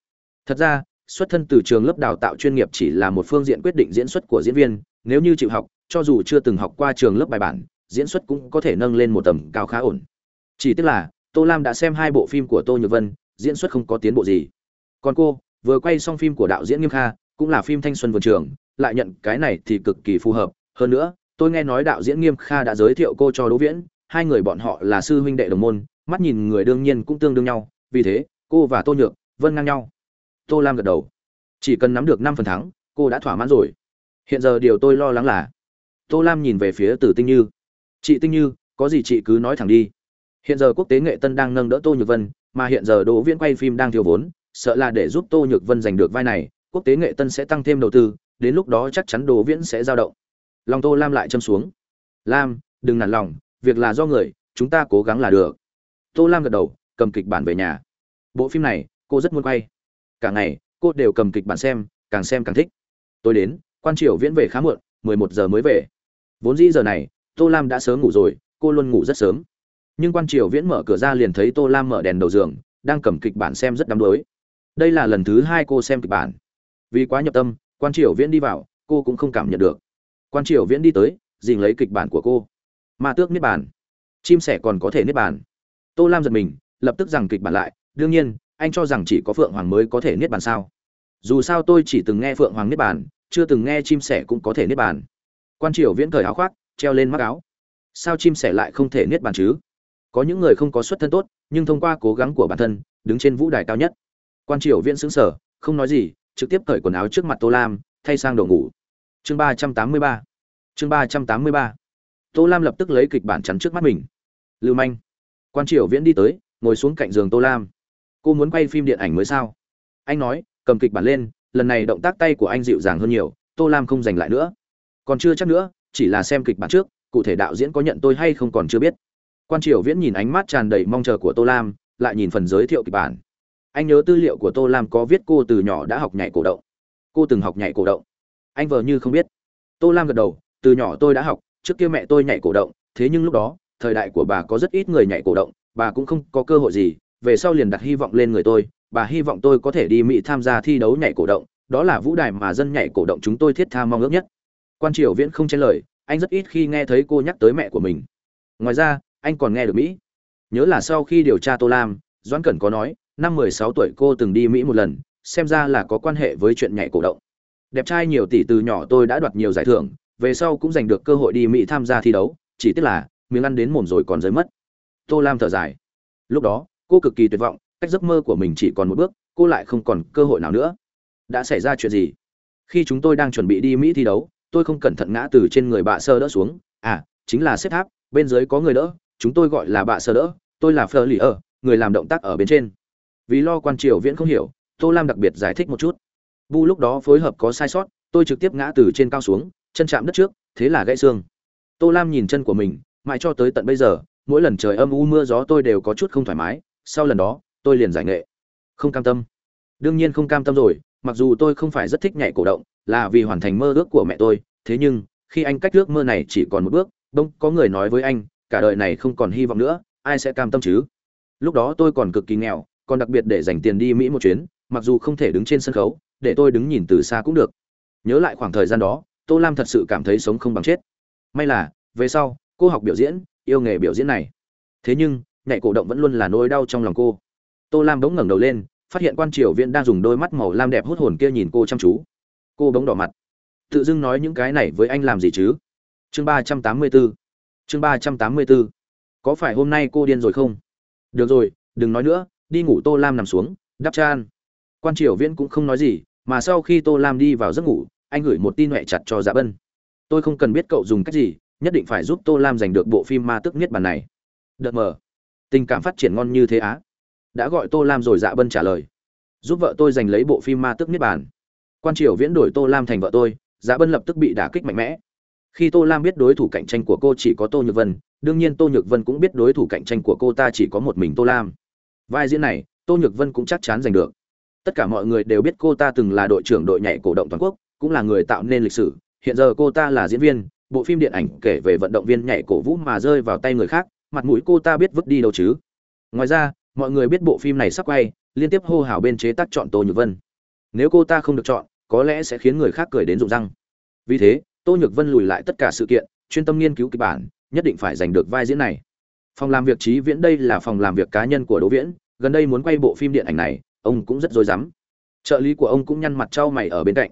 Thật ra, xuất thân từ trường lớp đào tạo chuyên nghiệp chỉ là một phương diện quyết định diễn xuất của diễn viên, nếu như chịu học, cho dù chưa từng học qua trường lớp bài bản, diễn xuất cũng có thể nâng lên một tầm cao khá ổn. Chỉ tiếc là, tô lam đã xem hai bộ phim của tô nhược vân, diễn xuất không có tiến bộ gì. Còn cô vừa quay xong phim của đạo diễn nghiêm kha, cũng là phim thanh xuân vườn trường, lại nhận cái này thì cực kỳ phù hợp. Hơn nữa, tôi nghe nói đạo diễn nghiêm kha đã giới thiệu cô cho đỗ viễn, hai người bọn họ là sư huynh đệ đồng môn, mắt nhìn người đương nhiên cũng tương đương nhau, vì thế, cô và tô nhược vân ngang nhau. Tô lam gật đầu. Chỉ cần nắm được năm phần thắng, cô đã thỏa mãn rồi. Hiện giờ điều tôi lo lắng là, tô lam nhìn về phía từ tinh như. Chị tinh như, có gì chị cứ nói thẳng đi. Hiện giờ quốc tế nghệ tân đang nâng đỡ tô nhược vân, mà hiện giờ đỗ viễn quay phim đang thiếu vốn sợ là để giúp tô nhược vân giành được vai này, quốc tế nghệ tân sẽ tăng thêm đầu tư, đến lúc đó chắc chắn đồ viễn sẽ giao động. Lòng tô lam lại châm xuống. Lam, đừng nản lòng, việc là do người, chúng ta cố gắng là được. Tô lam gật đầu, cầm kịch bản về nhà. Bộ phim này, cô rất muốn quay. Cả ngày, cô đều cầm kịch bản xem, càng xem càng thích. Tôi đến, quan triều viễn về khá muộn, mười một giờ mới về. Vốn dĩ giờ này, tô lam đã sớm ngủ rồi, cô luôn ngủ rất sớm. Nhưng quan triều viễn mở cửa ra liền thấy tô lam mở đèn đầu giường, đang cầm kịch bản xem rất đắm đuối đây là lần thứ hai cô xem kịch bản. Vì quá nhập tâm, quan triều viễn đi vào, cô cũng không cảm nhận được. Quan triều viễn đi tới dình lấy kịch bản của cô. Ma tước niết bàn. Chim sẻ còn có thể niết bàn. Tô lam giật mình, lập tức rằng kịch bản lại. Đương nhiên, anh cho rằng chỉ có phượng hoàng mới có thể niết bàn sao? Dù sao tôi chỉ từng nghe phượng hoàng niết bàn, chưa từng nghe chim sẻ cũng có thể niết bàn. Quan triều viễn thời áo khoác, treo lên mắt áo. Sao chim sẻ lại không thể niết bàn chứ? Có những người không có xuất thân tốt, nhưng thông qua cố gắng của bản thân, đứng trên vũ đài cao nhất quan triều viễn xứng sở, không nói gì, trực tiếp cởi quần áo trước mặt tô lam, thay sang đồ ngủ. Chương ba trăm tám mươi ba. Chương ba trăm tám mươi ba. Tô lam lập tức lấy kịch bản chắn trước mắt mình. Lưu manh. Quan triều viễn đi tới, ngồi xuống cạnh giường tô lam. Cô muốn quay phim điện ảnh mới sao? Anh nói, cầm kịch bản lên, lần này động tác tay của anh dịu dàng hơn nhiều, tô lam không giành lại nữa. Còn chưa chắc nữa, chỉ là xem kịch bản trước, cụ thể đạo diễn có nhận tôi hay không còn chưa biết. Quan triều viễn nhìn ánh mắt tràn đầy mong chờ của tô lam, lại nhìn phần giới thiệu kịch bản anh nhớ tư liệu của tô lam có viết cô từ nhỏ đã học nhảy cổ động. Cô từng học nhảy cổ động. Anh vờ như không biết. Tô lam gật đầu, từ nhỏ tôi đã học, trước kia mẹ tôi nhảy cổ động, thế nhưng lúc đó, thời đại của bà có rất ít người nhảy cổ động, bà cũng không có cơ hội gì, về sau liền đặt hy vọng lên người tôi, bà hy vọng tôi có thể đi mỹ tham gia thi đấu nhảy cổ động, đó là vũ đài mà dân nhảy cổ động chúng tôi thiết tha mong ước nhất. Quan triều viễn không chen lời, anh rất ít khi nghe thấy cô nhắc tới mẹ của mình. Ngoài ra, anh còn nghe được mỹ. Nhớ là sau khi điều tra tô lam, doãn cẩn có nói năm mười sáu tuổi cô từng đi mỹ một lần, xem ra là có quan hệ với chuyện nhảy cổ động. Đẹp trai nhiều tỷ từ nhỏ tôi đã đoạt nhiều giải thưởng, về sau cũng giành được cơ hội đi mỹ tham gia thi đấu, chỉ tiếc là, miếng ăn đến mồm rồi còn rơi mất. Tô lam thở dài. Lúc đó, cô cực kỳ tuyệt vọng, cách giấc mơ của mình chỉ còn một bước, cô lại không còn cơ hội nào nữa. Đã xảy ra chuyện gì? Khi chúng tôi đang chuẩn bị đi mỹ thi đấu, tôi không cẩn thận ngã từ trên người bạ sơ đỡ xuống. À chính là xếp tháp, bên dưới có người đỡ, chúng tôi gọi là bạ sơ đỡ, tôi là phờ lì ở người làm động tác ở bên trên vì lo quan triều viễn không hiểu, tô lam đặc biệt giải thích một chút. Bu lúc đó phối hợp có sai sót, tôi trực tiếp ngã từ trên cao xuống, chân chạm đất trước, thế là gãy xương. Tô lam nhìn chân của mình, mãi cho tới tận bây giờ, mỗi lần trời âm u mưa gió tôi đều có chút không thoải mái, sau lần đó, tôi liền giải nghệ. Không cam tâm. Đương nhiên không cam tâm rồi, mặc dù tôi không phải rất thích nhảy cổ động, là vì hoàn thành mơ ước của mẹ tôi, thế nhưng, khi anh cách ước mơ này chỉ còn một bước, bỗng có người nói với anh, cả đời này không còn hy vọng nữa, ai sẽ cam tâm chứ? Lúc đó tôi còn cực kỳ nghèo còn đặc biệt để dành tiền đi mỹ một chuyến, mặc dù không thể đứng trên sân khấu, để tôi đứng nhìn từ xa cũng được. Nhớ lại khoảng thời gian đó, tô lam thật sự cảm thấy sống không bằng chết. May là, về sau, cô học biểu diễn, yêu nghề biểu diễn này. Thế nhưng nhảy cổ động vẫn luôn là nỗi đau trong lòng cô. Tô lam bỗng ngẩng đầu lên, phát hiện quan triều viễn đang dùng đôi mắt màu lam đẹp hút hồn kia nhìn cô chăm chú. Cô bỗng đỏ mặt. Tự dưng nói những cái này với anh làm gì chứ? Chương ba trăm tám mươi bốn chương ba trăm tám mươi bốn có phải hôm nay cô điên rồi không? Được rồi, đừng nói nữa đi ngủ tô lam nằm xuống, đắp chan quan triều viễn cũng không nói gì, mà sau khi tô lam đi vào giấc ngủ, anh gửi một tin huệ chặt cho dạ bân. Tôi không cần biết cậu dùng cách gì, nhất định phải giúp tô lam giành được bộ phim ma tức niết bàn này. Đợt mờ. Tình cảm phát triển ngon như thế á. Đã gọi tô lam rồi dạ bân trả lời. Giúp vợ tôi giành lấy bộ phim ma tức niết bàn quan triều viễn đổi tô lam thành vợ tôi dạ bân lập tức bị đả kích mạnh mẽ. Khi tô lam biết đối thủ cạnh tranh của cô chỉ có tô nhược vân, đương nhiên tô nhược vân cũng biết đối thủ cạnh tranh của cô ta chỉ có một mình tô lam vai diễn này, tô nhược vân cũng chắc chắn giành được. Tất cả mọi người đều biết cô ta từng là đội trưởng đội nhảy cổ động toàn quốc, cũng là người tạo nên lịch sử. Hiện giờ cô ta là diễn viên, bộ phim điện ảnh kể về vận động viên nhảy cổ vũ mà rơi vào tay người khác, mặt mũi cô ta biết vứt đi đâu chứ? Ngoài ra, mọi người biết bộ phim này sắp quay, liên tiếp hô hào bên chế tác chọn tô nhược vân. Nếu cô ta không được chọn, có lẽ sẽ khiến người khác cười đến rụng răng. Vì thế, tô nhược vân lùi lại tất cả sự kiện, chuyên tâm nghiên cứu kịch bản, nhất định phải giành được vai diễn này phòng làm việc trí viễn đây là phòng làm việc cá nhân của đỗ viễn, gần đây muốn quay bộ phim điện ảnh này, ông cũng rất dối dám. trợ lý của ông cũng nhăn mặt trao mày ở bên cạnh.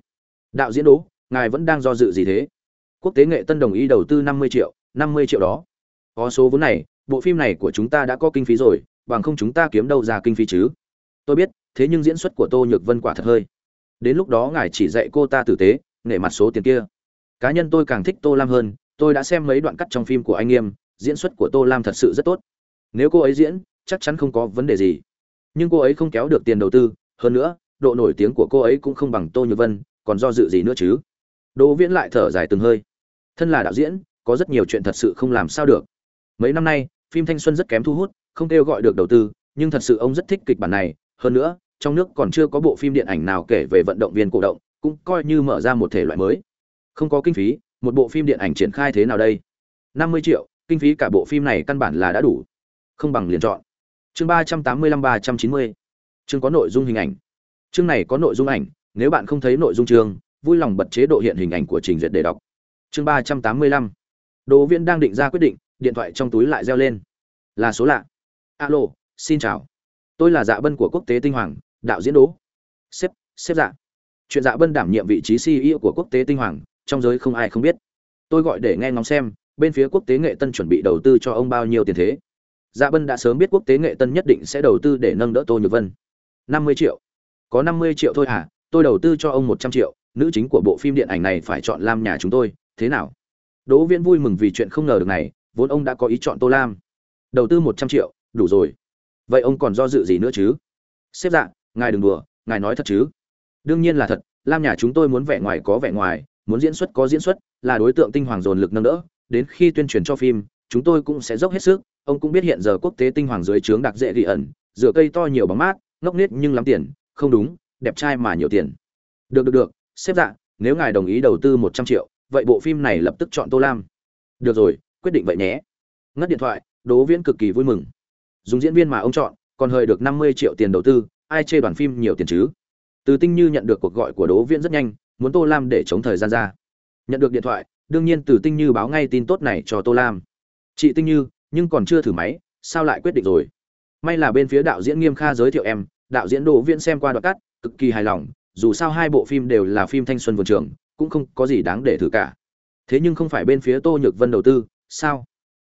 Đạo diễn đỗ, ngài vẫn đang do dự gì thế? Quốc tế nghệ tân đồng ý đầu tư năm mươi triệu, năm mươi triệu đó. Có số vốn này, bộ phim này của chúng ta đã có kinh phí rồi, bằng không chúng ta kiếm đâu ra kinh phí chứ? Tôi biết, thế nhưng diễn xuất của tô nhược vân quả thật hơi. Đến lúc đó ngài chỉ dạy cô ta tử tế, nể mặt số tiền kia. Cá nhân tôi càng thích tô lam hơn, tôi đã xem mấy đoạn cắt trong phim của anh nghiêm diễn xuất của tô lam thật sự rất tốt. Nếu cô ấy diễn, chắc chắn không có vấn đề gì. Nhưng cô ấy không kéo được tiền đầu tư, hơn nữa, độ nổi tiếng của cô ấy cũng không bằng tô nhược vân, còn do dự gì nữa chứ? Đỗ viễn lại thở dài từng hơi. Thân là đạo diễn, có rất nhiều chuyện thật sự không làm sao được. Mấy năm nay, phim thanh xuân rất kém thu hút, không kêu gọi được đầu tư, nhưng thật sự ông rất thích kịch bản này. Hơn nữa, trong nước còn chưa có bộ phim điện ảnh nào kể về vận động viên cổ động, cũng coi như mở ra một thể loại mới. Không có kinh phí, một bộ phim điện ảnh triển khai thế nào đây? năm mươi triệu kinh phí cả bộ phim này căn bản là đã đủ. Không bằng liền chọn. Chương ba trăm tám mươi lăm, ba trăm chín mươi. Chương có nội dung hình ảnh. Chương này có nội dung ảnh, nếu bạn không thấy nội dung chương, vui lòng bật chế độ hiện hình ảnh của trình duyệt để đọc. Chương ba trăm tám mươi lăm. Đỗ viễn đang định ra quyết định, điện thoại trong túi lại reo lên. Là số lạ. Alo, xin chào. Tôi là dạ bân của quốc tế tinh hoàng, đạo diễn đỗ. Sếp sếp dạ. Chuyện dạ bân đảm nhiệm vị trí ceo của quốc tế tinh hoàng, trong giới không ai không biết. Tôi gọi để nghe ngóng xem bên phía quốc tế nghệ tân chuẩn bị đầu tư cho ông bao nhiêu tiền thế? Dạ bân đã sớm biết quốc tế nghệ tân nhất định sẽ đầu tư để nâng đỡ tô nhược vân. Năm mươi triệu. Có năm mươi triệu thôi hả? Tôi đầu tư cho ông một trăm triệu. Nữ chính của bộ phim điện ảnh này phải chọn lam nhà chúng tôi. Thế nào? Đỗ viễn vui mừng vì chuyện không ngờ được này. Vốn ông đã có ý chọn tô lam. Đầu tư một trăm triệu. Đủ rồi. Vậy ông còn do dự gì nữa chứ? Xếp dạ ngài đừng đùa. Ngài nói thật chứ? Đương nhiên là thật. Lam nhà chúng tôi muốn vẻ ngoài có vẻ ngoài. Muốn diễn xuất có diễn xuất. Là đối tượng tinh hoàng dồn lực nâng đỡ đến khi tuyên truyền cho phim, chúng tôi cũng sẽ dốc hết sức. Ông cũng biết hiện giờ quốc tế tinh hoàng dưới trướng đặc dễ ghi ẩn, rửa cây to nhiều bóng mát, ngốc nết nhưng lắm tiền, không đúng, đẹp trai mà nhiều tiền. Được được được, xếp dạ nếu ngài đồng ý đầu tư một trăm triệu, vậy bộ phim này lập tức chọn tô lam. Được rồi, quyết định vậy nhé. Ngất điện thoại, đỗ viễn cực kỳ vui mừng. Dùng diễn viên mà ông chọn, còn hời được năm mươi triệu tiền đầu tư, ai chê đoàn phim nhiều tiền chứ? Từ tinh như nhận được cuộc gọi của đỗ viễn rất nhanh, muốn tô lam để chống thời gian ra. Nhận được điện thoại đương nhiên từ tinh như báo ngay tin tốt này cho tô lam. Chị tinh như, nhưng còn chưa thử máy, sao lại quyết định rồi? May là bên phía đạo diễn nghiêm kha giới thiệu em, đạo diễn đỗ viễn xem qua đoạn cắt, cực kỳ hài lòng, dù sao hai bộ phim đều là phim thanh xuân vườn trường, cũng không có gì đáng để thử cả. Thế nhưng không phải bên phía tô nhược vân đầu tư, sao?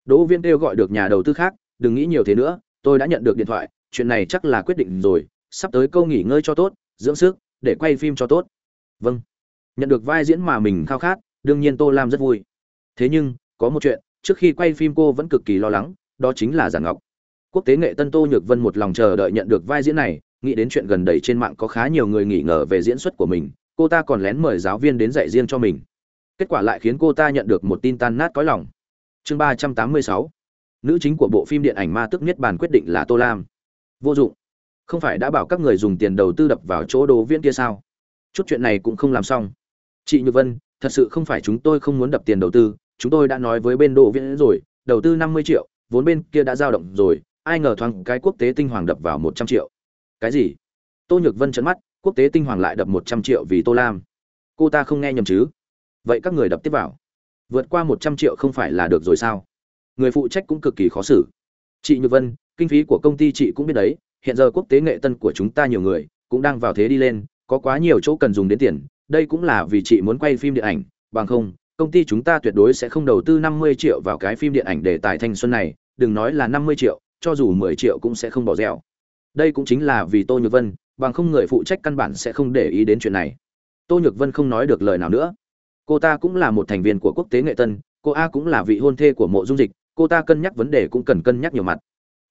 Đỗ viễn kêu gọi được nhà đầu tư khác, đừng nghĩ nhiều thế nữa, tôi đã nhận được điện thoại, chuyện này chắc là quyết định rồi, sắp tới câu nghỉ ngơi cho tốt, dưỡng sức, để quay phim cho tốt. Vâng. Nhận được vai diễn mà mình khao khát đương nhiên tô lam rất vui. Thế nhưng, có một chuyện, trước khi quay phim cô vẫn cực kỳ lo lắng, đó chính là giản ngọc. Quốc tế nghệ tân tô nhược vân một lòng chờ đợi nhận được vai diễn này, nghĩ đến chuyện gần đây trên mạng có khá nhiều người nghi ngờ về diễn xuất của mình, cô ta còn lén mời giáo viên đến dạy riêng cho mình. Kết quả lại khiến cô ta nhận được một tin tan nát cõi lòng. Chương ba trăm tám mươi sáu. Nữ chính của bộ phim điện ảnh ma tức niết bàn quyết định là tô lam. Vô dụng. Không phải đã bảo các người dùng tiền đầu tư đập vào chỗ đồ viên kia sao? Chút chuyện này cũng không làm xong. Chị nhược vân thật sự không phải chúng tôi không muốn đập tiền đầu tư, chúng tôi đã nói với bên Đỗ viễn rồi, đầu tư năm mươi triệu, vốn bên kia đã giao động rồi, ai ngờ thoáng cái quốc tế tinh hoàng đập vào một trăm triệu. Cái gì? Tô nhược vân trợn mắt, quốc tế tinh hoàng lại đập một trăm triệu vì tô lam. Cô ta không nghe nhầm chứ? Vậy các người đập tiếp vào. Vượt qua một trăm triệu không phải là được rồi sao? Người phụ trách cũng cực kỳ khó xử. Chị nhược vân, kinh phí của công ty chị cũng biết đấy, hiện giờ quốc tế nghệ tân của chúng ta nhiều người, cũng đang vào thế đi lên, có quá nhiều chỗ cần dùng đến tiền đây cũng là vì chị muốn quay phim điện ảnh, bằng không, công ty chúng ta tuyệt đối sẽ không đầu tư năm mươi triệu vào cái phim điện ảnh để tài thanh xuân này, đừng nói là năm mươi triệu, cho dù mười triệu cũng sẽ không bỏ dẻo. Đây cũng chính là vì tô nhược vân, bằng không người phụ trách căn bản sẽ không để ý đến chuyện này. Tô nhược vân không nói được lời nào nữa. Cô ta cũng là một thành viên của quốc tế nghệ tân, cô a cũng là vị hôn thê của mộ dung dịch, cô ta cân nhắc vấn đề cũng cần cân nhắc nhiều mặt.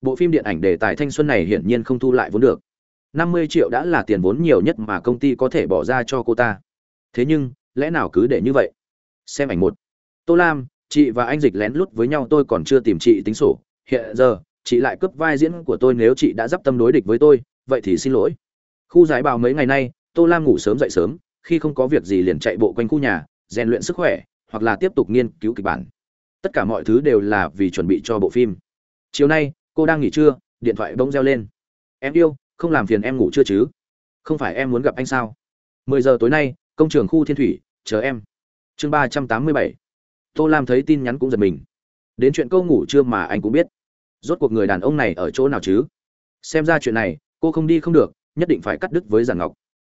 Bộ phim điện ảnh đề tài thanh xuân này hiển nhiên không thu lại vốn được năm mươi triệu đã là tiền vốn nhiều nhất mà công ty có thể bỏ ra cho cô ta. Thế nhưng, lẽ nào cứ để như vậy? Xem ảnh một. Tô lam, chị và anh dịch lén lút với nhau, tôi còn chưa tìm chị tính sổ. Hiện giờ, chị lại cướp vai diễn của tôi nếu chị đã dắp tâm đối địch với tôi, vậy thì xin lỗi. Khu giải bào mấy ngày nay, tô lam ngủ sớm dậy sớm, khi không có việc gì liền chạy bộ quanh khu nhà, rèn luyện sức khỏe, hoặc là tiếp tục nghiên cứu kịch bản. Tất cả mọi thứ đều là vì chuẩn bị cho bộ phim. Chiều nay, cô đang nghỉ trưa, điện thoại bỗng reo lên. Em yêu không làm phiền em ngủ chưa chứ? Không phải em muốn gặp anh sao? Mười giờ tối nay, công trường khu thiên thủy, chờ em. Chương ba trăm tám mươi bảy. Tô lam thấy tin nhắn cũng giật mình. Đến chuyện câu ngủ chưa mà anh cũng biết. Rốt cuộc người đàn ông này ở chỗ nào chứ? Xem ra chuyện này, cô không đi không được, nhất định phải cắt đứt với giản ngọc.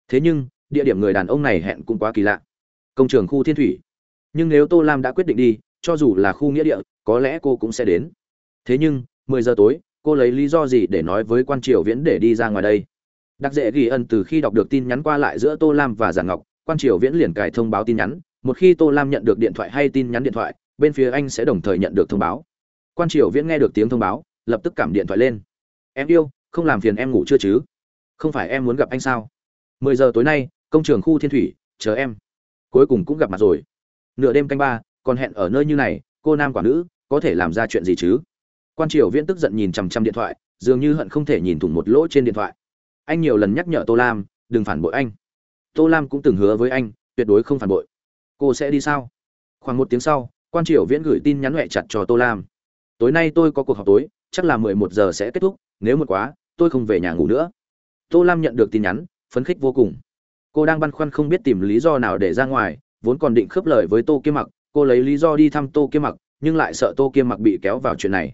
Thế nhưng, địa điểm người đàn ông này hẹn cũng quá kỳ lạ. Công trường khu thiên thủy. Nhưng nếu tô lam đã quyết định đi, cho dù là khu nghĩa địa, có lẽ cô cũng sẽ đến. Thế nhưng, mười giờ tối cô lấy lý do gì để nói với quan triều viễn để đi ra ngoài đây? Đặc dễ ghi ân từ khi đọc được tin nhắn qua lại giữa tô lam và giản ngọc, quan triều viễn liền cài thông báo tin nhắn. Một khi tô lam nhận được điện thoại hay tin nhắn điện thoại, bên phía anh sẽ đồng thời nhận được thông báo. Quan triều viễn nghe được tiếng thông báo, lập tức cảm điện thoại lên. Em yêu, không làm phiền em ngủ chưa chứ? Không phải em muốn gặp anh sao? Mười giờ tối nay, công trường khu thiên thủy, chờ em. Cuối cùng cũng gặp mặt rồi. Nửa đêm canh ba, còn hẹn ở nơi như này, cô nam quả nữ, có thể làm ra chuyện gì chứ? Quan triều viễn tức giận nhìn chằm chằm điện thoại, dường như hận không thể nhìn thủng một lỗ trên điện thoại. Anh nhiều lần nhắc nhở tô lam, đừng phản bội anh. Tô lam cũng từng hứa với anh, tuyệt đối không phản bội. Cô sẽ đi sao? Khoảng một tiếng sau, quan triều viễn gửi tin nhắn huệ chặt cho tô lam. Tối nay tôi có cuộc họp tối, chắc là mười một giờ sẽ kết thúc, nếu một quá, tôi không về nhà ngủ nữa. Tô lam nhận được tin nhắn, phấn khích vô cùng. Cô đang băn khoăn không biết tìm lý do nào để ra ngoài, vốn còn định khớp lời với tô kiếm mặc, cô lấy lý do đi thăm tô kiếm mặc, nhưng lại sợ tô kiếm mặc bị kéo vào chuyện này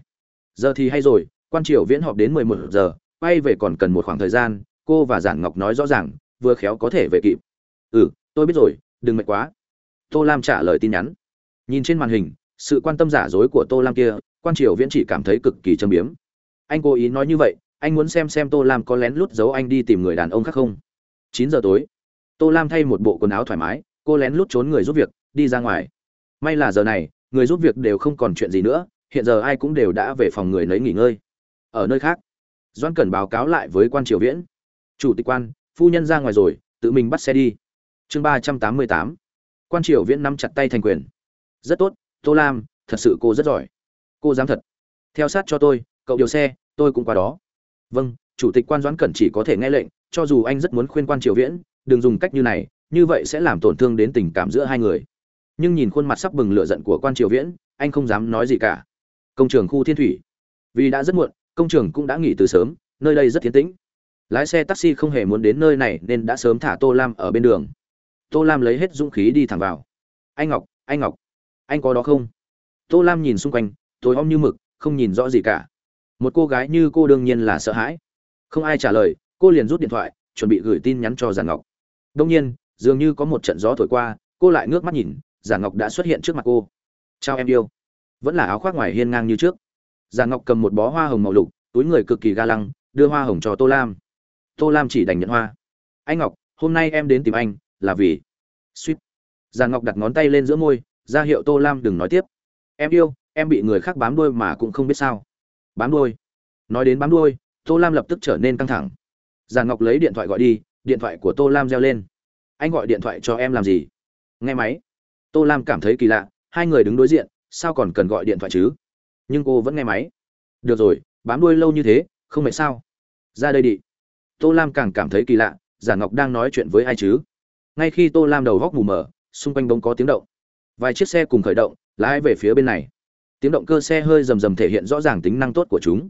giờ thì hay rồi, quan triều viễn họp đến mười một giờ, quay về còn cần một khoảng thời gian, cô và giản ngọc nói rõ ràng, vừa khéo có thể về kịp. Ừ tôi biết rồi, đừng mệt quá. Tô lam trả lời tin nhắn. Nhìn trên màn hình, sự quan tâm giả dối của tô lam kia, quan triều viễn chỉ cảm thấy cực kỳ châm biếm. Anh cố ý nói như vậy, anh muốn xem xem tô lam có lén lút giấu anh đi tìm người đàn ông khác không? Chín giờ tối. Tô lam thay một bộ quần áo thoải mái, cô lén lút trốn người giúp việc, đi ra ngoài. May là giờ này, người giúp việc đều không còn chuyện gì nữa hiện giờ ai cũng đều đã về phòng người nấy nghỉ ngơi. Ở nơi khác doan cần báo cáo lại với quan triều viễn. Chủ tịch quan, phu nhân ra ngoài rồi, tự mình bắt xe đi. Chương ba trăm tám mươi tám. Quan triều viễn nắm chặt tay thành quyền. Rất tốt, tô lam, thật sự cô rất giỏi. Cô dám thật. Theo sát cho tôi, cậu điều xe, tôi cũng qua đó. Vâng chủ tịch quan doãn cẩn chỉ có thể nghe lệnh, cho dù anh rất muốn khuyên quan triều viễn, đừng dùng cách như này, như vậy sẽ làm tổn thương đến tình cảm giữa hai người. Nhưng nhìn khuôn mặt sắp bừng lửa giận của quan triều viễn, anh không dám nói gì cả công trường khu thiên thủy. Vì đã rất muộn, công trường cũng đã nghỉ từ sớm, nơi đây rất thiên tĩnh. Lái xe taxi không hề muốn đến nơi này nên đã sớm thả tô lam ở bên đường. Tô lam lấy hết dũng khí đi thẳng vào. Anh ngọc anh ngọc, anh có đó không? Tô lam nhìn xung quanh, tối om như mực, không nhìn rõ gì cả. Một cô gái như cô đương nhiên là sợ hãi. Không ai trả lời, cô liền rút điện thoại, chuẩn bị gửi tin nhắn cho giản ngọc. Đông nhiên, dường như có một trận gió thổi qua, cô lại ngước mắt nhìn, giản ngọc đã xuất hiện trước mặt cô. Chào em yêu vẫn là áo khoác ngoài hiên ngang như trước. Già ngọc cầm một bó hoa hồng màu lục, túi người cực kỳ ga lăng, đưa hoa hồng cho tô lam. Tô lam chỉ đành nhận hoa. Anh ngọc, hôm nay em đến tìm anh, là vì suýt. Già ngọc đặt ngón tay lên giữa môi, ra hiệu tô lam đừng nói tiếp. Em yêu, em bị người khác bám đuôi mà cũng không biết sao. Bám đuôi? Nói đến bám đuôi, tô lam lập tức trở nên căng thẳng. Giàn ngọc lấy điện thoại gọi đi, điện thoại của tô lam reo lên. Anh gọi điện thoại cho em làm gì? Nghe máy. Tô lam cảm thấy kỳ lạ, hai người đứng đối diện sao còn cần gọi điện thoại chứ? Nhưng cô vẫn nghe máy. Được rồi, bám đuôi lâu như thế, không mệt sao? Ra đây đi. Tô lam càng cảm thấy kỳ lạ, giả ngọc đang nói chuyện với ai chứ? Ngay khi tô lam đầu góc mù mờ, xung quanh bỗng có tiếng động. Vài chiếc xe cùng khởi động, lái về phía bên này. Tiếng động cơ xe hơi rầm rầm thể hiện rõ ràng tính năng tốt của chúng.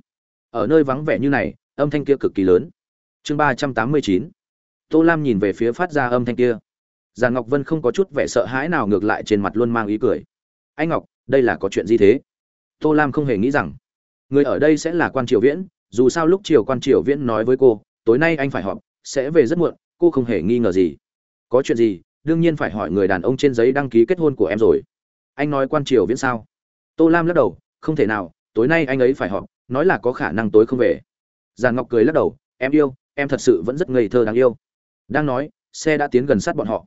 Ở nơi vắng vẻ như này, âm thanh kia cực kỳ lớn. Chương ba trăm tám mươi chín. Tô lam nhìn về phía phát ra âm thanh kia. Già ngọc vân không có chút vẻ sợ hãi nào ngược lại trên mặt luôn mang ý cười anh ngọc, đây là có chuyện gì thế? Tô lam không hề nghĩ rằng, người ở đây sẽ là quan triều viễn, dù sao lúc chiều quan triều viễn nói với cô, tối nay anh phải họp, sẽ về rất muộn, cô không hề nghi ngờ gì. Có chuyện gì? Đương nhiên phải hỏi người đàn ông trên giấy đăng ký kết hôn của em rồi. Anh nói quan triều viễn sao? Tô lam lắc đầu, không thể nào, tối nay anh ấy phải họp, nói là có khả năng tối không về. Giàn ngọc cười lắc đầu, em yêu, em thật sự vẫn rất ngây thơ đáng yêu. Đang nói, xe đã tiến gần sát bọn họ.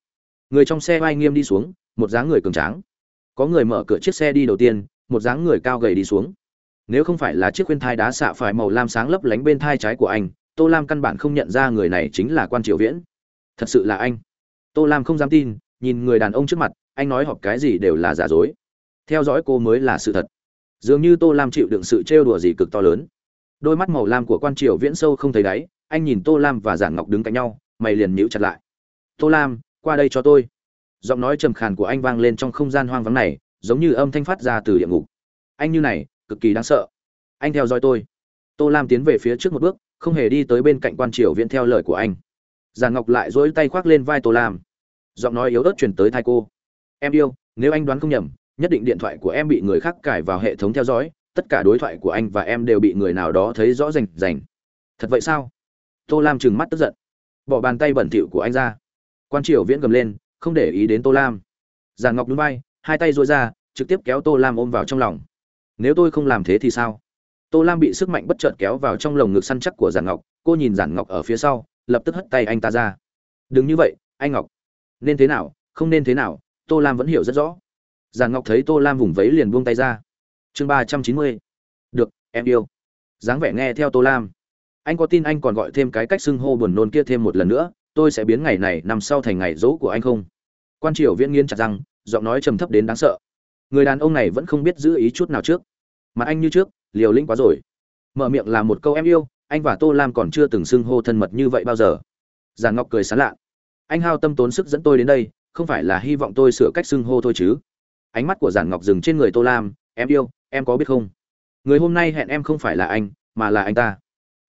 Người trong xe vai nghiêm đi xuống, một dáng người cường tráng có người mở cửa chiếc xe đi đầu tiên, một dáng người cao gầy đi xuống. Nếu không phải là chiếc khuyên thai đá xạ phải màu lam sáng lấp lánh bên thai trái của anh, tô lam căn bản không nhận ra người này chính là quan triều viễn. Thật sự là anh. Tô lam không dám tin, nhìn người đàn ông trước mặt, anh nói họp cái gì đều là giả dối. Theo dõi cô mới là sự thật. Dường như tô lam chịu đựng sự trêu đùa gì cực to lớn. Đôi mắt màu lam của quan triều viễn sâu không thấy đáy, anh nhìn tô lam và giản ngọc đứng cạnh nhau, mày liền nhíu chặt lại. Tô lam, qua đây cho tôi giọng nói trầm khàn của anh vang lên trong không gian hoang vắng này, giống như âm thanh phát ra từ địa ngục. Anh như này, cực kỳ đáng sợ. Anh theo dõi tôi. Tô lam tiến về phía trước một bước, không hề đi tới bên cạnh quan triều viễn theo lời của anh. Giàn ngọc lại dỗi tay khoác lên vai tô lam. Giọng nói yếu ớt chuyển tới thai cô. Em yêu, nếu anh đoán không nhầm, nhất định điện thoại của em bị người khác cài vào hệ thống theo dõi, tất cả đối thoại của anh và em đều bị người nào đó thấy rõ rành rành. Thật vậy sao? Tô lam trừng mắt tức giận. Bỏ bàn tay bẩn thỉu của anh ra. Quan triều viễn gầm lên không để ý đến tô lam. Giàn ngọc núi bay hai tay dội ra, trực tiếp kéo tô lam ôm vào trong lòng. Nếu tôi không làm thế thì sao? Tô lam bị sức mạnh bất chợt kéo vào trong lồng ngực săn chắc của giản ngọc. Cô nhìn giản ngọc ở phía sau, lập tức hất tay anh ta ra. Đừng như vậy, anh ngọc. Nên thế nào, không nên thế nào, tô lam vẫn hiểu rất rõ. Giản ngọc thấy tô lam vùng vẫy liền buông tay ra. Chương ba trăm chín mươi. Được, em yêu. Dáng vẻ nghe theo tô lam. Anh có tin anh còn gọi thêm cái cách xưng hô buồn nôn kia thêm một lần nữa tôi sẽ biến ngày này nằm sau thành ngày dỗ của anh không? Quan triều viễn nghiến chặt rằng giọng nói trầm thấp đến đáng sợ. Người đàn ông này vẫn không biết giữ ý chút nào trước. Mà anh như trước, liều lĩnh quá rồi. Mở miệng là một câu em yêu, anh và tô lam còn chưa từng xưng hô thân mật như vậy bao giờ. Giàn ngọc cười sán lạ. Anh hao tâm tốn sức dẫn tôi đến đây, không phải là hy vọng tôi sửa cách xưng hô thôi chứ. Ánh mắt của giản ngọc dừng trên người tô lam, em yêu, em có biết không? Người hôm nay hẹn em không phải là anh, mà là anh ta.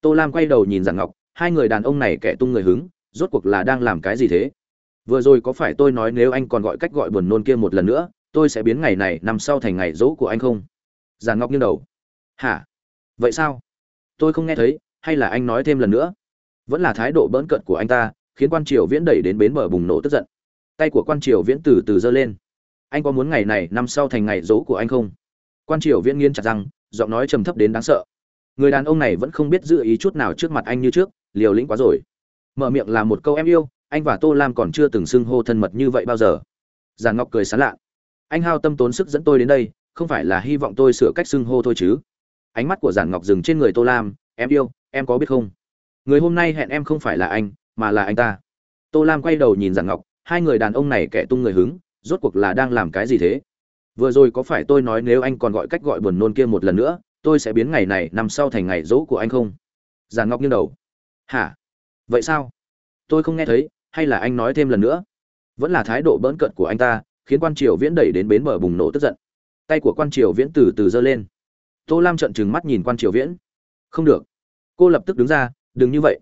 Tô lam quay đầu nhìn giản ngọc, hai người đàn ông này kẻ tung người hứng rốt cuộc là đang làm cái gì thế? Vừa rồi có phải tôi nói nếu anh còn gọi cách gọi buồn nôn kia một lần nữa, tôi sẽ biến ngày này nằm sau thành ngày dỗ của anh không? Giàn ngọc nghiêng đầu. Hả? Vậy sao? Tôi không nghe thấy, hay là anh nói thêm lần nữa? Vẫn là thái độ bỡn cợt của anh ta, khiến quan triều viễn đẩy đến bến bờ bùng nổ tức giận. Tay của quan triều viễn từ từ giơ lên. Anh có muốn ngày này năm sau thành ngày dỗ của anh không? Quan triều viễn nghiến chặt răng, giọng nói trầm thấp đến đáng sợ. Người đàn ông này vẫn không biết giữ ý chút nào trước mặt anh như trước, liều lĩnh quá rồi mở miệng là một câu em yêu, anh và tô lam còn chưa từng xưng hô thân mật như vậy bao giờ. Giàn ngọc cười sán lạ. Anh hao tâm tốn sức dẫn tôi đến đây, không phải là hy vọng tôi sửa cách xưng hô thôi chứ. Ánh mắt của giản ngọc dừng trên người tô lam, em yêu, em có biết không? Người hôm nay hẹn em không phải là anh, mà là anh ta. Tô lam quay đầu nhìn giản ngọc, hai người đàn ông này kẻ tung người hứng, rốt cuộc là đang làm cái gì thế? Vừa rồi có phải tôi nói nếu anh còn gọi cách gọi buồn nôn kia một lần nữa, tôi sẽ biến ngày này nằm sau thành ngày dỗ của anh không? Giản ngọc nghiêng đầu. Hả? Vậy sao? Tôi không nghe thấy, hay là anh nói thêm lần nữa? Vẫn là thái độ bỡn cợt của anh ta, khiến quan triều viễn đẩy đến bến bờ bùng nổ tức giận. Tay của quan triều viễn từ từ giơ lên. Tô lam trợn trừng mắt nhìn quan triều viễn. Không được. Cô lập tức đứng ra, đừng như vậy.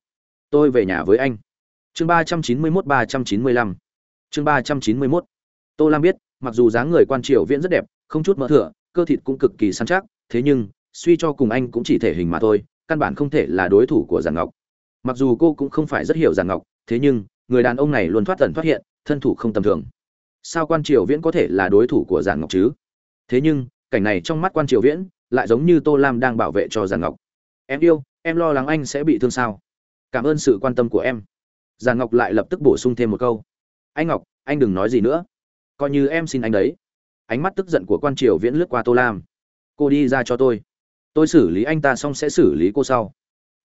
Tôi về nhà với anh. Chương ba trăm chín mươi mốt ba trăm chín mươi lăm. Chương ba trăm chín mươi mốt. Tô lam biết, mặc dù dáng người quan triều viễn rất đẹp, không chút mỡ thừa cơ thịt cũng cực kỳ săn chắc, thế nhưng, suy cho cùng anh cũng chỉ thể hình mà thôi, căn bản không thể là đối thủ của giàn ngọc mặc dù cô cũng không phải rất hiểu giản ngọc, thế nhưng, người đàn ông này luôn thoát tần thoát hiện, thân thủ không tầm thường. Sao quan triều viễn có thể là đối thủ của giản ngọc chứ? Thế nhưng, cảnh này trong mắt quan triều viễn lại giống như tô lam đang bảo vệ cho giản ngọc. Em yêu, em lo lắng anh sẽ bị thương sao? Cảm ơn sự quan tâm của em. Giản ngọc lại lập tức bổ sung thêm một câu. Anh ngọc, anh đừng nói gì nữa. Coi như em xin anh đấy. Ánh mắt tức giận của quan triều viễn lướt qua tô lam. Cô đi ra cho tôi. Tôi xử lý anh ta xong sẽ xử lý cô sau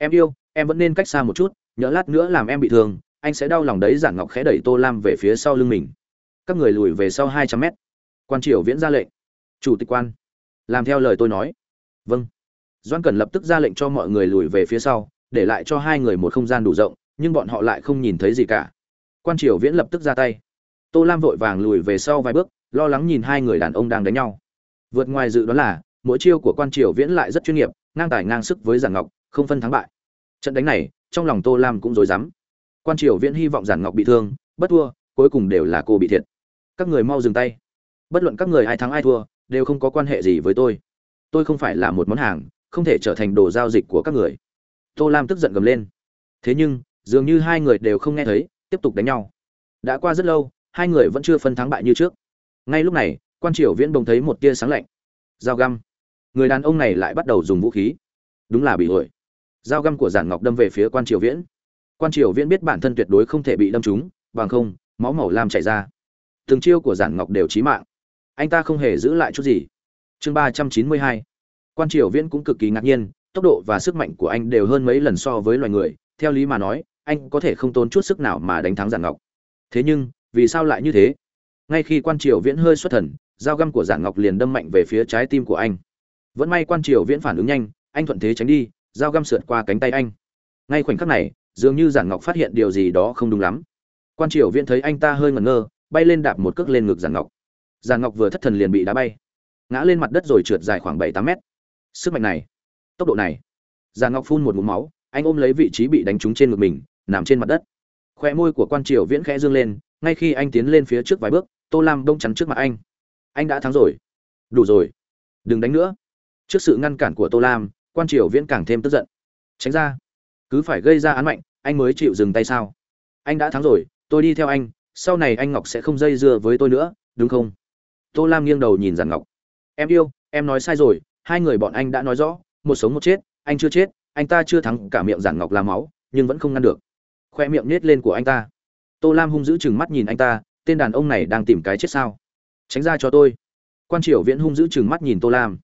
em yêu, em vẫn nên cách xa một chút nhỡ lát nữa làm em bị thương, anh sẽ đau lòng đấy, giản ngọc khẽ đẩy tô lam về phía sau lưng mình. Các người lùi về sau hai trăm mét. Quan triều viễn ra lệnh. Chủ tịch quan. Làm theo lời tôi nói. Vâng. Doan cần lập tức ra lệnh cho mọi người lùi về phía sau, để lại cho hai người một không gian đủ rộng, nhưng bọn họ lại không nhìn thấy gì cả. Quan triều viễn lập tức ra tay. Tô lam vội vàng lùi về sau vài bước, lo lắng nhìn hai người đàn ông đang đánh nhau. Vượt ngoài dự đoán là, mỗi chiêu của quan triều viễn lại rất chuyên nghiệp, ngang tài ngang sức với giản ngọc không phân thắng bại. Trận đánh này, trong lòng tô lam cũng rối rắm. Quan triều viễn hy vọng giản ngọc bị thương, bất thua, cuối cùng đều là cô bị thiệt. Các người mau dừng tay. Bất luận các người ai thắng ai thua, đều không có quan hệ gì với tôi. Tôi không phải là một món hàng, không thể trở thành đồ giao dịch của các người. Tô lam tức giận gầm lên. Thế nhưng, dường như hai người đều không nghe thấy, tiếp tục đánh nhau. Đã qua rất lâu, hai người vẫn chưa phân thắng bại như trước. Ngay lúc này, quan triều viễn bỗng thấy một tia sáng lạnh. Dao găm. Người đàn ông này lại bắt đầu dùng vũ khí. Đúng là bị ổi dao găm của giản ngọc đâm về phía quan triều viễn. Quan triều viễn biết bản thân tuyệt đối không thể bị đâm trúng, bằng không, máu màu lam chảy ra. Từng chiêu của giản ngọc đều chí mạng. Anh ta không hề giữ lại chút gì. Chương ba trăm chín mươi hai. Quan triều viễn cũng cực kỳ ngạc nhiên, tốc độ và sức mạnh của anh đều hơn mấy lần so với loài người. Theo lý mà nói, anh có thể không tốn chút sức nào mà đánh thắng giản ngọc. Thế nhưng, vì sao lại như thế? Ngay khi quan triều viễn hơi xuất thần, dao găm của giản ngọc liền đâm mạnh về phía trái tim của anh. Vẫn may quan triều viễn phản ứng nhanh, anh thuận thế tránh đi dao găm sượt qua cánh tay anh. Ngay khoảnh khắc này, dường như giản ngọc phát hiện điều gì đó không đúng lắm. Quan triều viễn thấy anh ta hơi ngẩn ngơ, bay lên đạp một cước lên ngực giản ngọc. Giản ngọc vừa thất thần liền bị đá bay. Ngã lên mặt đất rồi trượt dài khoảng bảy tám mét. Sức mạnh này, tốc độ này. Giản ngọc phun một mũ máu, anh ôm lấy vị trí bị đánh trúng trên ngực mình, nằm trên mặt đất. Khoe môi của quan triều viễn khẽ dương lên, ngay khi anh tiến lên phía trước vài bước, tô lam đông chắn trước mặt anh. Anh đã thắng rồi. Đủ rồi. Đừng đánh nữa. Trước sự ngăn cản của tô lam quan triều viễn càng thêm tức giận. Tránh ra. Cứ phải gây ra án mạnh, anh mới chịu dừng tay sao? Anh đã thắng rồi, tôi đi theo anh, sau này anh ngọc sẽ không dây dưa với tôi nữa, đúng không? Tô lam nghiêng đầu nhìn giản ngọc. Em yêu, em nói sai rồi, hai người bọn anh đã nói rõ, một sống một chết, anh chưa chết, anh ta chưa thắng cả miệng giản ngọc làm máu, nhưng vẫn không ngăn được. Khoe miệng nết lên của anh ta. Tô lam hung dữ chừng mắt nhìn anh ta, tên đàn ông này đang tìm cái chết sao? Tránh ra cho tôi. Quan triều viễn hung dữ chừng mắt nhìn tô lam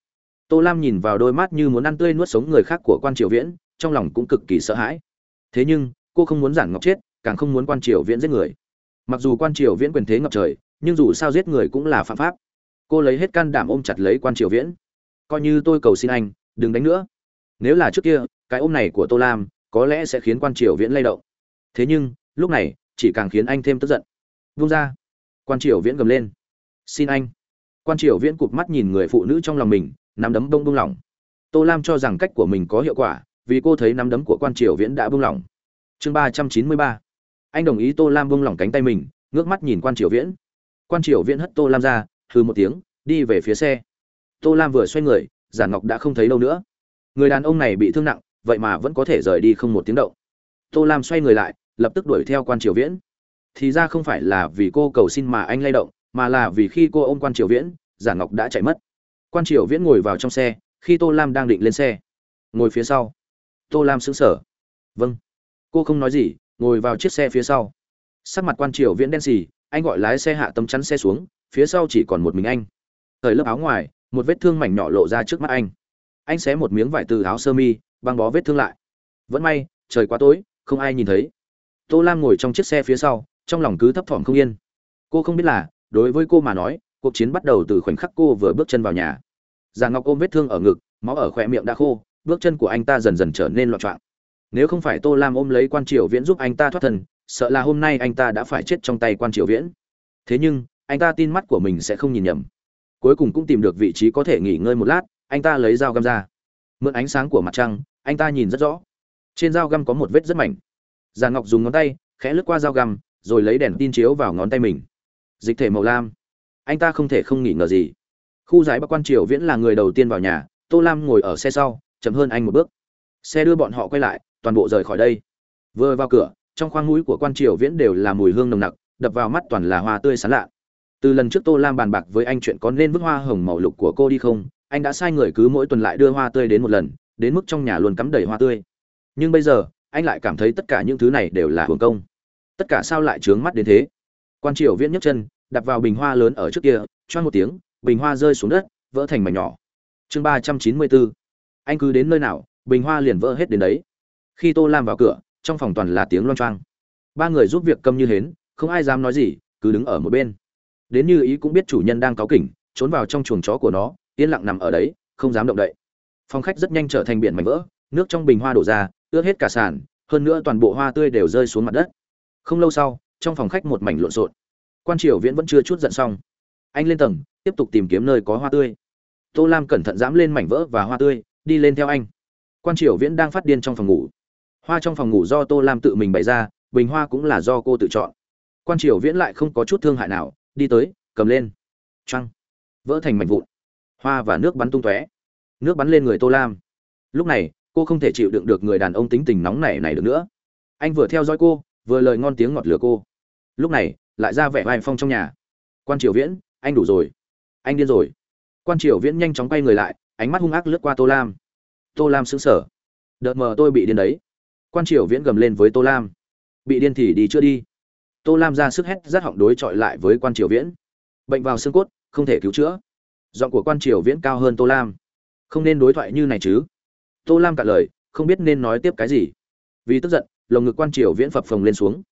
tô lam nhìn vào đôi mắt như muốn ăn tươi nuốt sống người khác của quan triều viễn, trong lòng cũng cực kỳ sợ hãi. Thế nhưng, cô không muốn giản ngọc chết, càng không muốn quan triều viễn giết người. Mặc dù quan triều viễn quyền thế ngập trời, nhưng dù sao giết người cũng là phạm pháp. Cô lấy hết can đảm ôm chặt lấy quan triều viễn. Coi như tôi cầu xin anh, đừng đánh nữa. Nếu là trước kia, cái ôm này của tô lam, có lẽ sẽ khiến quan triều viễn lay động. Thế nhưng, lúc này, chỉ càng khiến anh thêm tức giận. Vung ra. Quan triều viễn gầm lên. Xin anh. Quan triều viễn cụp mắt nhìn người phụ nữ trong lòng mình nắm đấm bông bông lỏng. Tô lam cho rằng cách của mình có hiệu quả, vì cô thấy nắm đấm của quan triều viễn đã bông lỏng. Chương ba trăm chín mươi ba. Anh đồng ý tô lam bông lỏng cánh tay mình, ngước mắt nhìn quan triều viễn. Quan triều viễn hất tô lam ra hư một tiếng, đi về phía xe. Tô lam vừa xoay người giản ngọc đã không thấy đâu nữa. Người đàn ông này bị thương nặng, vậy mà vẫn có thể rời đi không một tiếng động. Tô lam xoay người lại, lập tức đuổi theo quan triều viễn. Thì ra không phải là vì cô cầu xin mà anh lay động, mà là vì khi cô ôm quan triều viễn giản ngọc đã chạy mất quan triều viễn ngồi vào trong xe, khi tô lam đang định lên xe. Ngồi phía sau. Tô lam xứng sở vâng. Cô không nói gì, ngồi vào chiếc xe phía sau. Sắc mặt quan triều viễn đen xì, anh gọi lái xe hạ tấm chắn xe xuống, phía sau chỉ còn một mình anh. Thời lớp áo ngoài, một vết thương mảnh nhỏ lộ ra trước mắt anh. Anh xé một miếng vải từ áo sơ mi, băng bó vết thương lại. Vẫn may, trời quá tối, không ai nhìn thấy. Tô lam ngồi trong chiếc xe phía sau, trong lòng cứ thấp thỏm không yên. Cô không biết là, đối với cô mà nói, cuộc chiến bắt đầu từ khoảnh khắc cô vừa bước chân vào nhà già ngọc ôm vết thương ở ngực, máu ở khỏe miệng đã khô, bước chân của anh ta dần dần trở nên loạn trọng nếu không phải tô lam ôm lấy quan triều viễn giúp anh ta thoát thân, sợ là hôm nay anh ta đã phải chết trong tay quan triều viễn. Thế nhưng, anh ta tin mắt của mình sẽ không nhìn nhầm. Cuối cùng cũng tìm được vị trí có thể nghỉ ngơi một lát, anh ta lấy dao găm ra. Mượn ánh sáng của mặt trăng, anh ta nhìn rất rõ. Trên dao găm có một vết rất mảnh. Già ngọc dùng ngón tay, khẽ lướt qua dao găm, rồi lấy đèn tin chiếu vào ngón tay mình. Dịch thể màu lam. Anh ta không thể không nghỉ ngờ gì khu giải bắc quan triều viễn là người đầu tiên vào nhà, tô lam ngồi ở xe sau, chậm hơn anh một bước. Xe đưa bọn họ quay lại, toàn bộ rời khỏi đây. Vừa vào cửa, trong khoang mũi của quan triều viễn đều là mùi hương nồng nặc, đập vào mắt toàn là hoa tươi sán lạ. Từ lần trước tô lam bàn bạc với anh chuyện có nên vứt hoa hồng màu lục của cô đi không, anh đã sai người cứ mỗi tuần lại đưa hoa tươi đến một lần, đến mức trong nhà luôn cắm đầy hoa tươi. Nhưng bây giờ, anh lại cảm thấy tất cả những thứ này đều là hưởng công. Tất cả sao lại trướng mắt đến thế? Quan triều viễn nhấc chân đặt vào bình hoa lớn ở trước kia choan một tiếng bình hoa rơi xuống đất, vỡ thành mảnh nhỏ. Chương ba trăm chín mươi bốn. Anh cứ đến nơi nào, bình hoa liền vỡ hết đến đấy. Khi tô lam vào cửa, trong phòng toàn là tiếng loang choang. Ba người giúp việc câm như hến, không ai dám nói gì, cứ đứng ở một bên. Đến như ý cũng biết chủ nhân đang cáu kỉnh, trốn vào trong chuồng chó của nó, yên lặng nằm ở đấy, không dám động đậy. Phòng khách rất nhanh trở thành biển mảnh vỡ, nước trong bình hoa đổ ra, ướt hết cả sàn, hơn nữa toàn bộ hoa tươi đều rơi xuống mặt đất. Không lâu sau, trong phòng khách một mảnh lộn xộn. Quan triều viễn vẫn chưa chút giận xong. Anh lên tầng tiếp tục tìm kiếm nơi có hoa tươi. Tô lam cẩn thận dám lên mảnh vỡ và hoa tươi, đi lên theo anh. Quan triều viễn đang phát điên trong phòng ngủ. Hoa trong phòng ngủ do tô lam tự mình bày ra, bình hoa cũng là do cô tự chọn. Quan triều viễn lại không có chút thương hại nào, đi tới, cầm lên. Trăng vỡ thành mảnh vụn. Hoa và nước bắn tung tóe. Nước bắn lên người tô lam. Lúc này, cô không thể chịu đựng được người đàn ông tính tình nóng nảy này được nữa. Anh vừa theo dõi cô, vừa lời ngon tiếng ngọt lửa cô. Lúc này, lại ra vẻ vai phong trong nhà. Quan triều viễn, anh đủ rồi anh điên rồi. Quan triều viễn nhanh chóng quay người lại, ánh mắt hung ác lướt qua tô lam. Tô lam xứng sờ. Đợt mờ tôi bị điên đấy. Quan triều viễn gầm lên với tô lam. Bị điên thì đi chưa đi. Tô lam ra sức hét rát họng đối chọi lại với quan triều viễn. Bệnh vào xương cốt, không thể cứu chữa. Giọng của quan triều viễn cao hơn tô lam. Không nên đối thoại như này chứ. Tô lam cả lời, không biết nên nói tiếp cái gì. Vì tức giận, lồng ngực quan triều viễn phập phồng lên xuống.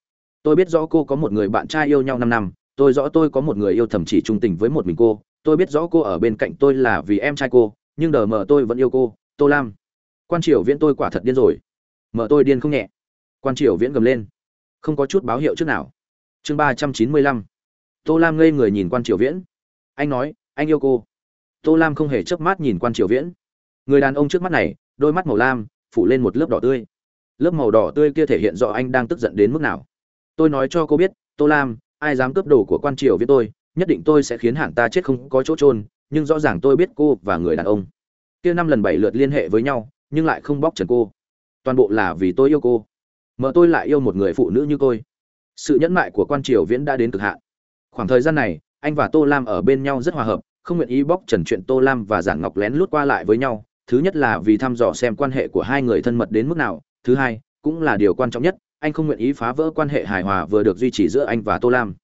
Tôi biết rõ cô có một người bạn trai yêu nhau năm năm. Tôi rõ tôi có một người yêu thầm chỉ trung tình với một mình cô tôi biết rõ cô ở bên cạnh tôi là vì em trai cô, nhưng đờ mờ tôi vẫn yêu cô, tô lam. Quan triều viễn tôi quả thật điên rồi. Mợ tôi điên không nhẹ. Quan triều viễn gầm lên. Không có chút báo hiệu trước nào. Chương ba trăm chín mươi lăm. Tô lam ngây người nhìn quan triều viễn. Anh nói, anh yêu cô. Tô lam không hề chớp mắt nhìn quan triều viễn. Người đàn ông trước mắt này, đôi mắt màu lam, phủ lên một lớp đỏ tươi. Lớp màu đỏ tươi kia thể hiện rõ anh đang tức giận đến mức nào. Tôi nói cho cô biết, tô lam, ai dám cướp đồ của quan triều viễn tôi? Nhất định tôi sẽ khiến hạng ta chết không có chỗ trôn nhưng rõ ràng tôi biết cô và người đàn ông kia năm lần bảy lượt liên hệ với nhau, nhưng lại không bóc trần cô. Toàn bộ là vì tôi yêu cô. Mợ tôi lại yêu một người phụ nữ như tôi. Sự nhẫn mại của quan triều viễn đã đến cực hạn. Khoảng thời gian này, anh và tô lam ở bên nhau rất hòa hợp, không nguyện ý bóc trần chuyện tô lam và giản ngọc lén lút qua lại với nhau. Thứ nhất là vì thăm dò xem quan hệ của hai người thân mật đến mức nào. Thứ hai, cũng là điều quan trọng nhất, anh không nguyện ý phá vỡ quan hệ hài hòa vừa được duy trì giữa anh và tô lam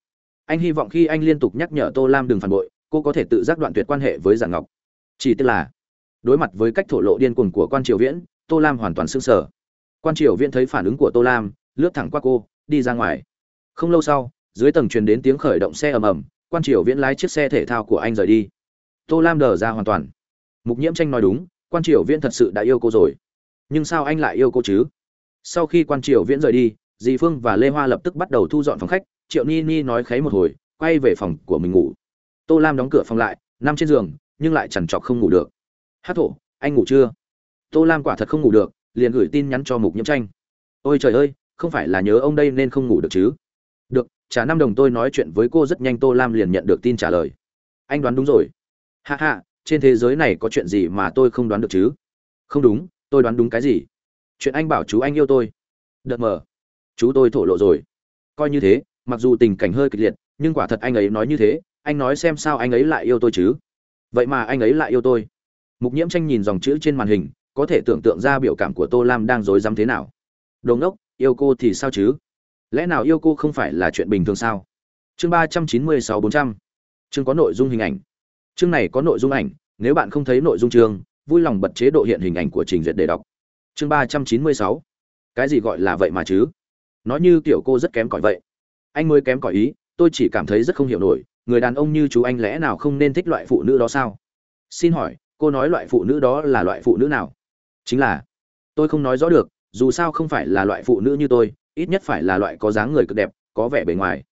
anh hy vọng khi anh liên tục nhắc nhở tô lam đừng phản bội, cô có thể tự giác đoạn tuyệt quan hệ với giản ngọc. Chỉ tức là, đối mặt với cách thổ lộ điên cuồng của quan triều viễn, tô lam hoàn toàn sững sờ. Quan triều viễn thấy phản ứng của tô lam, lướt thẳng qua cô, đi ra ngoài. Không lâu sau, dưới tầng truyền đến tiếng khởi động xe ầm ầm, quan triều viễn lái chiếc xe thể thao của anh rời đi. Tô lam đờ ra hoàn toàn. Mục nhiễm tranh nói đúng, quan triều viễn thật sự đã yêu cô rồi. Nhưng sao anh lại yêu cô chứ? Sau khi quan triều viễn rời đi, dì phương và lê hoa lập tức bắt đầu thu dọn phòng khách triệu ni ni nói kháy một hồi, quay về phòng của mình ngủ. Tô lam đóng cửa phòng lại, nằm trên giường, nhưng lại chằn trọc không ngủ được. Hát thổ, anh ngủ chưa? Tô lam quả thật không ngủ được, liền gửi tin nhắn cho mục nhiễm tranh. Ôi trời ơi, không phải là nhớ ông đây nên không ngủ được chứ? Được, trả năm đồng tôi nói chuyện với cô rất nhanh, tô lam liền nhận được tin trả lời. Anh đoán đúng rồi. Hạ hạ trên thế giới này có chuyện gì mà tôi không đoán được chứ? Không đúng, tôi đoán đúng cái gì? Chuyện anh bảo chú anh yêu tôi. Đợt mờ. Chú tôi thổ lộ rồi. Coi như thế mặc dù tình cảnh hơi kịch liệt, nhưng quả thật anh ấy nói như thế, anh nói xem sao anh ấy lại yêu tôi chứ? Vậy mà anh ấy lại yêu tôi. Mục nhiễm tranh nhìn dòng chữ trên màn hình, có thể tưởng tượng ra biểu cảm của tô lam đang rối rắm thế nào. Đồn đốc yêu cô thì sao chứ? Lẽ nào yêu cô không phải là chuyện bình thường sao? Chương ba trăm chín mươi sáu bốn trăm. Chương có nội dung hình ảnh. Chương này có nội dung ảnh, nếu bạn không thấy nội dung chương, vui lòng bật chế độ hiện hình ảnh của trình duyệt để đọc. Chương ba trăm chín mươi sáu. Cái gì gọi là vậy mà chứ? Nói như kiểu cô rất kém cỏi vậy anh mới kém cỏi ý, tôi chỉ cảm thấy rất không hiểu nổi, người đàn ông như chú anh lẽ nào không nên thích loại phụ nữ đó sao? Xin hỏi, cô nói loại phụ nữ đó là loại phụ nữ nào? Chính là, tôi không nói rõ được, dù sao không phải là loại phụ nữ như tôi, ít nhất phải là loại có dáng người cực đẹp, có vẻ bề ngoài.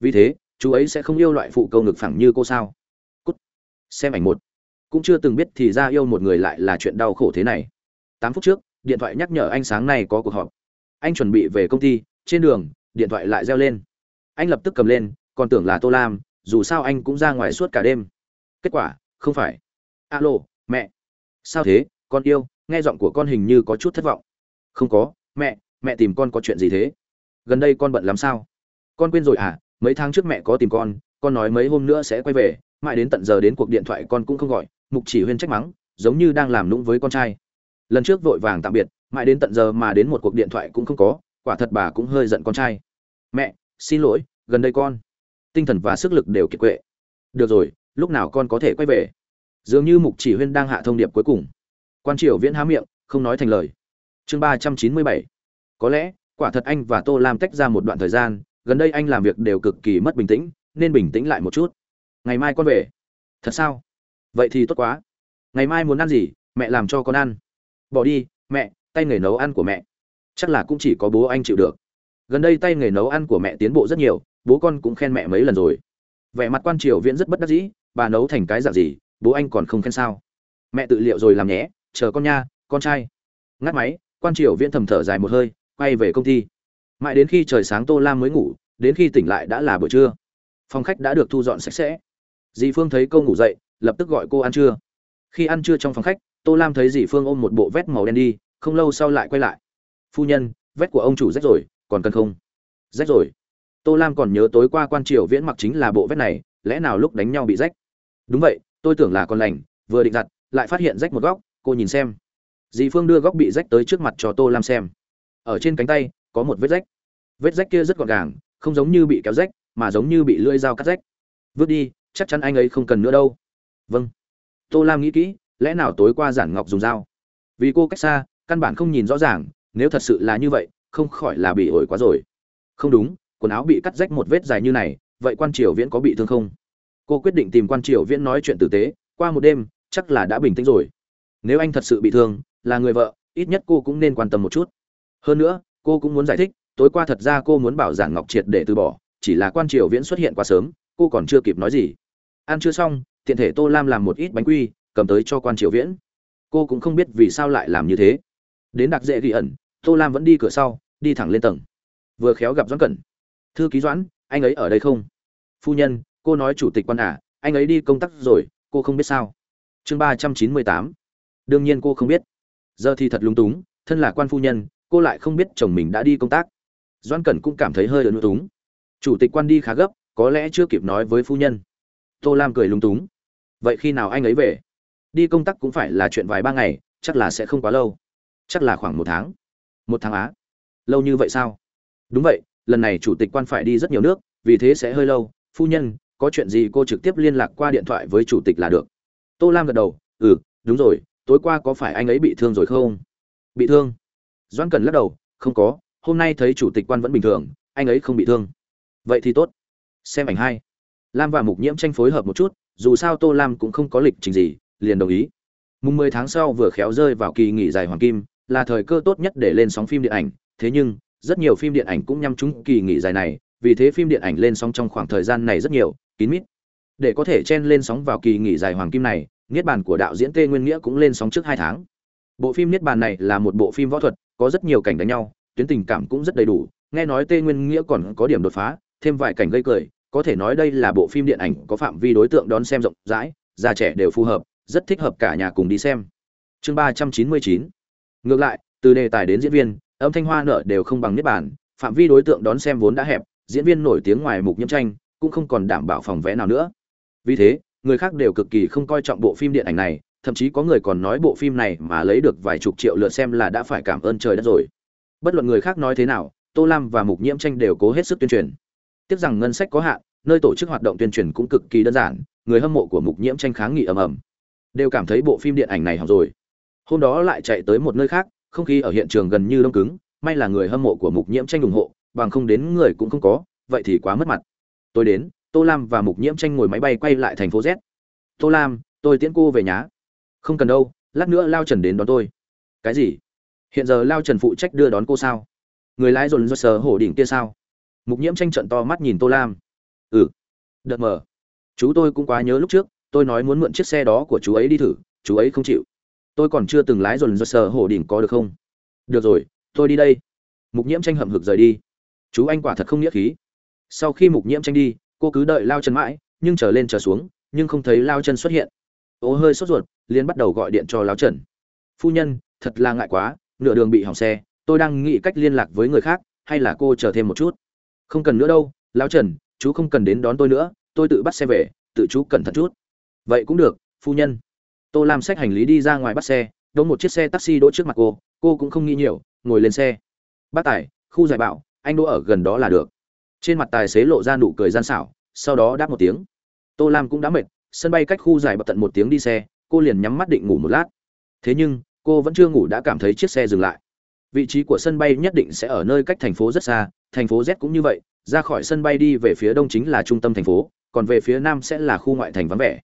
Vì thế, chú ấy sẽ không yêu loại phụ câu ngực phẳng như cô sao? Cút. Xem ảnh một. Cũng chưa từng biết thì ra yêu một người lại là chuyện đau khổ thế này. Tám phút trước, điện thoại nhắc nhở anh sáng nay có cuộc họp. Anh chuẩn bị về công ty, trên đường, điện thoại lại reo lên anh lập tức cầm lên, còn tưởng là tô lam, dù sao anh cũng ra ngoài suốt cả đêm. Kết quả, không phải. Alo, mẹ. Sao thế, con yêu, nghe giọng của con hình như có chút thất vọng. Không có, mẹ mẹ tìm con có chuyện gì thế? Gần đây con bận lắm sao? Con quên rồi à mấy tháng trước mẹ có tìm con con nói mấy hôm nữa sẽ quay về, mãi đến tận giờ đến cuộc điện thoại con cũng không gọi, mục chỉ huyên trách mắng, giống như đang làm nũng với con trai. Lần trước vội vàng tạm biệt, mãi đến tận giờ mà đến một cuộc điện thoại cũng không có, quả thật bà cũng hơi giận con trai. Mẹ xin lỗi, gần đây con. Tinh thần và sức lực đều kiệt quệ. Được rồi, lúc nào con có thể quay về? Dường như mục chỉ huyên đang hạ thông điệp cuối cùng. Quan triều viễn há miệng, không nói thành lời. Chương ba trăm chín mươi bảy. Có lẽ, quả thật anh và tô lam tách ra một đoạn thời gian, gần đây anh làm việc đều cực kỳ mất bình tĩnh, nên bình tĩnh lại một chút. Ngày mai con về. Thật sao? Vậy thì tốt quá. Ngày mai muốn ăn gì, mẹ làm cho con ăn. Bỏ đi, mẹ, tay nghề nấu ăn của mẹ. Chắc là cũng chỉ có bố anh chịu được gần đây tay nghề nấu ăn của mẹ tiến bộ rất nhiều, bố con cũng khen mẹ mấy lần rồi. Vẻ mặt quan triều viễn rất bất đắc dĩ, bà nấu thành cái dạng gì, bố anh còn không khen sao? Mẹ tự liệu rồi làm nhé, chờ con nha, con trai. Ngắt máy, quan triều viễn thầm thở dài một hơi, quay về công ty. Mãi đến khi trời sáng tô lam mới ngủ, đến khi tỉnh lại đã là buổi trưa. Phòng khách đã được thu dọn sạch sẽ. Dì phương thấy cô ngủ dậy, lập tức gọi cô ăn trưa. Khi ăn trưa trong phòng khách, tô lam thấy dì phương ôm một bộ vét màu đen đi, không lâu sau lại quay lại. Phu nhân vét của ông chủ rách rồi còn cần không? Rách rồi. Tô lam còn nhớ tối qua quan triều viễn mặc chính là bộ vét này, lẽ nào lúc đánh nhau bị rách? Đúng vậy, tôi tưởng là con lành, vừa định giặt, lại phát hiện rách một góc, cô nhìn xem. Dì phương đưa góc bị rách tới trước mặt cho tô lam xem. Ở trên cánh tay, có một vết rách. Vết rách kia rất gọn gàng, không giống như bị kéo rách, mà giống như bị lưỡi dao cắt rách. Vứt đi, chắc chắn anh ấy không cần nữa đâu. Vâng. Tô lam nghĩ kỹ, lẽ nào tối qua giản ngọc dùng dao? Vì cô cách xa, căn bản không nhìn rõ ràng, nếu thật sự là như vậy không khỏi là bị ổi quá rồi. Không đúng, quần áo bị cắt rách một vết dài như này, vậy quan triều viễn có bị thương không? Cô quyết định tìm quan triều viễn nói chuyện tử tế, qua một đêm, chắc là đã bình tĩnh rồi. Nếu anh thật sự bị thương, là người vợ, ít nhất cô cũng nên quan tâm một chút. Hơn nữa, cô cũng muốn giải thích, tối qua thật ra cô muốn bảo giản ngọc triệt để từ bỏ, chỉ là quan triều viễn xuất hiện quá sớm, cô còn chưa kịp nói gì. Ăn chưa xong, tiện thể tô lam làm một ít bánh quy, cầm tới cho quan triều viễn. Cô cũng không biết vì sao lại làm như thế. Đến đặc dễ ghi ẩn, tô lam vẫn đi cửa sau đi thẳng lên tầng. Vừa khéo gặp doãn cẩn. Thư ký doãn, anh ấy ở đây không? Phu nhân, cô nói chủ tịch quan à anh ấy đi công tác rồi, cô không biết sao? Chương ba trăm chín mươi tám. Đương nhiên cô không biết. Giờ thì thật lúng túng, thân là quan phu nhân, cô lại không biết chồng mình đã đi công tác. Doãn cẩn cũng cảm thấy hơi ớn túng. Chủ tịch quan đi khá gấp, có lẽ chưa kịp nói với phu nhân. Tô lam cười lúng túng. Vậy khi nào anh ấy về? Đi công tác cũng phải là chuyện vài ba ngày, chắc là sẽ không quá lâu. Chắc là khoảng một tháng. Một tháng á? Lâu như vậy sao? Đúng vậy, lần này chủ tịch quan phải đi rất nhiều nước, vì thế sẽ hơi lâu. Phu nhân, có chuyện gì cô trực tiếp liên lạc qua điện thoại với chủ tịch là được. Tô lam gật đầu ừ đúng rồi, tối qua có phải anh ấy bị thương rồi không? Bị thương. Doãn cần lắc đầu, không có, hôm nay thấy chủ tịch quan vẫn bình thường, anh ấy không bị thương. Vậy thì tốt. Xem ảnh hai. Lam và mục nhiễm tranh phối hợp một chút, dù sao tô lam cũng không có lịch trình gì, liền đồng ý. Mùng mười tháng sau vừa khéo rơi vào kỳ nghỉ dài hoàng kim, là thời cơ tốt nhất để lên sóng phim điện ảnh thế nhưng, rất nhiều phim điện ảnh cũng nhắm chúng kỳ nghỉ dài này, vì thế phim điện ảnh lên sóng trong khoảng thời gian này rất nhiều, kín mít. Để có thể chen lên sóng vào kỳ nghỉ dài hoàng kim này, niết bàn của đạo diễn tê nguyên nghĩa cũng lên sóng trước hai tháng. Bộ phim niết bàn này là một bộ phim võ thuật, có rất nhiều cảnh đánh nhau, tuyến tình cảm cũng rất đầy đủ, nghe nói tê nguyên nghĩa còn có điểm đột phá, thêm vài cảnh gây cười, có thể nói đây là bộ phim điện ảnh có phạm vi đối tượng đón xem rộng rãi, già trẻ đều phù hợp, rất thích hợp cả nhà cùng đi xem. Chương ba trăm chín mươi chín. Ngược lại, từ đề tài đến diễn viên âm thanh hoa nợ đều không bằng niết bàn, phạm vi đối tượng đón xem vốn đã hẹp, diễn viên nổi tiếng ngoài mục nhiễm tranh cũng không còn đảm bảo phòng vé nào nữa. Vì thế, người khác đều cực kỳ không coi trọng bộ phim điện ảnh này, thậm chí có người còn nói bộ phim này mà lấy được vài chục triệu lượt xem là đã phải cảm ơn trời đất rồi. Bất luận người khác nói thế nào, tô lam và mục nhiễm tranh đều cố hết sức tuyên truyền. Tiếc rằng ngân sách có hạn, nơi tổ chức hoạt động tuyên truyền cũng cực kỳ đơn giản, người hâm mộ của mục nhiễm tranh kháng nghị ầm ầm. Đều cảm thấy bộ phim điện ảnh này hỏng rồi. Hôm đó lại chạy tới một nơi khác không khí ở hiện trường gần như đông cứng, may là người hâm mộ của mục nhiễm tranh ủng hộ, bằng không đến người cũng không có, vậy thì quá mất mặt. Tôi đến, tô lam và mục nhiễm tranh ngồi máy bay quay lại thành phố z. Tô lam, tôi tiễn cô về nhà. Không cần đâu, lát nữa lao trần đến đón tôi. Cái gì? Hiện giờ lao trần phụ trách đưa đón cô sao? Người lái dồn do sờ hổ đỉnh kia sao? Mục nhiễm tranh trận to mắt nhìn tô lam. Ừ. Đợt mờ. Chú tôi cũng quá nhớ lúc trước, tôi nói muốn mượn chiếc xe đó của chú ấy đi thử, chú ấy không chịu tôi còn chưa từng lái dồn dơ sờ hổ đỉnh có được không? Được rồi, tôi đi đây. Mục nhiễm tranh hậm hực rời đi. Chú anh quả thật không nghĩa khí. Sau khi mục nhiễm tranh đi, cô cứ đợi lao chân mãi, nhưng trở lên trở xuống, nhưng không thấy lao chân xuất hiện. Ô hơi sốt ruột liên bắt đầu gọi điện cho lao trần. Phu nhân, thật là ngại quá, nửa đường bị hỏng xe, tôi đang nghĩ cách liên lạc với người khác, hay là cô chờ thêm một chút? Không cần nữa đâu, lao trần, chú không cần đến đón tôi nữa, tôi tự bắt xe về, tự chú cẩn thận chút. Vậy cũng được, phu nhân tô làm xách hành lý đi ra ngoài bắt xe, đỗ một chiếc xe taxi đỗ trước mặt cô cô cũng không nghĩ nhiều, ngồi lên xe. Bác tài, khu giải bảo, anh đỗ ở gần đó là được. Trên mặt tài xế lộ ra nụ cười gian xảo, sau đó đáp một tiếng. Tô lam cũng đã mệt, sân bay cách khu giải bật tận một tiếng đi xe, cô liền nhắm mắt định ngủ một lát. Thế nhưng, cô vẫn chưa ngủ đã cảm thấy chiếc xe dừng lại. Vị trí của sân bay nhất định sẽ ở nơi cách thành phố rất xa, thành phố z cũng như vậy, ra khỏi sân bay đi về phía đông chính là trung tâm thành phố, còn về phía nam sẽ là khu ngoại thành vắng vẻ.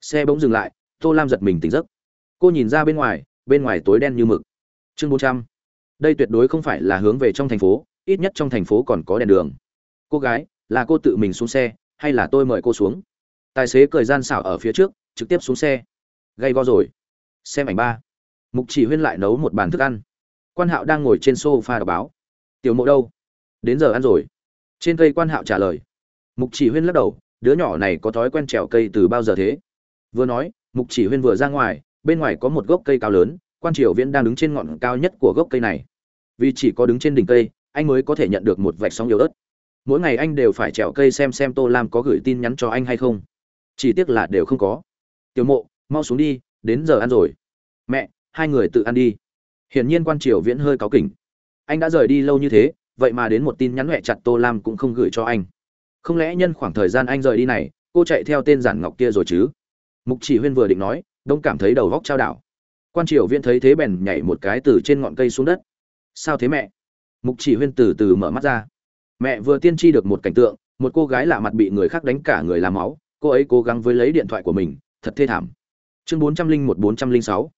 Xe bỗng dừng lại tô lam giật mình tỉnh giấc. Cô nhìn ra bên ngoài bên ngoài tối đen như mực. Chương bốn trăm. Đây tuyệt đối không phải là hướng về trong thành phố, ít nhất trong thành phố còn có đèn đường. Cô gái, là cô tự mình xuống xe, hay là tôi mời cô xuống? Tài xế cười gian xảo ở phía trước, trực tiếp xuống xe. Gay go rồi. Xem ảnh ba. Mục chỉ huyên lại nấu một bàn thức ăn. Quan hạo đang ngồi trên sofa đọc báo. Tiểu mộ đâu? Đến giờ ăn rồi. Trên cây quan hạo trả lời. Mục chỉ huyên lắc đầu. Đứa nhỏ này có thói quen trèo cây từ bao giờ thế? Vừa nói mục chỉ huyên vừa ra ngoài, bên ngoài có một gốc cây cao lớn, quan triều viễn đang đứng trên ngọn cao nhất của gốc cây này. Vì chỉ có đứng trên đỉnh cây, anh mới có thể nhận được một vạch sóng yếu ớt. Mỗi ngày anh đều phải trèo cây xem xem tô lam có gửi tin nhắn cho anh hay không. Chỉ tiếc là đều không có. Tiểu mộ, mau xuống đi, đến giờ ăn rồi. Mẹ, hai người tự ăn đi. Hiển nhiên quan triều viễn hơi cáu kỉnh. Anh đã rời đi lâu như thế, vậy mà đến một tin nhắn huệ chặt tô lam cũng không gửi cho anh. Không lẽ nhân khoảng thời gian anh rời đi này, cô chạy theo tên giản ngọc kia rồi chứ? Mục chỉ huyên vừa định nói, đông cảm thấy đầu góc trao đảo. Quan triều viễn thấy thế bèn nhảy một cái từ trên ngọn cây xuống đất. Sao thế mẹ? Mục chỉ huyên từ từ mở mắt ra. Mẹ vừa tiên tri được một cảnh tượng, một cô gái lạ mặt bị người khác đánh cả người làm máu, cô ấy cố gắng với lấy điện thoại của mình, thật thê thảm. Chương bốn trăm linh một bốn trăm linh sáu.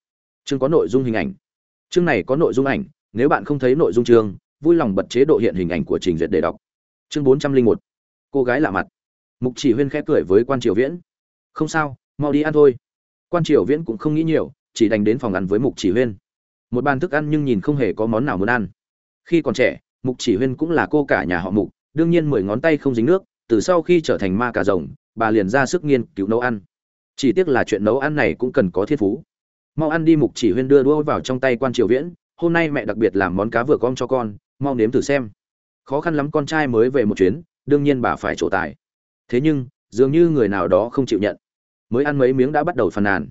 Chương có nội dung hình ảnh. Chương này có nội dung ảnh, nếu bạn không thấy nội dung chương, vui lòng bật chế độ hiện hình ảnh của trình duyệt để đọc. Chương bốn trăm linh một. Cô gái lạ mặt. Mục chỉ huyên khẽ cười với quan triều viễn. Không sao mau đi ăn thôi. Quan triều viễn cũng không nghĩ nhiều, chỉ đành đến phòng ăn với mục chỉ huyên. Một bàn thức ăn nhưng nhìn không hề có món nào muốn ăn. Khi còn trẻ, mục chỉ huyên cũng là cô cả nhà họ mục, đương nhiên mười ngón tay không dính nước, từ sau khi trở thành ma cà rồng, bà liền ra sức nghiên cứu nấu ăn. Chỉ tiếc là chuyện nấu ăn này cũng cần có thiên phú. Mau ăn đi, mục chỉ huyên đưa đũa vào trong tay quan triều viễn, hôm nay mẹ đặc biệt làm món cá vừa con cho con, mau nếm thử xem. Khó khăn lắm con trai mới về một chuyến, đương nhiên bà phải trổ tài. Thế nhưng, dường như người nào đó không chịu nhận mới ăn mấy miếng đã bắt đầu phàn nàn.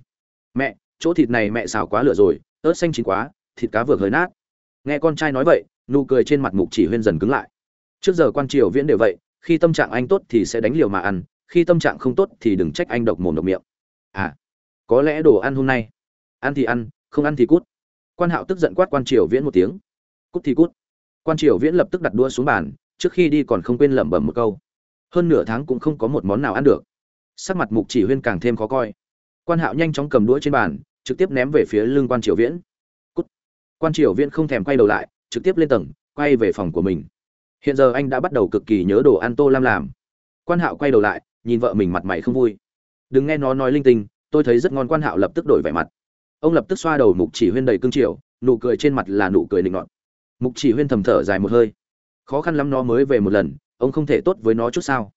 Mẹ, chỗ thịt này mẹ xào quá lửa rồi, ớt xanh chín quá, thịt cá vừa hơi nát. Nghe con trai nói vậy, nụ cười trên mặt mục chỉ huyên dần cứng lại. Trước giờ quan triều viễn đều vậy, khi tâm trạng anh tốt thì sẽ đánh liều mà ăn, khi tâm trạng không tốt thì đừng trách anh độc mồm độc miệng. À có lẽ đồ ăn hôm nay. Ăn thì ăn, không ăn thì cút. Quan hạo tức giận quát quan triều viễn một tiếng. Cút thì cút. Quan triều viễn lập tức đặt đua xuống bàn, trước khi đi còn không quên lẩm bẩm một câu. Hơn nửa tháng cũng không có một món nào ăn được sắc mặt mục chỉ huyên càng thêm khó coi. Quan hạo nhanh chóng cầm đũa trên bàn, trực tiếp ném về phía lưng quan triều viễn. Cút. Quan triều viễn không thèm quay đầu lại, trực tiếp lên tầng, quay về phòng của mình. Hiện giờ anh đã bắt đầu cực kỳ nhớ đồ ăn tô lam làm. Quan hạo quay đầu lại, nhìn vợ mình mặt mày không vui. Đừng nghe nó nói linh tinh, tôi thấy rất ngon, quan hạo lập tức đổi vẻ mặt. Ông lập tức xoa đầu mục chỉ huyên đầy cương triều, nụ cười trên mặt là nụ cười định nọt. Mục chỉ huyên thầm thở dài một hơi. Khó khăn lắm nó mới về một lần, ông không thể tốt với nó chút sao?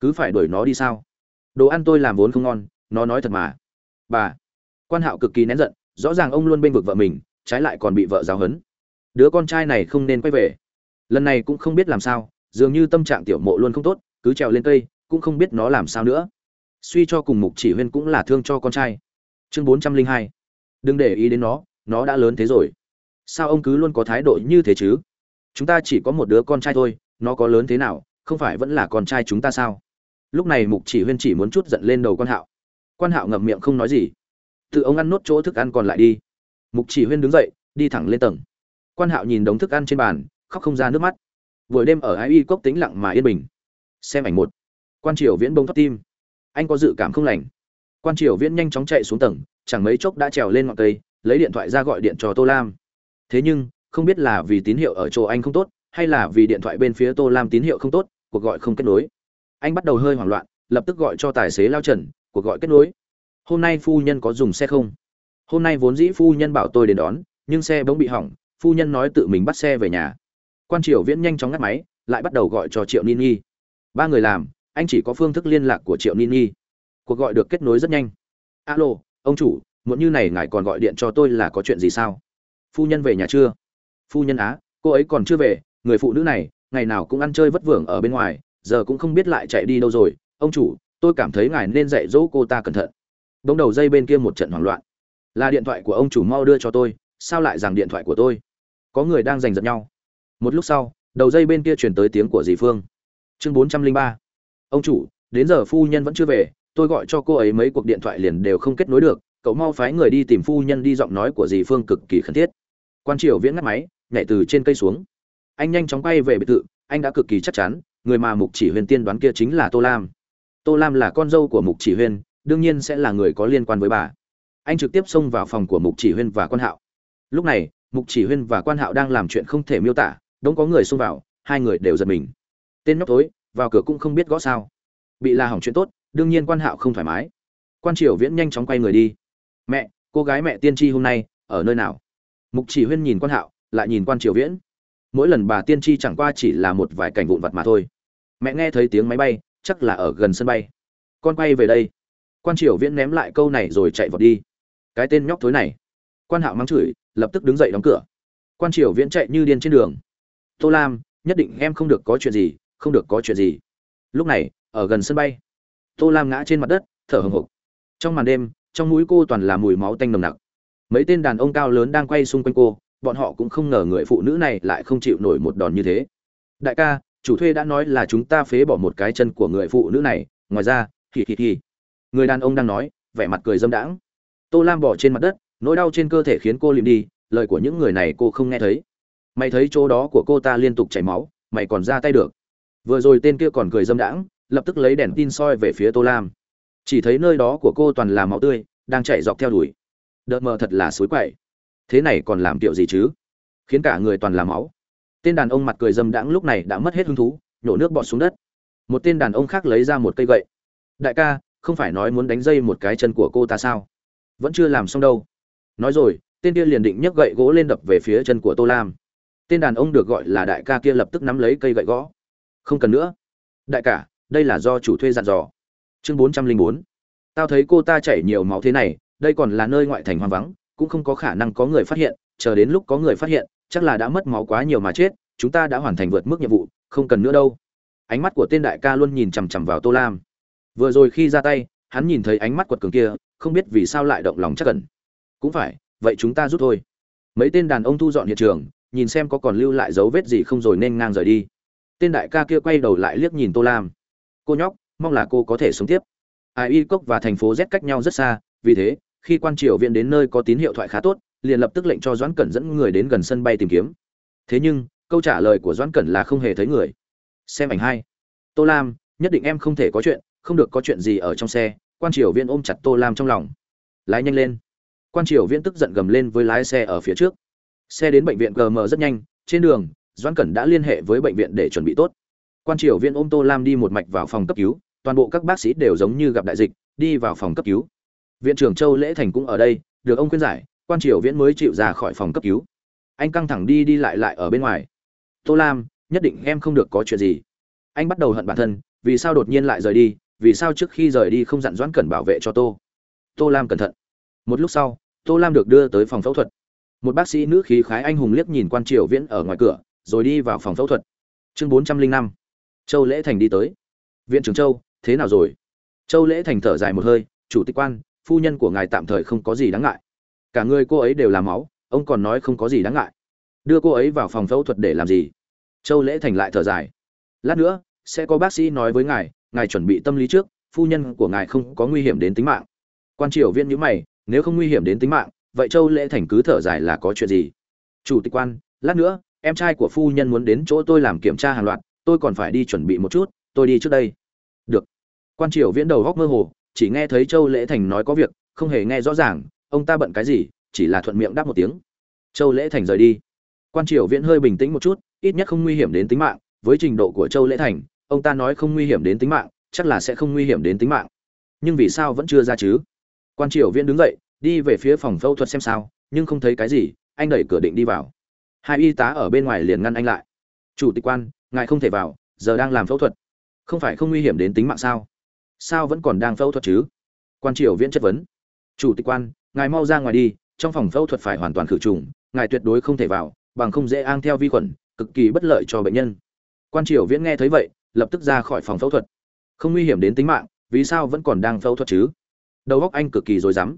Cứ phải đuổi nó đi sao? Đồ ăn tôi làm vốn không ngon, nó nói thật mà. Bà, quan hạo cực kỳ nén giận, rõ ràng ông luôn bên vực vợ mình, trái lại còn bị vợ giáo hấn đứa con trai này không nên quay về. Lần này cũng không biết làm sao, dường như tâm trạng tiểu mộ luôn không tốt, cứ trèo lên cây, cũng không biết nó làm sao nữa. Suy cho cùng mục chỉ huyên cũng là thương cho con trai. Chương bốn trăm linh hai. Đừng để ý đến nó nó đã lớn thế rồi. Sao ông cứ luôn có thái độ như thế chứ? Chúng ta chỉ có một đứa con trai thôi, nó có lớn thế nào, không phải vẫn là con trai chúng ta sao? Lúc này mục chỉ huyên chỉ muốn chút giận lên đầu quan hạo. Quan hạo ngậm miệng không nói gì. Tự ông ăn nốt chỗ thức ăn còn lại đi. Mục chỉ huyên đứng dậy, đi thẳng lên tầng. Quan hạo nhìn đống thức ăn trên bàn, khóc không ra nước mắt. Buổi đêm ở ái y cốc tĩnh lặng mà yên bình. Xem ảnh một. Quan triều viễn bông thoát tim. Anh có dự cảm không lành. Quan triều viễn nhanh chóng chạy xuống tầng, chẳng mấy chốc đã trèo lên ngọn cây, lấy điện thoại ra gọi điện cho tô lam. Thế nhưng, không biết là vì tín hiệu ở chỗ anh không tốt, hay là vì điện thoại bên phía tô lam tín hiệu không tốt, cuộc gọi không kết nối anh bắt đầu hơi hoảng loạn, lập tức gọi cho tài xế lao trần, cuộc gọi kết nối. Hôm nay phu nhân có dùng xe không? Hôm nay vốn dĩ phu nhân bảo tôi đến đón, nhưng xe bỗng bị hỏng, phu nhân nói tự mình bắt xe về nhà. Quan triều viễn nhanh chóng ngắt máy, lại bắt đầu gọi cho triệu Ni Ni. ba người làm, anh chỉ có phương thức liên lạc của triệu Ni Ni. cuộc gọi được kết nối rất nhanh. Alo, ông chủ muộn như này ngài còn gọi điện cho tôi là có chuyện gì sao? Phu nhân về nhà chưa? Phu nhân á, cô ấy còn chưa về, người phụ nữ này, ngày nào cũng ăn chơi vất vưởng ở bên ngoài giờ cũng không biết lại chạy đi đâu rồi. Ông chủ, tôi cảm thấy ngài nên dạy dỗ cô ta cẩn thận. Đống đầu dây bên kia một trận hoảng loạn. Là điện thoại của ông chủ mau đưa cho tôi, sao lại rằng điện thoại của tôi? Có người đang giành giật nhau. Một lúc sau, đầu dây bên kia truyền tới tiếng của dì phương. Chương bốn trăm linh ba. Ông chủ, đến giờ phu nhân vẫn chưa về, tôi gọi cho cô ấy mấy cuộc điện thoại liền đều không kết nối được, cậu mau phái người đi tìm phu nhân đi giọng nói của dì phương cực kỳ khẩn thiết. Quan triều viễn ngắt máy, nhảy từ trên cây xuống. Anh nhanh chóng quay về biệt thự, anh đã cực kỳ chắc chắn người mà mục chỉ huyên tiên đoán kia chính là tô lam. Tô lam là con dâu của mục chỉ huyên đương nhiên sẽ là người có liên quan với bà. Anh trực tiếp xông vào phòng của mục chỉ huyên và quan hạo. Lúc này, mục chỉ huyên và quan hạo đang làm chuyện không thể miêu tả, đống có người xông vào, hai người đều giật mình. Tên nhóc tối vào cửa cũng không biết gõ sao. Bị la hỏng chuyện tốt, đương nhiên quan hạo không thoải mái. Quan triều viễn nhanh chóng quay người đi. Mẹ, cô gái mẹ tiên tri hôm nay, ở nơi nào? Mục chỉ huyên nhìn quan hạo, lại nhìn quan triều viễn mỗi lần bà tiên tri chẳng qua chỉ là một vài cảnh vụn vặt mà thôi. Mẹ nghe thấy tiếng máy bay, chắc là ở gần sân bay. Con quay về đây. Quan triều viễn ném lại câu này rồi chạy vọt đi. Cái tên nhóc thối này. Quan hạo mắng chửi, lập tức đứng dậy đóng cửa. Quan triều viễn chạy như điên trên đường. Tô lam, nhất định em không được có chuyện gì, không được có chuyện gì. Lúc này, ở gần sân bay, tô lam ngã trên mặt đất, thở hồng hộc. Trong màn đêm, trong mũi cô toàn là mùi máu tanh nồng nặc. Mấy tên đàn ông cao lớn đang quay xung quanh cô bọn họ cũng không ngờ người phụ nữ này lại không chịu nổi một đòn như thế. Đại ca, chủ thuê đã nói là chúng ta phế bỏ một cái chân của người phụ nữ này. Ngoài ra hì hì hì người đàn ông đang nói, vẻ mặt cười dâm đãng. Tô lam bỏ trên mặt đất, nỗi đau trên cơ thể khiến cô lìm đi, lời của những người này cô không nghe thấy. Mày thấy chỗ đó của cô ta liên tục chảy máu, mày còn ra tay được. Vừa rồi tên kia còn cười dâm đãng, lập tức lấy đèn tin soi về phía tô lam. Chỉ thấy nơi đó của cô toàn là máu tươi, đang chảy dọc theo đuổi đợt mờ thật là suối quậy thế này còn làm kiểu gì chứ? Khiến cả người toàn là máu. Tên đàn ông mặt cười dâm đãng lúc này đã mất hết hứng thú, nhổ nước bọt xuống đất. Một tên đàn ông khác lấy ra một cây gậy. Đại ca, không phải nói muốn đánh dây một cái chân của cô ta sao? Vẫn chưa làm xong đâu. Nói rồi, tên kia liền định nhấc gậy gỗ lên đập về phía chân của tô lam. Tên đàn ông được gọi là đại ca kia lập tức nắm lấy cây gậy gõ. Không cần nữa. Đại ca, đây là do chủ thuê dặn dò. Chương bốn trăm linh bốn. Tao thấy cô ta chảy nhiều máu thế này, đây còn là nơi ngoại thành hoang vắng cũng không có khả năng có người phát hiện, chờ đến lúc có người phát hiện, chắc là đã mất máu quá nhiều mà chết, chúng ta đã hoàn thành vượt mức nhiệm vụ, không cần nữa đâu. Ánh mắt của tên đại ca luôn nhìn chằm chằm vào tô lam. Vừa rồi khi ra tay, hắn nhìn thấy ánh mắt quật cường kia, không biết vì sao lại động lòng chắc cần cũng phải, vậy chúng ta rút thôi. Mấy tên đàn ông thu dọn hiện trường, nhìn xem có còn lưu lại dấu vết gì không rồi nên ngang rời đi. Tên đại ca kia quay đầu lại liếc nhìn tô lam. Cô nhóc, mong là cô có thể sống tiếp. Ai y cốc và thành phố z cách nhau rất xa, vì thế khi quan triều viện đến nơi có tín hiệu thoại khá tốt, liền lập tức lệnh cho doãn cẩn dẫn người đến gần sân bay tìm kiếm. Thế nhưng, câu trả lời của doãn cẩn là không hề thấy người. Xem ảnh hai. Tô lam, nhất định em không thể có chuyện, không được có chuyện gì ở trong xe, quan triều viên ôm chặt tô lam trong lòng. Lái nhanh lên. Quan triều viên tức giận gầm lên với lái xe ở phía trước. Xe đến bệnh viện gm rất nhanh, trên đường, doãn cẩn đã liên hệ với bệnh viện để chuẩn bị tốt. Quan triều viên ôm tô lam đi một mạch vào phòng cấp cứu, toàn bộ các bác sĩ đều giống như gặp đại dịch, đi vào phòng cấp cứu viện trưởng châu lễ thành cũng ở đây, được ông khuyên giải, quan triều viễn mới chịu ra khỏi phòng cấp cứu. Anh căng thẳng đi đi lại lại ở bên ngoài. Tô lam, nhất định em không được có chuyện gì. Anh bắt đầu hận bản thân, vì sao đột nhiên lại rời đi, vì sao trước khi rời đi không dặn doãn cẩn bảo vệ cho tô? Tô lam cẩn thận. Một lúc sau, tô lam được đưa tới phòng phẫu thuật. Một bác sĩ nữ khí khái anh hùng liếc nhìn quan triều viễn ở ngoài cửa, rồi đi vào phòng phẫu thuật. Chương bốn trăm linh năm, châu lễ thành đi tới. Viện trưởng châu, thế nào rồi? Châu lễ thành thở dài một hơi, chủ tịch quan phu nhân của ngài tạm thời không có gì đáng ngại. Cả người cô ấy đều là máu, ông còn nói không có gì đáng ngại. Đưa cô ấy vào phòng phẫu thuật để làm gì? Châu lễ thành lại thở dài. Lát nữa, sẽ có bác sĩ nói với ngài ngài chuẩn bị tâm lý trước, phu nhân của ngài không có nguy hiểm đến tính mạng. Quan triều viên nhữ mày, nếu không nguy hiểm đến tính mạng, vậy châu lễ thành cứ thở dài là có chuyện gì? Chủ tịch quan, lát nữa, em trai của phu nhân muốn đến chỗ tôi làm kiểm tra hàng loạt, tôi còn phải đi chuẩn bị một chút, tôi đi trước đây. Được. Quan triều viễn đầu góc mơ hồ chỉ nghe thấy châu lễ thành nói có việc, không hề nghe rõ ràng, ông ta bận cái gì, chỉ là thuận miệng đáp một tiếng. Châu lễ thành rời đi. Quan triều viễn hơi bình tĩnh một chút, ít nhất không nguy hiểm đến tính mạng, với trình độ của châu lễ thành, ông ta nói không nguy hiểm đến tính mạng, chắc là sẽ không nguy hiểm đến tính mạng. Nhưng vì sao vẫn chưa ra chứ? Quan triều viễn đứng dậy, đi về phía phòng phẫu thuật xem sao, nhưng không thấy cái gì, anh đẩy cửa định đi vào. Hai y tá ở bên ngoài liền ngăn anh lại. Chủ tịch quan, ngài không thể vào, giờ đang làm phẫu thuật. Không phải không nguy hiểm đến tính mạng sao? Sao vẫn còn đang phẫu thuật chứ? Quan triều viễn chất vấn. Chủ tịch quan, ngài mau ra ngoài đi, trong phòng phẫu thuật phải hoàn toàn khử trùng, ngài tuyệt đối không thể vào, bằng không dễ ang theo vi khuẩn, cực kỳ bất lợi cho bệnh nhân. Quan triều viễn nghe thấy vậy, lập tức ra khỏi phòng phẫu thuật. Không nguy hiểm đến tính mạng, vì sao vẫn còn đang phẫu thuật chứ? Đầu óc anh cực kỳ rối rắm.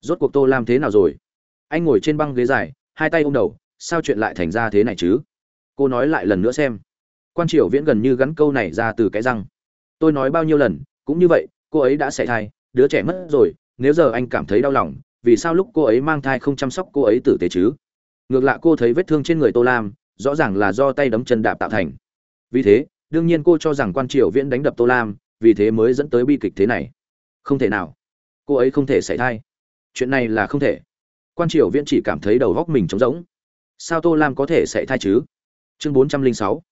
Rốt cuộc tô làm thế nào rồi? Anh ngồi trên băng ghế dài, hai tay ôm đầu, sao chuyện lại thành ra thế này chứ? Cô nói lại lần nữa xem. Quan triều viễn gần như gắn câu này ra từ cái răng. Tôi nói bao nhiêu lần cũng như vậy, cô ấy đã xảy thai, đứa trẻ mất rồi, nếu giờ anh cảm thấy đau lòng, vì sao lúc cô ấy mang thai không chăm sóc cô ấy tử tế chứ? Ngược lại cô thấy vết thương trên người tô lam, rõ ràng là do tay đấm chân đạp tạo thành. Vì thế, đương nhiên cô cho rằng quan triều viễn đánh đập tô lam, vì thế mới dẫn tới bi kịch thế này. Không thể nào. Cô ấy không thể xảy thai. Chuyện này là không thể. Quan triều viễn chỉ cảm thấy đầu góc mình trống rỗng. Sao tô lam có thể xảy thai chứ? Chương bốn trăm linh sáu.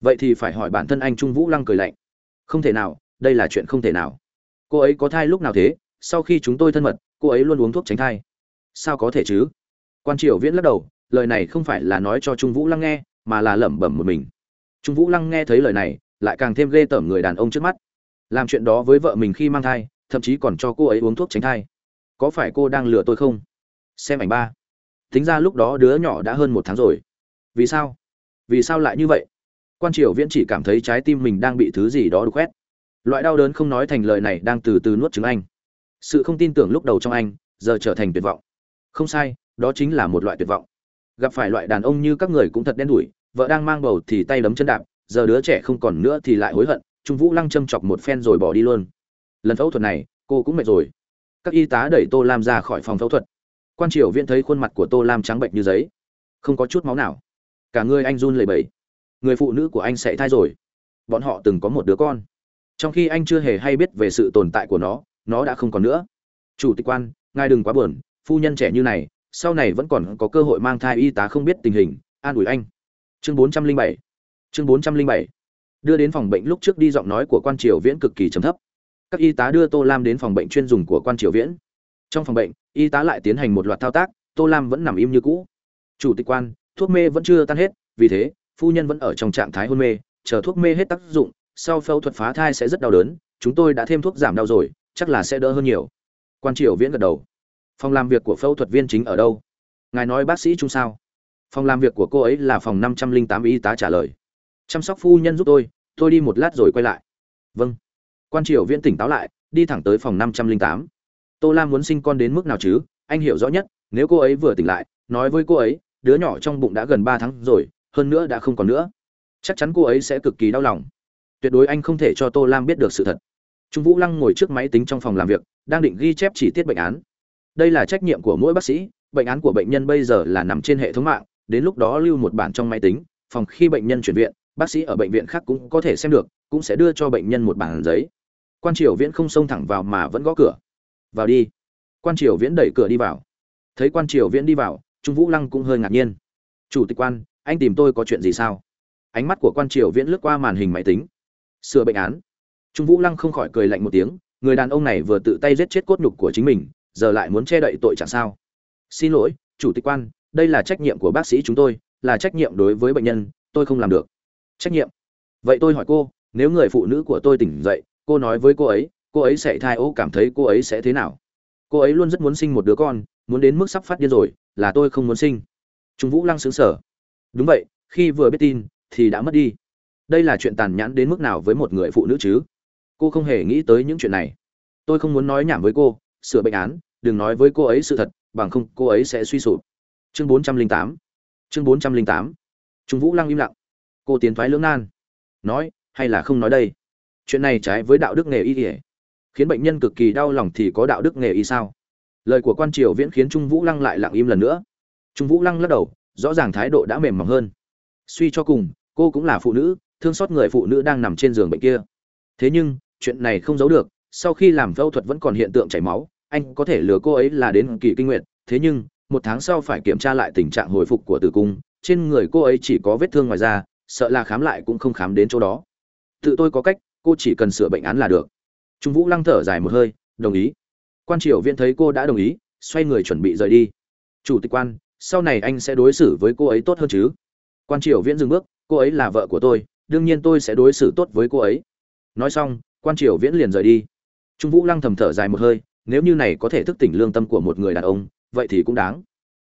Vậy thì phải hỏi bản thân anh trung vũ lăng cười lạnh. Không thể nào đây là chuyện không thể nào. Cô ấy có thai lúc nào thế? Sau khi chúng tôi thân mật, cô ấy luôn uống thuốc tránh thai. Sao có thể chứ? Quan triều viễn lắc đầu, lời này không phải là nói cho trung vũ lăng nghe, mà là lẩm bẩm một mình. Trung vũ lăng nghe thấy lời này, lại càng thêm ghê tởm người đàn ông trước mắt. Làm chuyện đó với vợ mình khi mang thai, thậm chí còn cho cô ấy uống thuốc tránh thai. Có phải cô đang lừa tôi không? Xem ảnh ba. Tính ra lúc đó đứa nhỏ đã hơn một tháng rồi. Vì sao? Vì sao lại như vậy? Quan triều viễn chỉ cảm thấy trái tim mình đang bị thứ gì đó đục khoét loại đau đớn không nói thành lời này đang từ từ nuốt chứng anh. Sự không tin tưởng lúc đầu trong anh, giờ trở thành tuyệt vọng. Không sai, đó chính là một loại tuyệt vọng. Gặp phải loại đàn ông như các người cũng thật đen đủi, vợ đang mang bầu thì tay đấm chân đạp, giờ đứa trẻ không còn nữa thì lại hối hận, trung vũ lăng châm chọc một phen rồi bỏ đi luôn. Lần phẫu thuật này, cô cũng mệt rồi. Các y tá đẩy tô lam ra khỏi phòng phẫu thuật. Quan triều viễn thấy khuôn mặt của tô lam trắng bệnh như giấy. Không có chút máu nào. Cả người anh run lẩy bẩy. Người phụ nữ của anh sẽ thai rồi. Bọn họ từng có một đứa con trong khi anh chưa hề hay biết về sự tồn tại của nó nó đã không còn nữa. Chủ tịch quan, ngài đừng quá buồn, phu nhân trẻ như này, sau này vẫn còn có cơ hội mang thai y tá không biết tình hình, an ủi anh. Chương bốn trăm linh bảy. Chương bốn trăm linh bảy. Đưa đến phòng bệnh lúc trước đi giọng nói của quan triều viễn cực kỳ trầm thấp. Các y tá đưa tô lam đến phòng bệnh chuyên dùng của quan triều viễn. Trong phòng bệnh, y tá lại tiến hành một loạt thao tác, tô lam vẫn nằm im như cũ. Chủ tịch quan, thuốc mê vẫn chưa tan hết, vì thế, phu nhân vẫn ở trong trạng thái hôn mê, chờ thuốc mê hết tác dụng sau phẫu thuật phá thai sẽ rất đau đớn, chúng tôi đã thêm thuốc giảm đau rồi, chắc là sẽ đỡ hơn nhiều. Quan triều viễn gật đầu. Phòng làm việc của phẫu thuật viên chính ở đâu? Ngài nói bác sĩ chung sao? Phòng làm việc của cô ấy là phòng năm trăm linh tám y tá trả lời. Chăm sóc phu nhân giúp tôi tôi đi một lát rồi quay lại. Vâng. Quan triều viễn tỉnh táo lại, đi thẳng tới phòng năm trăm linh tám. Tô lam muốn sinh con đến mức nào chứ? Anh hiểu rõ nhất, nếu cô ấy vừa tỉnh lại, nói với cô ấy, đứa nhỏ trong bụng đã gần ba tháng rồi, hơn nữa đã không còn nữa. Chắc chắn cô ấy sẽ cực kỳ đau lòng tuyệt đối anh không thể cho tô lam biết được sự thật. Trung vũ lăng ngồi trước máy tính trong phòng làm việc, đang định ghi chép chỉ tiết bệnh án. Đây là trách nhiệm của mỗi bác sĩ, bệnh án của bệnh nhân bây giờ là nằm trên hệ thống mạng, đến lúc đó lưu một bản trong máy tính, phòng khi bệnh nhân chuyển viện, bác sĩ ở bệnh viện khác cũng có thể xem được, cũng sẽ đưa cho bệnh nhân một bản giấy. Quan triều viễn không xông thẳng vào mà vẫn gõ cửa. Vào đi. Quan triều viễn đẩy cửa đi vào. Thấy quan triều viễn đi vào, trung vũ lăng cũng hơi ngạc nhiên. Chủ tịch quan, anh tìm tôi có chuyện gì sao? Ánh mắt của quan triều viễn lướt qua màn hình máy tính sửa bệnh án. Trung vũ lăng không khỏi cười lạnh một tiếng, người đàn ông này vừa tự tay giết chết cốt nhục của chính mình, giờ lại muốn che đậy tội chẳng sao. Xin lỗi, chủ tịch quan, đây là trách nhiệm của bác sĩ chúng tôi, là trách nhiệm đối với bệnh nhân, tôi không làm được. Trách nhiệm? Vậy tôi hỏi cô, nếu người phụ nữ của tôi tỉnh dậy, cô nói với cô ấy cô ấy sẽ thai ô, cảm thấy cô ấy sẽ thế nào? Cô ấy luôn rất muốn sinh một đứa con, muốn đến mức sắp phát điên rồi, là tôi không muốn sinh. Trung vũ lăng xứng sở đúng vậy, khi vừa biết tin, thì đã mất đi đây là chuyện tàn nhẫn đến mức nào với một người phụ nữ chứ? Cô không hề nghĩ tới những chuyện này. Tôi không muốn nói nhảm với cô, sửa bệnh án, đừng nói với cô ấy sự thật, bằng không cô ấy sẽ suy sụp. Chương bốn trăm linh tám. Chương bốn trăm linh tám. Trung vũ lăng im lặng. Cô tiến thoái lưỡng nan. Nói, hay là không nói đây? Chuyện này trái với đạo đức nghề y ỉa khiến bệnh nhân cực kỳ đau lòng thì có đạo đức nghề y sao? Lời của quan triều viễn khiến trung vũ lăng lại lặng im lần nữa. Trung vũ lăng lắc đầu, rõ ràng thái độ đã mềm mỏng hơn. Suy cho cùng, cô cũng là phụ nữ thương xót người phụ nữ đang nằm trên giường bệnh kia. Thế nhưng, chuyện này không giấu được, sau khi làm phẫu thuật vẫn còn hiện tượng chảy máu, anh có thể lừa cô ấy là đến kỳ kinh nguyệt. Thế nhưng, một tháng sau phải kiểm tra lại tình trạng hồi phục của tử cung, trên người cô ấy chỉ có vết thương ngoài da, sợ là khám lại cũng không khám đến chỗ đó. Tự tôi có cách, cô chỉ cần sửa bệnh án là được. Trung vũ lăng thở dài một hơi, đồng ý. Quan triều viễn thấy cô đã đồng ý, xoay người chuẩn bị rời đi. Chủ tịch quan, sau này anh sẽ đối xử với cô ấy tốt hơn chứ? Quan triều viễn dừng bước, cô ấy là vợ của tôi đương nhiên tôi sẽ đối xử tốt với cô ấy. Nói xong, quan triều viễn liền rời đi. Trung vũ lăng thầm thở dài một hơi, nếu như này có thể thức tỉnh lương tâm của một người đàn ông, vậy thì cũng đáng.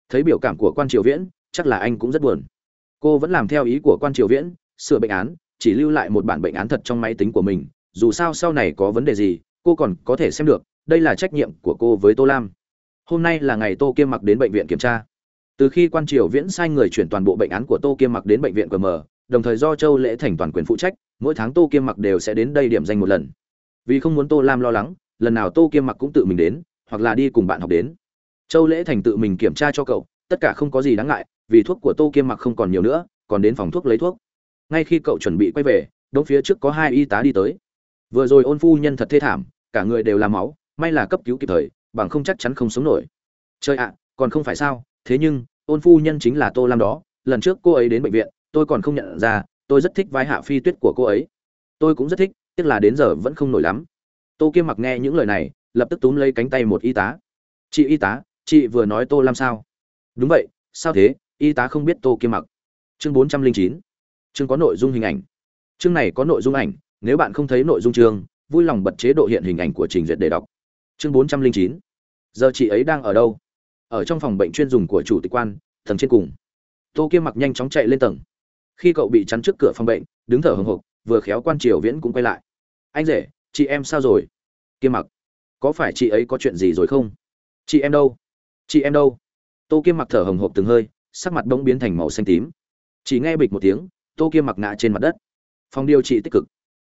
Thấy biểu cảm của quan triều viễn, chắc là anh cũng rất buồn. Cô vẫn làm theo ý của quan triều viễn, sửa bệnh án, chỉ lưu lại một bản bệnh án thật trong máy tính của mình, dù sao sau này có vấn đề gì, cô còn có thể xem được, đây là trách nhiệm của cô với tô lam. Hôm nay là ngày tô kiêm mặc đến bệnh viện kiểm tra. Từ khi quan triều viễn sai người chuyển toàn bộ bệnh án của tô kiêm mặc đến bệnh viện qm đồng thời do châu lễ thành toàn quyền phụ trách, mỗi tháng tô kiêm mặc đều sẽ đến đây điểm danh một lần. Vì không muốn tô lam lo lắng, lần nào tô kiêm mặc cũng tự mình đến, hoặc là đi cùng bạn học đến. Châu lễ thành tự mình kiểm tra cho cậu, tất cả không có gì đáng ngại, vì thuốc của tô kiêm mặc không còn nhiều nữa, còn đến phòng thuốc lấy thuốc. Ngay khi cậu chuẩn bị quay về, đống phía trước có hai y tá đi tới. Vừa rồi ôn phu nhân thật thê thảm, cả người đều làm máu, may là cấp cứu kịp thời, bằng không chắc chắn không sống nổi. Trời ạ, còn không phải sao, thế nhưng, ôn phu nhân chính là tô lam đó, lần trước cô ấy đến bệnh viện tôi còn không nhận ra, tôi rất thích vai hạ phi tuyết của cô ấy. Tôi cũng rất thích, tiếc là đến giờ vẫn không nổi lắm. Tô kiêm mặc nghe những lời này, lập tức túm lấy cánh tay một y tá. Chị y tá, chị vừa nói tô làm sao? Đúng vậy, sao thế? Y tá không biết tô kiêm mặc. Chương bốn trăm linh chín. Chương có nội dung hình ảnh. Chương này có nội dung ảnh, nếu bạn không thấy nội dung chương, vui lòng bật chế độ hiện hình ảnh của trình duyệt để đọc. Chương bốn trăm linh chín. Giờ chị ấy đang ở đâu? Ở trong phòng bệnh chuyên dùng của chủ tịch quan, tầng trên cùng. Tô kiêm mặc nhanh chóng chạy lên tầng khi cậu bị chắn trước cửa phòng bệnh, đứng thở hồng hộc, vừa khéo quan triều viễn cũng quay lại. Anh rể, chị em sao rồi? Kiêm mặc. Có phải chị ấy có chuyện gì rồi không? Chị em đâu? Chị em đâu? Tô kiêm mặc thở hồng hộc từng hơi, sắc mặt bỗng biến thành màu xanh tím. Chỉ nghe bịch một tiếng, tô kiêm mặc ngã trên mặt đất. Phòng điều trị tích cực.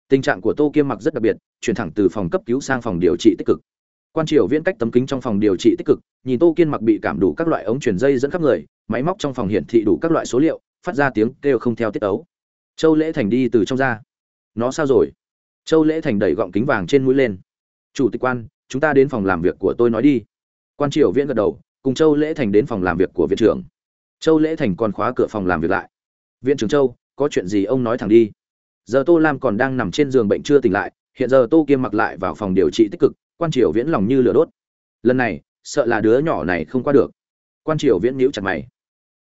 Tình trạng của tô kiêm mặc rất đặc biệt, chuyển thẳng từ phòng cấp cứu sang phòng điều trị tích cực. Quan triều viễn cách tấm kính trong phòng điều trị tích cực, nhìn tô kiên mặc bị cảm đủ các loại ống truyền dây dẫn khắp người, máy móc trong phòng hiển thị đủ các loại số liệu phát ra tiếng kêu không theo tiết ấu. Châu lễ thành đi từ trong ra. Nó sao rồi? Châu lễ thành đẩy gọng kính vàng trên mũi lên. Chủ tịch quan, chúng ta đến phòng làm việc của tôi nói đi. Quan triều viễn gật đầu, cùng châu lễ thành đến phòng làm việc của viện trưởng. Châu lễ thành còn khóa cửa phòng làm việc lại. Viện trưởng châu, có chuyện gì ông nói thẳng đi. Giờ tô lam còn đang nằm trên giường bệnh chưa tỉnh lại, hiện giờ tô kiêm mặc lại vào phòng điều trị tích cực, quan triều viễn lòng như lửa đốt. Lần này, sợ là đứa nhỏ này không qua được. Quan triều viễn nhíu chặt mày.